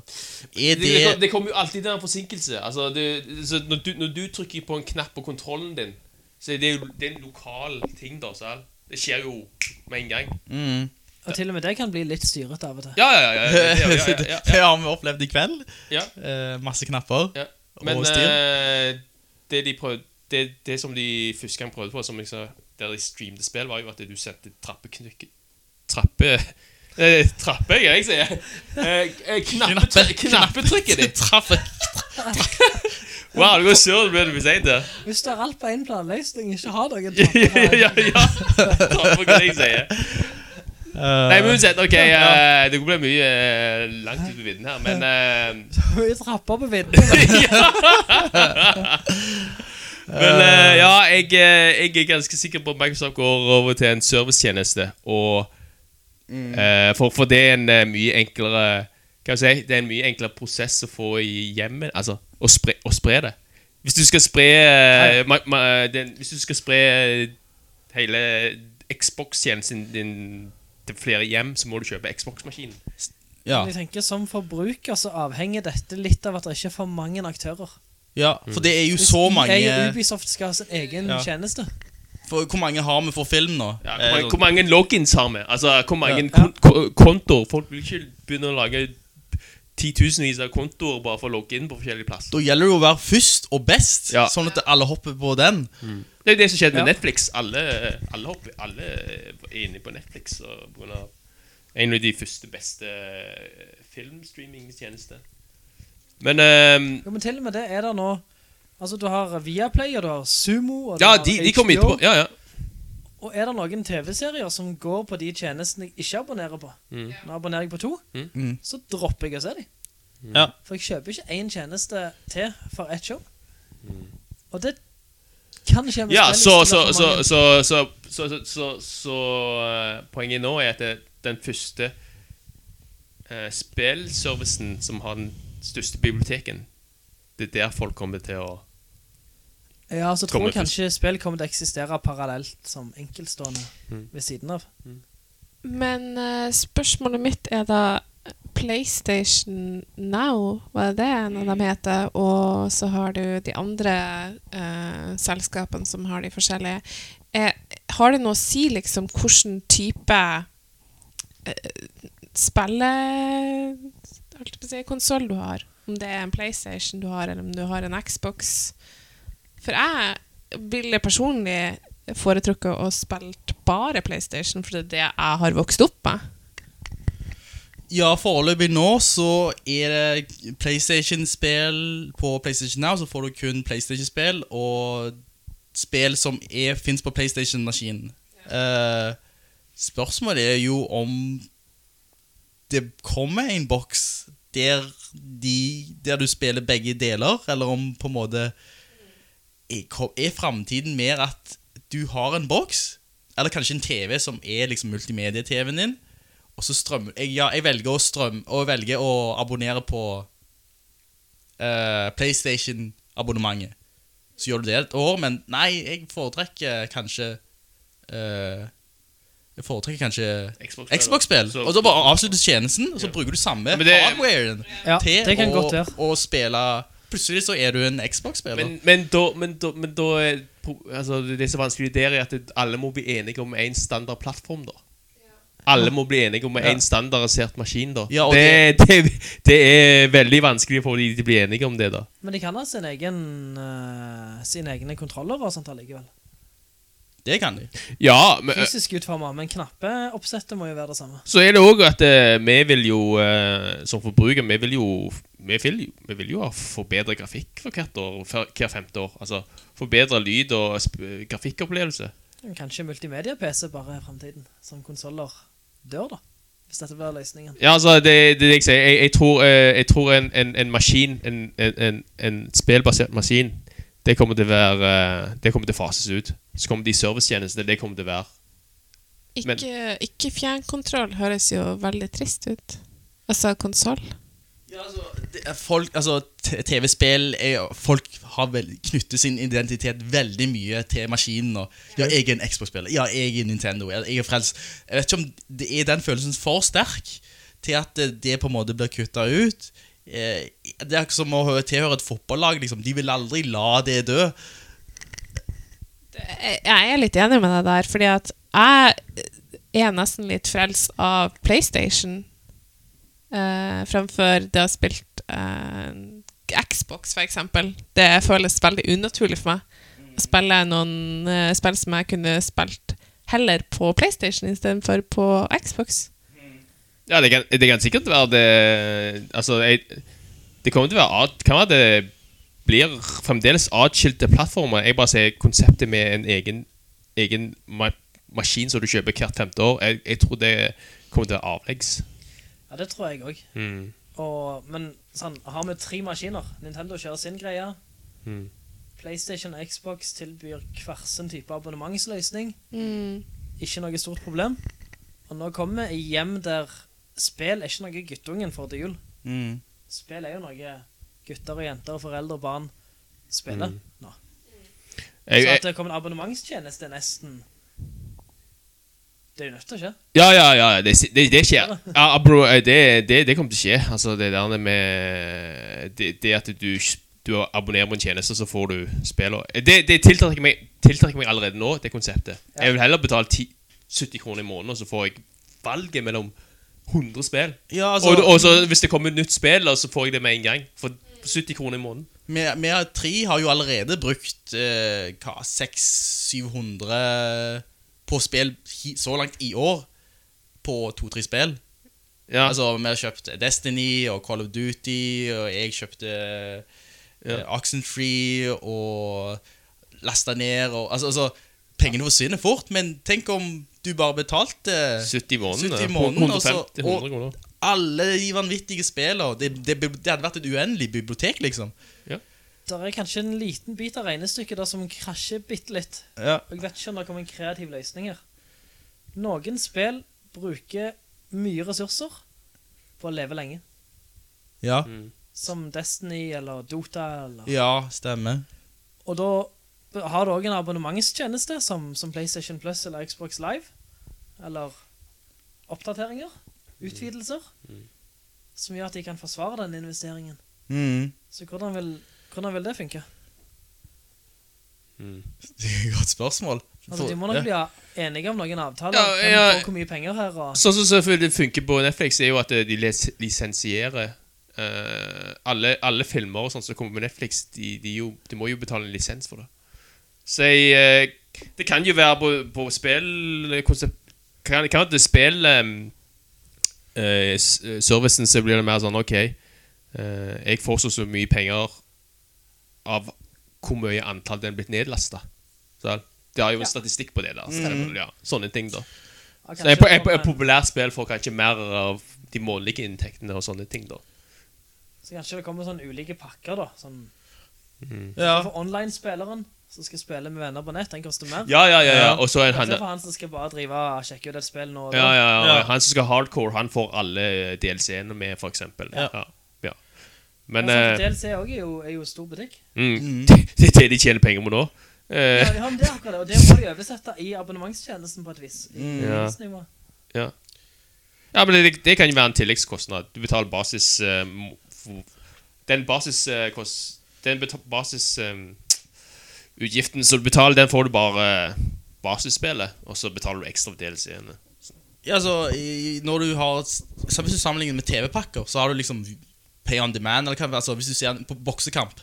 er Det, det, det det kommer jo alltid til en forsinkelse. Altså, det, så når, du, når du trykker på en knapp på kontrollen din, så er det jo det er en lokal ting, da. Så det skjer jo med en gang. mm. Og til og med det kan bli litt styrete av og til. Ja, ja, ja. ja, ja, ja, ja, ja, Det har vi opplevd i kveld. ja, Eh, masse knapper. ja. Men Og styr. eh, det de prøvde det, det som de første gang prøvde på, som jeg sa, der de streamte spill, var jo at du sendte trappeknykk... Trappe... Eh, trappe, jeg, jeg sier. Eh, eh, knappetry- Knappetrykket ditt. Traffe. Wow, det går sur når der. Hvis det er alt på én planløsning, ikke dere noen ja, trapper. ja, ja. Trappe, hva jeg sier. Nei, men uansett, ok, eh, det ble mye eh, langt ut på vidden her, men eh, Mye trapper på vidden. Men eh, ja, jeg, eh, jeg er ganske sikker på at Microsoft går over til en servicetjeneste. Og eh, for, for det er en eh, mye enklere Kan jeg si, Det er en mye enklere prosess å få i hjemmet. Altså å spre, å spre det. Hvis du skal spre eh, ma, ma, den, Hvis du skal spre hele Xbox-tjenesten din til flere hjem, så må du kjøpe Xbox-maskinen. Ja. Jeg tenker Som forbruker så avhenger dette litt av at det ikke er for mange aktører. ja, for det er jo Hvis så mange og Ubisoft skal ha sin egen Ja. tjeneste for, Hvor mange har vi for film nå? Ja, Eh, hvor, mange, hvor mange logins har vi? Altså, hvor mange Ja. kon ko- kontoer? Folk vil ikke begynne å lage titusenvis av kontoer bare for å logge inn på forskjellige plasser. Da gjelder det jo å være først og best, Ja. sånn at alle hopper på den. Det er jo det som skjedde med Ja. Netflix. Alle, alle, hopper, alle er inne på Netflix og på grunn av en av de første beste filmstreamingtjenester. Men um, Jo, men til og med det er det nå Altså, du har Viaplay, og du har Sumo og Ja, de, de kommer etterpå. Ja, ja. Og er det noen TV-serier som går på de tjenestene jeg ikke abonnerer på? Mm. Nå abonnerer jeg på to, Mm. så dropper jeg å se dem. Ja. For jeg kjøper ikke én tjeneste til for ett show. Mm. Og det kan skje med Ja, så, så, så, så, så, så, så, så, så eh, Poenget nå er at det, den første uh, spillservicen som har den største biblioteken, det er der folk kommer til å Ja, så tror jeg kanskje spill kommer til å eksistere parallelt som enkeltstående Mm. ved siden av. Men uh, spørsmålet mitt er da PlayStation Now, hva er det en av dem heter? Og så har du de andre uh, selskapene som har de forskjellige. Er, har det noe å si liksom hvilken type uh, spille... Holdt jeg på å si, konsoll du har? Om det er en PlayStation du har, eller om du har en Xbox? For jeg ville personlig foretrukket å spille bare PlayStation, for det er det jeg har vokst opp med. Ja, foreløpig nå så er det PlayStation-spill på PlayStation Now, så får du kun PlayStation-spill og spill som finnes på PlayStation-maskinen. Eh, spørsmålet er jo om det kommer en boks der, de, der du spiller begge deler, eller om på en måte er, fremtiden mer at du har en boks, eller kanskje en TV som er liksom multimedie-TV-en din, og så strømmer jeg, ja, jeg velger å strømme Og velger å abonnere på uh, PlayStation-abonnementet. Så gjør du det et år, men nei, jeg foretrekker kanskje uh, Jeg foretrekker kanskje Xbox-spill. Og så bare avsluttes tjenesten, og så bruker du samme men det- hardwaren Ja, til å, å spille Plutselig så er du en Xbox-spiller. Men, men, da, men, da, men da er altså, Det som er vanskelig der, er at alle må bli enige om én standardplattform. da Alle må bli enige om Ja. én standardisert maskin, da. Ja, og det, det, det er veldig vanskelig for de å bli enige om det, da. Men de kan ha sin egen, uh, sine egne kontroller og sånt allikevel. Det kan de. Ja, men, Fysisk utforma, men knappeoppsettet må jo være det samme. så er det òg at uh, vi vil jo, uh, som forbruker, vi vil jo vi vil, vi vil jo ha forbedre grafikk for hvert år, for hver femte år. Altså forbedre lyd og grafikkopplevelse. Kanskje multimedia-PC bare i fremtiden, som konsoler dør da, hvis dette blir løsningen. Ja, altså, det, det er det jeg sier. Jeg, jeg tror, eh, jeg tror en, en, en maskin, en, en, en, spilbasert maskin, det kommer til å være eh, Det kommer til å fases ut. Så kommer de servicetjenestene, det kommer til å være Ikke, ikke fjernkontroll høres jo veldig trist ut. Altså konsoll. Ja, altså, folk, altså TV-spill Folk har vel, knyttet sin identitet veldig mye til maskinen. Og, ja, jeg er en Xbox-spiller. Ja, jeg er Nintendo. Jeg er frelst. Jeg vet ikke om det er den følelsen for sterk til at det, det på en måte blir kutta ut. Eh, det er ikke som å tilhøre et fotballag. Liksom. De vil aldri la det dø. Jeg er litt enig med deg der, fordi at jeg er nesten litt frelst av PlayStation eh, fremfor det å ha spilt eh, Xbox, eksempel. Det føles veldig unaturlig for meg å spille noen eh, spill som jeg kunne spilt heller på PlayStation istedenfor på Xbox. Ja, det kan, det kan sikkert være det Altså, jeg, det kommer til å være at, Kan være det blir fremdeles atskilte plattformer. Jeg bare sier konseptet med en egen, egen ma maskin som du kjøper hvert femte år. Jeg, jeg tror det kommer til å være avleggs. Ja, det tror jeg også. Mm. Og, men sånn, har vi tre maskiner. Nintendo kjører sin greie. Mm. PlayStation og Xbox tilbyr hver sin type abonnementsløsning. Mm. Ikke noe stort problem. Og nå kommer vi hjem der spill er ikke noe guttungen får til jul. Mm. Spill er jo noe gutter og jenter og foreldre og barn spiller Mm. nå. Så at det kommer en abonnementstjeneste nesten Det er jo nødt til å skje. ja, ja, ja. Det, det, det skjer. Ja, bro, eh, det, det, det kommer til å skje. Altså, det der med Det, det at du, du abonnerer på en tjeneste, så får du spillene. Det, det tiltrekker, meg, tiltrekker meg allerede nå, det konseptet. Ja. Jeg vil heller betale 10, 70 kroner i måneden, og så får jeg valget mellom 100 spill. Ja, altså, og, og så hvis det kommer et nytt spill, så får jeg det med en gang. For 70 kroner i måneden. Vi, tre har jo allerede brukt eh, hva, 600-700 på spill så langt i år. På to-tre spill. Ja. Altså, vi har kjøpt Destiny og Call of Duty, og jeg kjøpte uh, Oxenfree og lasta ned og Altså, altså pengene forsvinner fort, men tenk om du bare betalte 70 måneder, måneden. 70 i eh, og så- 150-100 alle de vanvittige spillene. Det, det, det hadde vært et uendelig bibliotek, liksom. Der er kanskje en liten bit av regnestykket der som krasjer bitte litt. Ja. Jeg vet ikke om det kommer en kreativ løsning her. Noen spill bruker mye ressurser på å leve lenge. Ja, Som Destiny eller Dota eller ja stemmer. Og da har du også en abonnementstjeneste som, som PlayStation Plus eller Xbox Live. Eller oppdateringer, utvidelser, som gjør at de kan forsvare den investeringen. Mm. Så hvordan vil, hvordan vil det funke? Det er et godt spørsmål. Altså, de må nok bli enige om noen avtaler. Ja, Hvem ja. får hvor mye penger her, og... Sånn som selvfølgelig funker på Netflix, er jo at eh, de lisensierer uh, alle, alle filmer og sånt som kommer på Netflix. De, de, jo, de må jo betale en lisens for det. Så jeg, uh, det kan jo være på, på spill kan, kan det spill um, uh, eh, Servicen så blir det mer sånn OK, eh, jeg får så, så mye penger av hvor mye antall den er blitt nedlasta. Det har jo en statistikk på det. der så, ja, Sånne ting, da. Så det kommer et populært spill får kanskje mer av de månedlige inntektene og sånne ting, da. Så kanskje det kommer sånne ulike pakker da, sånn... Ja. For online-spilleren som skal spille med venner på nett, den koster mer. Ja, ja, ja. ja. Og så er han for han som skal bare drive og sjekke ut et spill nå ja, ja. Ja. Han som skal hardcore, han får alle DLC-ene med, for eksempel. Ja. Ja. ja. Men Altså, eh, DLC er jo, er jo stor butikk. mm, det, det er det de tjener penger på nå. Eh, Ja, ja, men det er akkurat det, og det må de oversette i abonnementstjenesten på et vis. Mm. Ja. ja. ja, men det, det kan jo være en tilleggskostnad. Du betaler basis Um, Den basis Uh, kost, Den basis Um, utgiften som du betaler, den får du bare eh, basisspillet, og så betaler du ekstra for DLC-ene. Ja, altså, i, når du har så Hvis du sammenligner med TV-pakker, så har du liksom pay on demand. Eller hva, altså, hvis du ser en på boksekamp,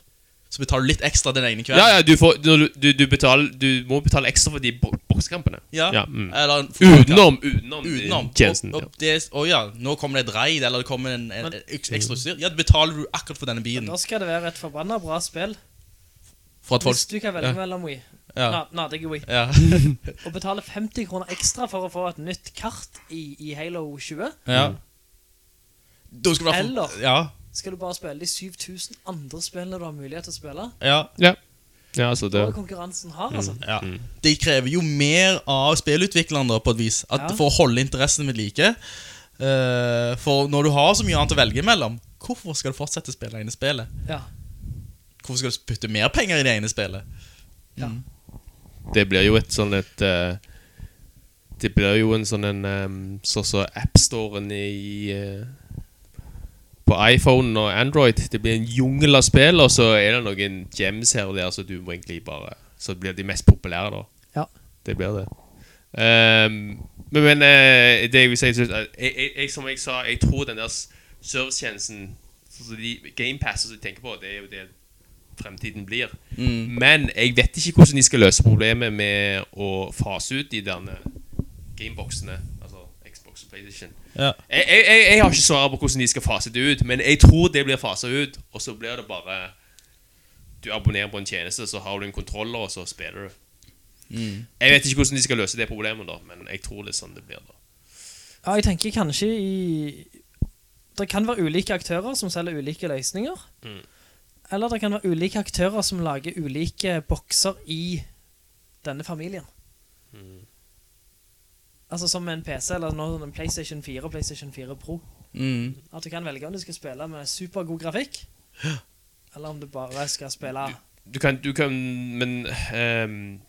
så betaler du litt ekstra den ene kvelden. Ja, ja, du, får, du, du, du, betaler, du må betale ekstra for de boksekampene. Ja, Ja, mm. Eller. Utenom, utenom, Utenom. tjenesten. Og, og det, og, ja, nå kommer det et raid, eller det kommer en, en, en ekstra utstyr. Ja, det betaler du akkurat for denne bilen. Da skal det være et forbanna bra spill. For at folk Hvis du kan velge ja. mellom Wii. Ja. Na, na, det er Wii. Ja. Og betale 50 kroner ekstra for å få et nytt kart i, i Halo 20. ja. Da skal du ha Eller- Ja. Skal du bare spille de 7000 andre spillene du har mulighet til å spille? ja. Ja. ja, altså Det konkurransen har, altså. Ja. Det krever jo mer av spillutvikleren da, på et vis. At Ja. For å holde interessen ved like. Uh, for når du har så mye annet å velge mellom, hvorfor skal du fortsette å spille det ene spillet? Ja. Hvorfor skal du putte mer penger i det ene spillet? Det blir jo et sånn et uh, Det blir jo en sånn en um, Sånn som AppStoren i eh, På iPhone og Android. Det blir en jungel av spill, og så er det noen gems her og der, så du må egentlig bare Så blir de mest populære, da. Ja. Det blir det. Um, men men uh, det jeg vil si eh, jeg, jeg, jeg, Som jeg sa, jeg tror den der servicetjenesten sånn som de Gamepass som du tenker på, det er jo det fremtiden blir. Men jeg vet ikke hvordan de skal løse problemet med å fase ut de derne gameboxene. Altså Xbox og PlayStation. Ja. Jeg, jeg, jeg, jeg har ikke svaret på hvordan de skal fase det ut, men jeg tror det blir fasa ut, og så blir det bare Du abonnerer på en tjeneste, så har du en kontroller, og så spiller du. Jeg vet ikke hvordan de skal løse det problemet, da, men jeg tror det er sånn det blir. da Ja, jeg tenker kanskje i Det kan være ulike aktører som selger ulike løsninger. Mm. Eller det kan være ulike aktører som lager ulike bokser i denne familien. Mm. Altså som en PC, eller nå en PlayStation 4 og PlayStation 4 Pro. Mm. At du kan velge om du skal spille med supergod grafikk, eller om du bare skal spille Du kan, du kan Men Um,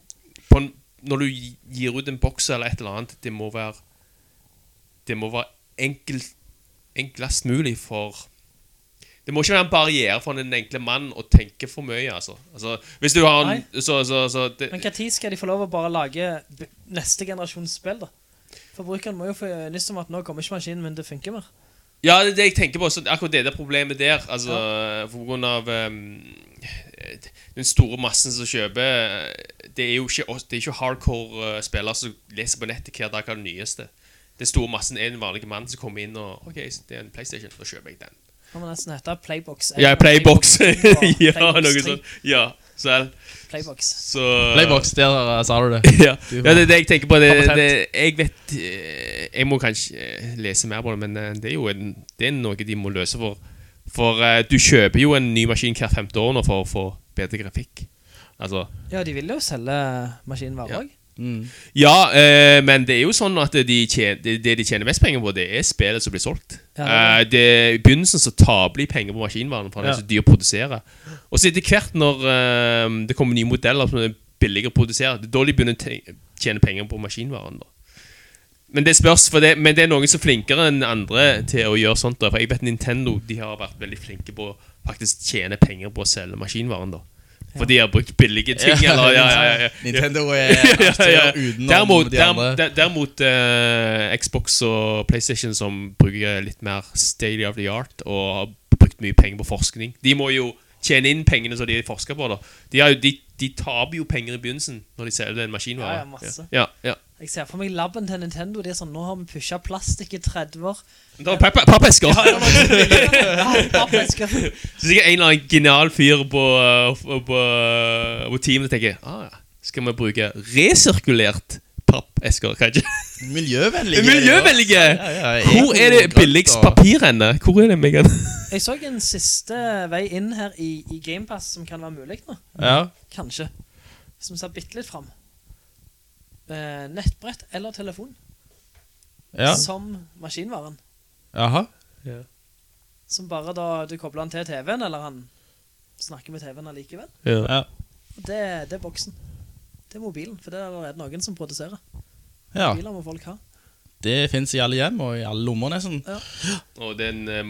på en, når du gir ut en boks eller et eller annet, det må være Det må være enkelt enklest mulig for Det må ikke være en barriere for den enkle mann å tenke for mye, altså. altså hvis du har en Så, så, så det, Men hva tid skal de få lov å bare lage neste generasjons spill, da? Forbrukeren må jo få nyss om at nå kommer ikke maskinen min til å funke mer. Ja, det er det jeg tenker på. Så akkurat det der problemet der Altså, for grunn av ehm, den store massen som kjøper Det er jo ikke, det er ikke hardcore eh, spillere som leser på nettet hver dag hva er det nyeste. Den store massen er den vanlige mannen som kommer inn og OK, det er en PlayStation, da kjøper jeg den. Kan må nesten hete Playbox. Ja, Playbox. Playbox ja, noe 3. sånt. Ja, selv. Playbox. Så Playbox, der uh, sa du det. ja. ja, det er det jeg tenker på. Det, det, jeg vet eh, Jeg må kanskje eh, lese mer på det, men eh, det er jo en, det er noe de må løse for. For eh, du kjøper jo en ny maskin hvert femte år nå for å få bedre grafikk. Altså Ja, de vil jo selge maskinen hver Ja. Dag. Ja, eh, men det er jo sånn at de tjener, det, de tjener mest penger på, det er spillet som blir solgt. Ja, Eh, det, I begynnelsen så taper de penger på maskinvaren, for det er så dyr å produsere. Og så etter hvert, når eh, det kommer nye modeller som er billigere å produsere, det er da de begynner å tjene penger på maskinvaren. da. Men det spørs, for det, men det er noen som er flinkere enn andre til å gjøre sånt. da. For jeg vet Nintendo de har vært veldig flinke på å faktisk tjene penger på å selge maskinvaren. da. For de har brukt billige ting. Ja, eller, ja, ja, ja, ja. Nintendo er Ja, ja, ja. utenom Derimot, de andre. der, derimot uh, Xbox og PlayStation som bruker litt mer state of the art og har brukt mye penger på forskning. De må jo tjene inn pengene som de forsker på. da De, har jo, de, de taper jo penger i begynnelsen når de selger en maskinvare. Ja, ja, masse. Ja, ja. Jeg ser for meg labben til Nintendo. Det er sånn, nå har vi pushet plastikk i 30 år. Det er papp- pappesker! Ja, pappesker. Så sikkert en eller annen genial fyr på, på, på, på teamet tenker ah, Skal vi bruke resirkulert pappesker, kanskje? Miljøvennlige. Miljøvennlige! Ja, ja, ja. Hvor er det billigst papirende? Hvor er det, Megan? Jeg så en siste vei inn her i, i Gamepass som kan være mulig nå. Ja. Kanskje. Hvis vi ser bittelitt litt fram. Eh, nettbrett eller telefon ja. som maskinvaren. Jaha. Ja. Som bare da du kobler den til TV-en, eller han snakker med TV-en allikevel. Ja. Det, det er boksen. Det er mobilen, for det er allerede noen som produserer. ja. Mobiler må folk ha. Det finnes i alle hjem og i alle lommer, nesten. Og den eh,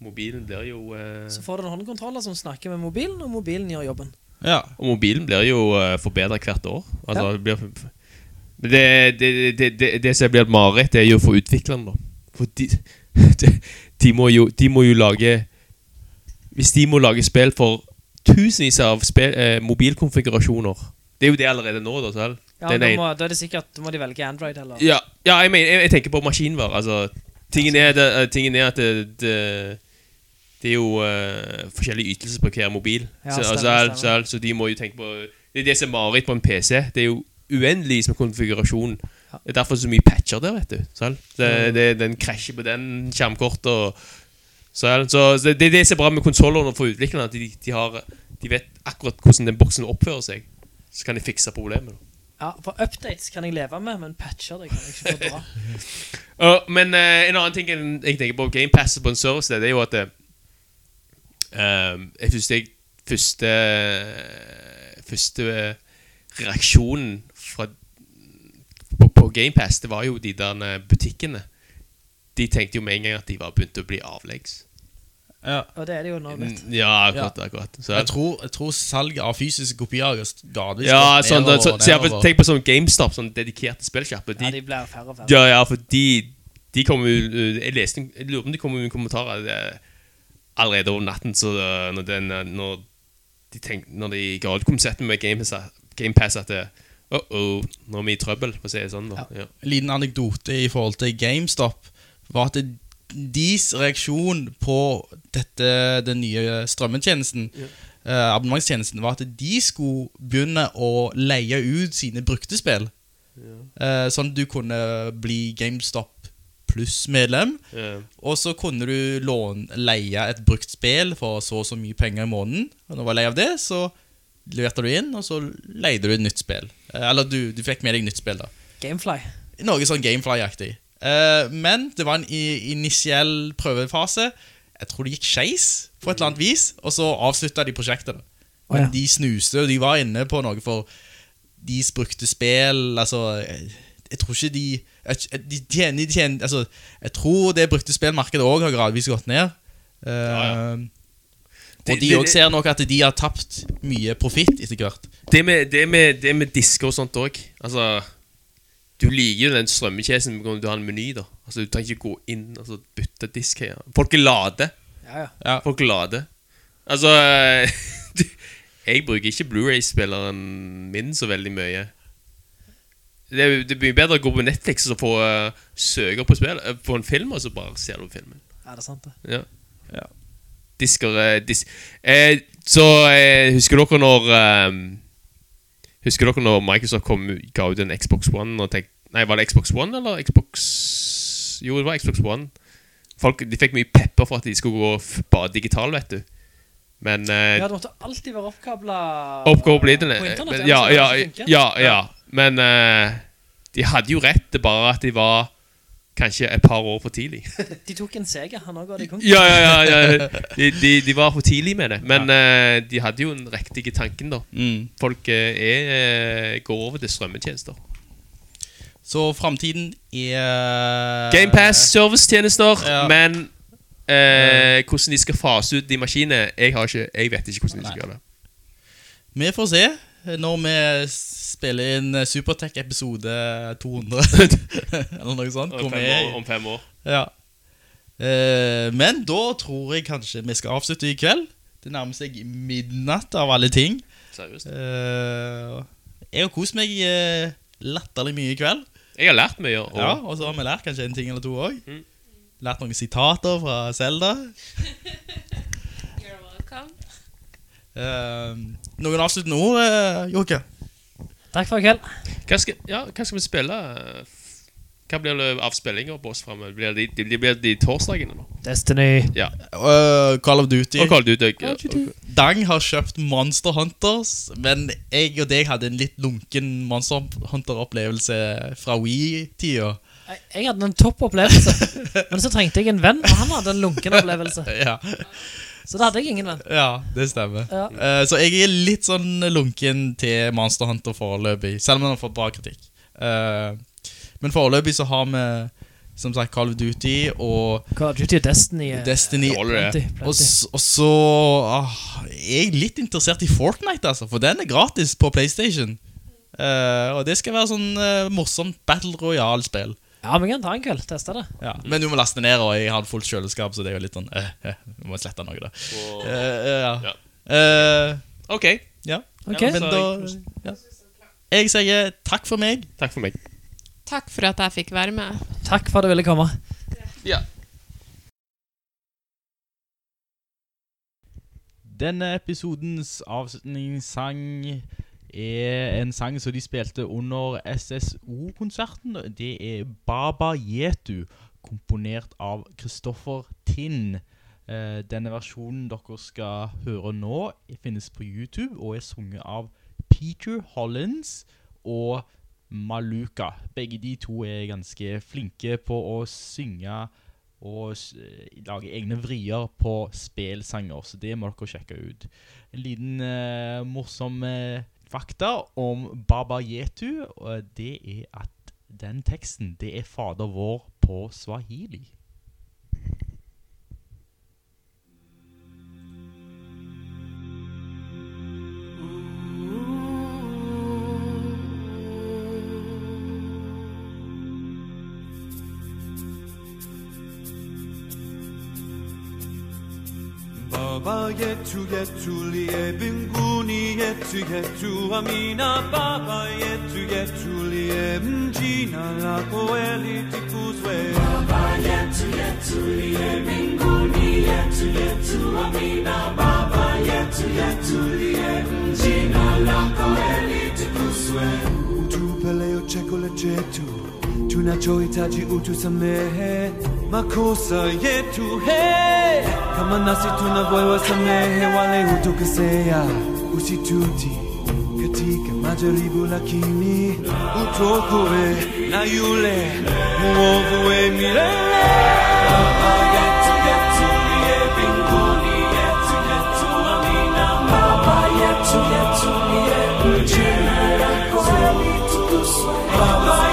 mobilen blir jo eh, Så får du en håndkontroller som snakker med mobilen, og mobilen gjør jobben. Ja. Og mobilen blir jo eh, forbedret hvert år. Altså, Ja. det blir, det, det, det, det, det som blir et mareritt, det er jo for utviklerne, da. For de, de, de, må jo, de må jo lage Hvis de må lage spill for tusenvis av spill, eh, mobilkonfigurasjoner Det er jo det allerede nå, da. Selv. Ja, da, må, da er det sikkert, da må de velge Android eller Ja, ja jeg, mener, jeg, jeg tenker på maskinvare. Altså, tingen, er, det, eh, tingen er at det, det, det er jo uh, forskjellige ytelser på hver mobil. Ja, så, altså, stemmer. Så, så de må jo tenke på Det er det som er mareritt på en PC. Det er jo uendelig som konfigurasjon. Det er derfor så mye patcher der, vet du. Selv. Det, det, den krasjer på den skjermkortet. Og, så, så det, det er det som er bra med konsollene for utviklerne. At de, de, har, de vet akkurat hvordan den boksen oppfører seg. Så kan de fikse problemet. Ja, for updates kan jeg leve med, men patcher det kan jeg ikke fordra. Uh, men uh, en annen ting jeg, tenker på GamePass på en service, det er jo at ehm, jeg synes jeg første første eh, reaksjonen på, GamePass, det var jo de der eh, butikkene. De tenkte jo med en gang at de var begynt å bli avleggs. Ja. Og det er det jo nå, vet du. Mm, Ja, akkurat, akkurat. Så, Jeg tror, jeg tror salget av fysiske kopier har gradvis ja, sånn, nedover så, og så jeg Tenk på sånn GameStop, sånn dedikerte spillkjapper. Ja, De, de blir færre og færre. Ja, ja, for de, de kommer jo Jeg leste Jeg lurer på om de kommer med kommentarer det, er allerede over natten. Så når, den, når de tenk, Når de ga ut konseptet med GamePass, Game at det, uh -oh, nå er vi i trøbbel, for å si det sånn. da ja. En liten anekdote i forhold til GameStop var at det, deres reaksjon på dette, den nye strømmetjenesten, eh, abonnementstjenesten, var at de skulle begynne å leie ut sine brukte spill. Eh, sånn at du kunne bli GameStop pluss-medlem. Ja. Og så kunne du låne, leie et brukt spill for så og så mye penger i måneden. Og når du var lei av det, så leverte du inn, og så leide du et nytt spill. Eh, eller du, du fikk med deg nytt spill, da. Gamefly. Noe sånn Gamefly-aktig. Eh, men det var en initiell prøvefase. Jeg tror det gikk skeis på et eller annet vis, og så avslutta de prosjektet. da. Men oh, ja. de snuste, og de var inne på noe for deres brukte spill Altså, jeg, tror ikke de de tjener, de tjener Altså, jeg tror det brukte spillmarkedet òg har gradvis gått ned. Eh, ja. Og de òg ser nok at de har tapt mye profitt etter hvert. Det, med, det, med, det med disker og sånt òg. Altså Du liker jo den strømmekjesen når du har en meny. da Altså Du trenger ikke gå inn og altså, bytte disk. her Folk er late. Ja, ja. Folk er late. Altså eh, Jeg bruker ikke Blu-ray-spilleren min så veldig mye. Det er, det er mye bedre å gå på Netflix og få uh, søke på, spill, uh, på en film, og så bare ser du filmen. Er det sant, det? Ja. Ja. Disker uh, dis eh, Så eh, husker dere når eh, Husker dere når Microsoft kom, ga ut en Xbox One og tenkte Nei, var det Xbox One eller Xbox Jo, det var Xbox One. Folk de fikk mye pepper for at de skulle gå bare digital, vet du. Men eh, Ja, det måtte alltid være oppkabla Oppkoblet på internett. internett. Ja, ja, funket. ja, ja. Men eh, de hadde jo rett, det bare at de var kanskje et par år for tidlig. De tok en seger, han også ga de kong. Ja, ja, ja, ja. De, de, de var for tidlig med det. Men eh, de hadde jo den riktige tanken, da. Mm. Folk uh, er, eh, går over til strømmetjenester. Så framtiden er GamePass, servicetjenester, Ja. men eh, hvordan de skal fase ut de maskinene jeg, har ikke, jeg vet ikke hvordan de skal gjøre det. Vi får se når vi spiller inn Supertech episode 200. Eller noe sånt. Om fem år. Om fem år. Ja. Eh, men da tror jeg kanskje vi skal avslutte i kveld. Det nærmer seg midnatt av alle ting. Seriøst. Eh, jeg har kost meg eh, latterlig mye i kveld. Jeg har lært mye. Og, Ja, Og så har vi lært kanskje en ting eller to òg. Mm. Lært noen sitater fra Selda. You're welcome. noen avsluttende ord, uh, Jokke? Takk for i kveld. Hva, skal, ja, hva skal vi spille? Hva blir det av spillinger på oss fremover? Blir det de, de, de, de torsdagene nå? Destiny. Ja. Uh, Call of Duty. Og Call of Duty. Ja, ok. Dang har kjøpt Monster Hunters, men jeg og deg hadde en litt lunken Monster Hunter-opplevelse fra Wii-tida. Jeg, jeg hadde en topp opplevelse, men så trengte jeg en venn, og han hadde en lunken opplevelse. Ja. Så da hadde jeg ingen venn. ja, det stemmer. Ja. Uh, så jeg er litt sånn lunken til Monster Hunter foreløpig, selv om den har fått bra kritikk. Uh, men foreløpig så har vi som sagt Call of Duty og Call of Duty og Destiny. Destiny. Plenty, plenty. Og, og så ah, er jeg litt interessert i Fortnite, altså, for den er gratis på PlayStation. Uh, og det skal være sånn morsomt Battle Royale-spill. Ja, vi kan ta en kveld, teste det. Ja. Men du må laste ned, og jeg har fullt kjøleskap, så det er jo litt sånn eh, eh, Vi må slette noe, da. Og- Eh, eh, ja. Eh, OK. ja. Okay. Men da ja. Jeg sier takk for meg. Takk for meg. Takk for at jeg fikk være med. Takk for at du ville komme. Ja. Denne episodens avslutningssang er en sang som de spilte under SSO-konserten. Det er Baba Yetu, komponert av Kristoffer Tinn. Eh, Denne versjonen dere skal høre nå, finnes på YouTube og er sunget av Peter Hollins og Maluka. Begge de to er ganske flinke på å synge og lage egne vrier på spelsanger, så det må dere sjekke ut. En liten eh, morsom eh, fakta om Baba Yetu, det er at den teksten, det er Fader vår på swahili. Yetu yetu liye mbinguni yetu yetu amina Baba yetu yetu liye mjina lako litukuzwe Baba yetu yetu liye mbinguni yetu yetu amina Baba yetu yetu liye mjina lako litukuzwe Utupe leo chakula chetu tunachohitaji utusamehe makosa yetu he kama nasi tunavyowasamehe wale hutukosea. Usituti katika majaribu lakini utuokoe na yule mwovu we milele. Baba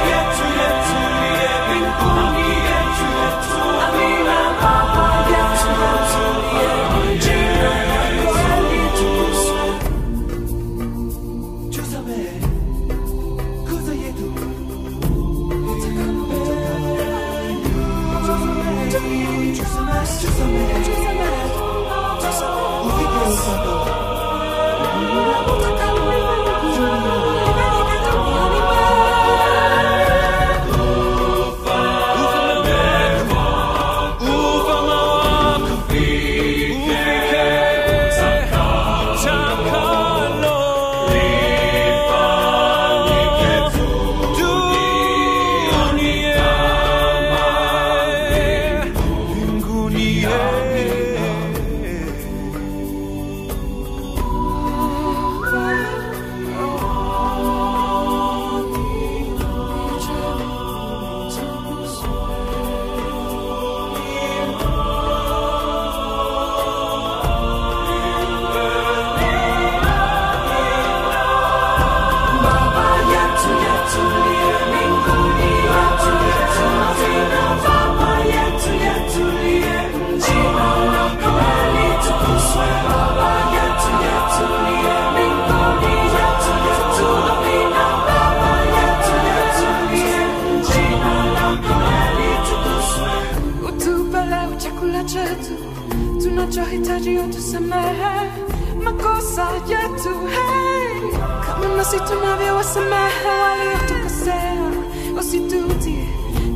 kama nasi tunavyowasamehe waliotukosea, usitutie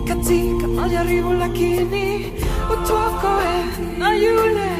katika majaribu, lakini utuokoe na yule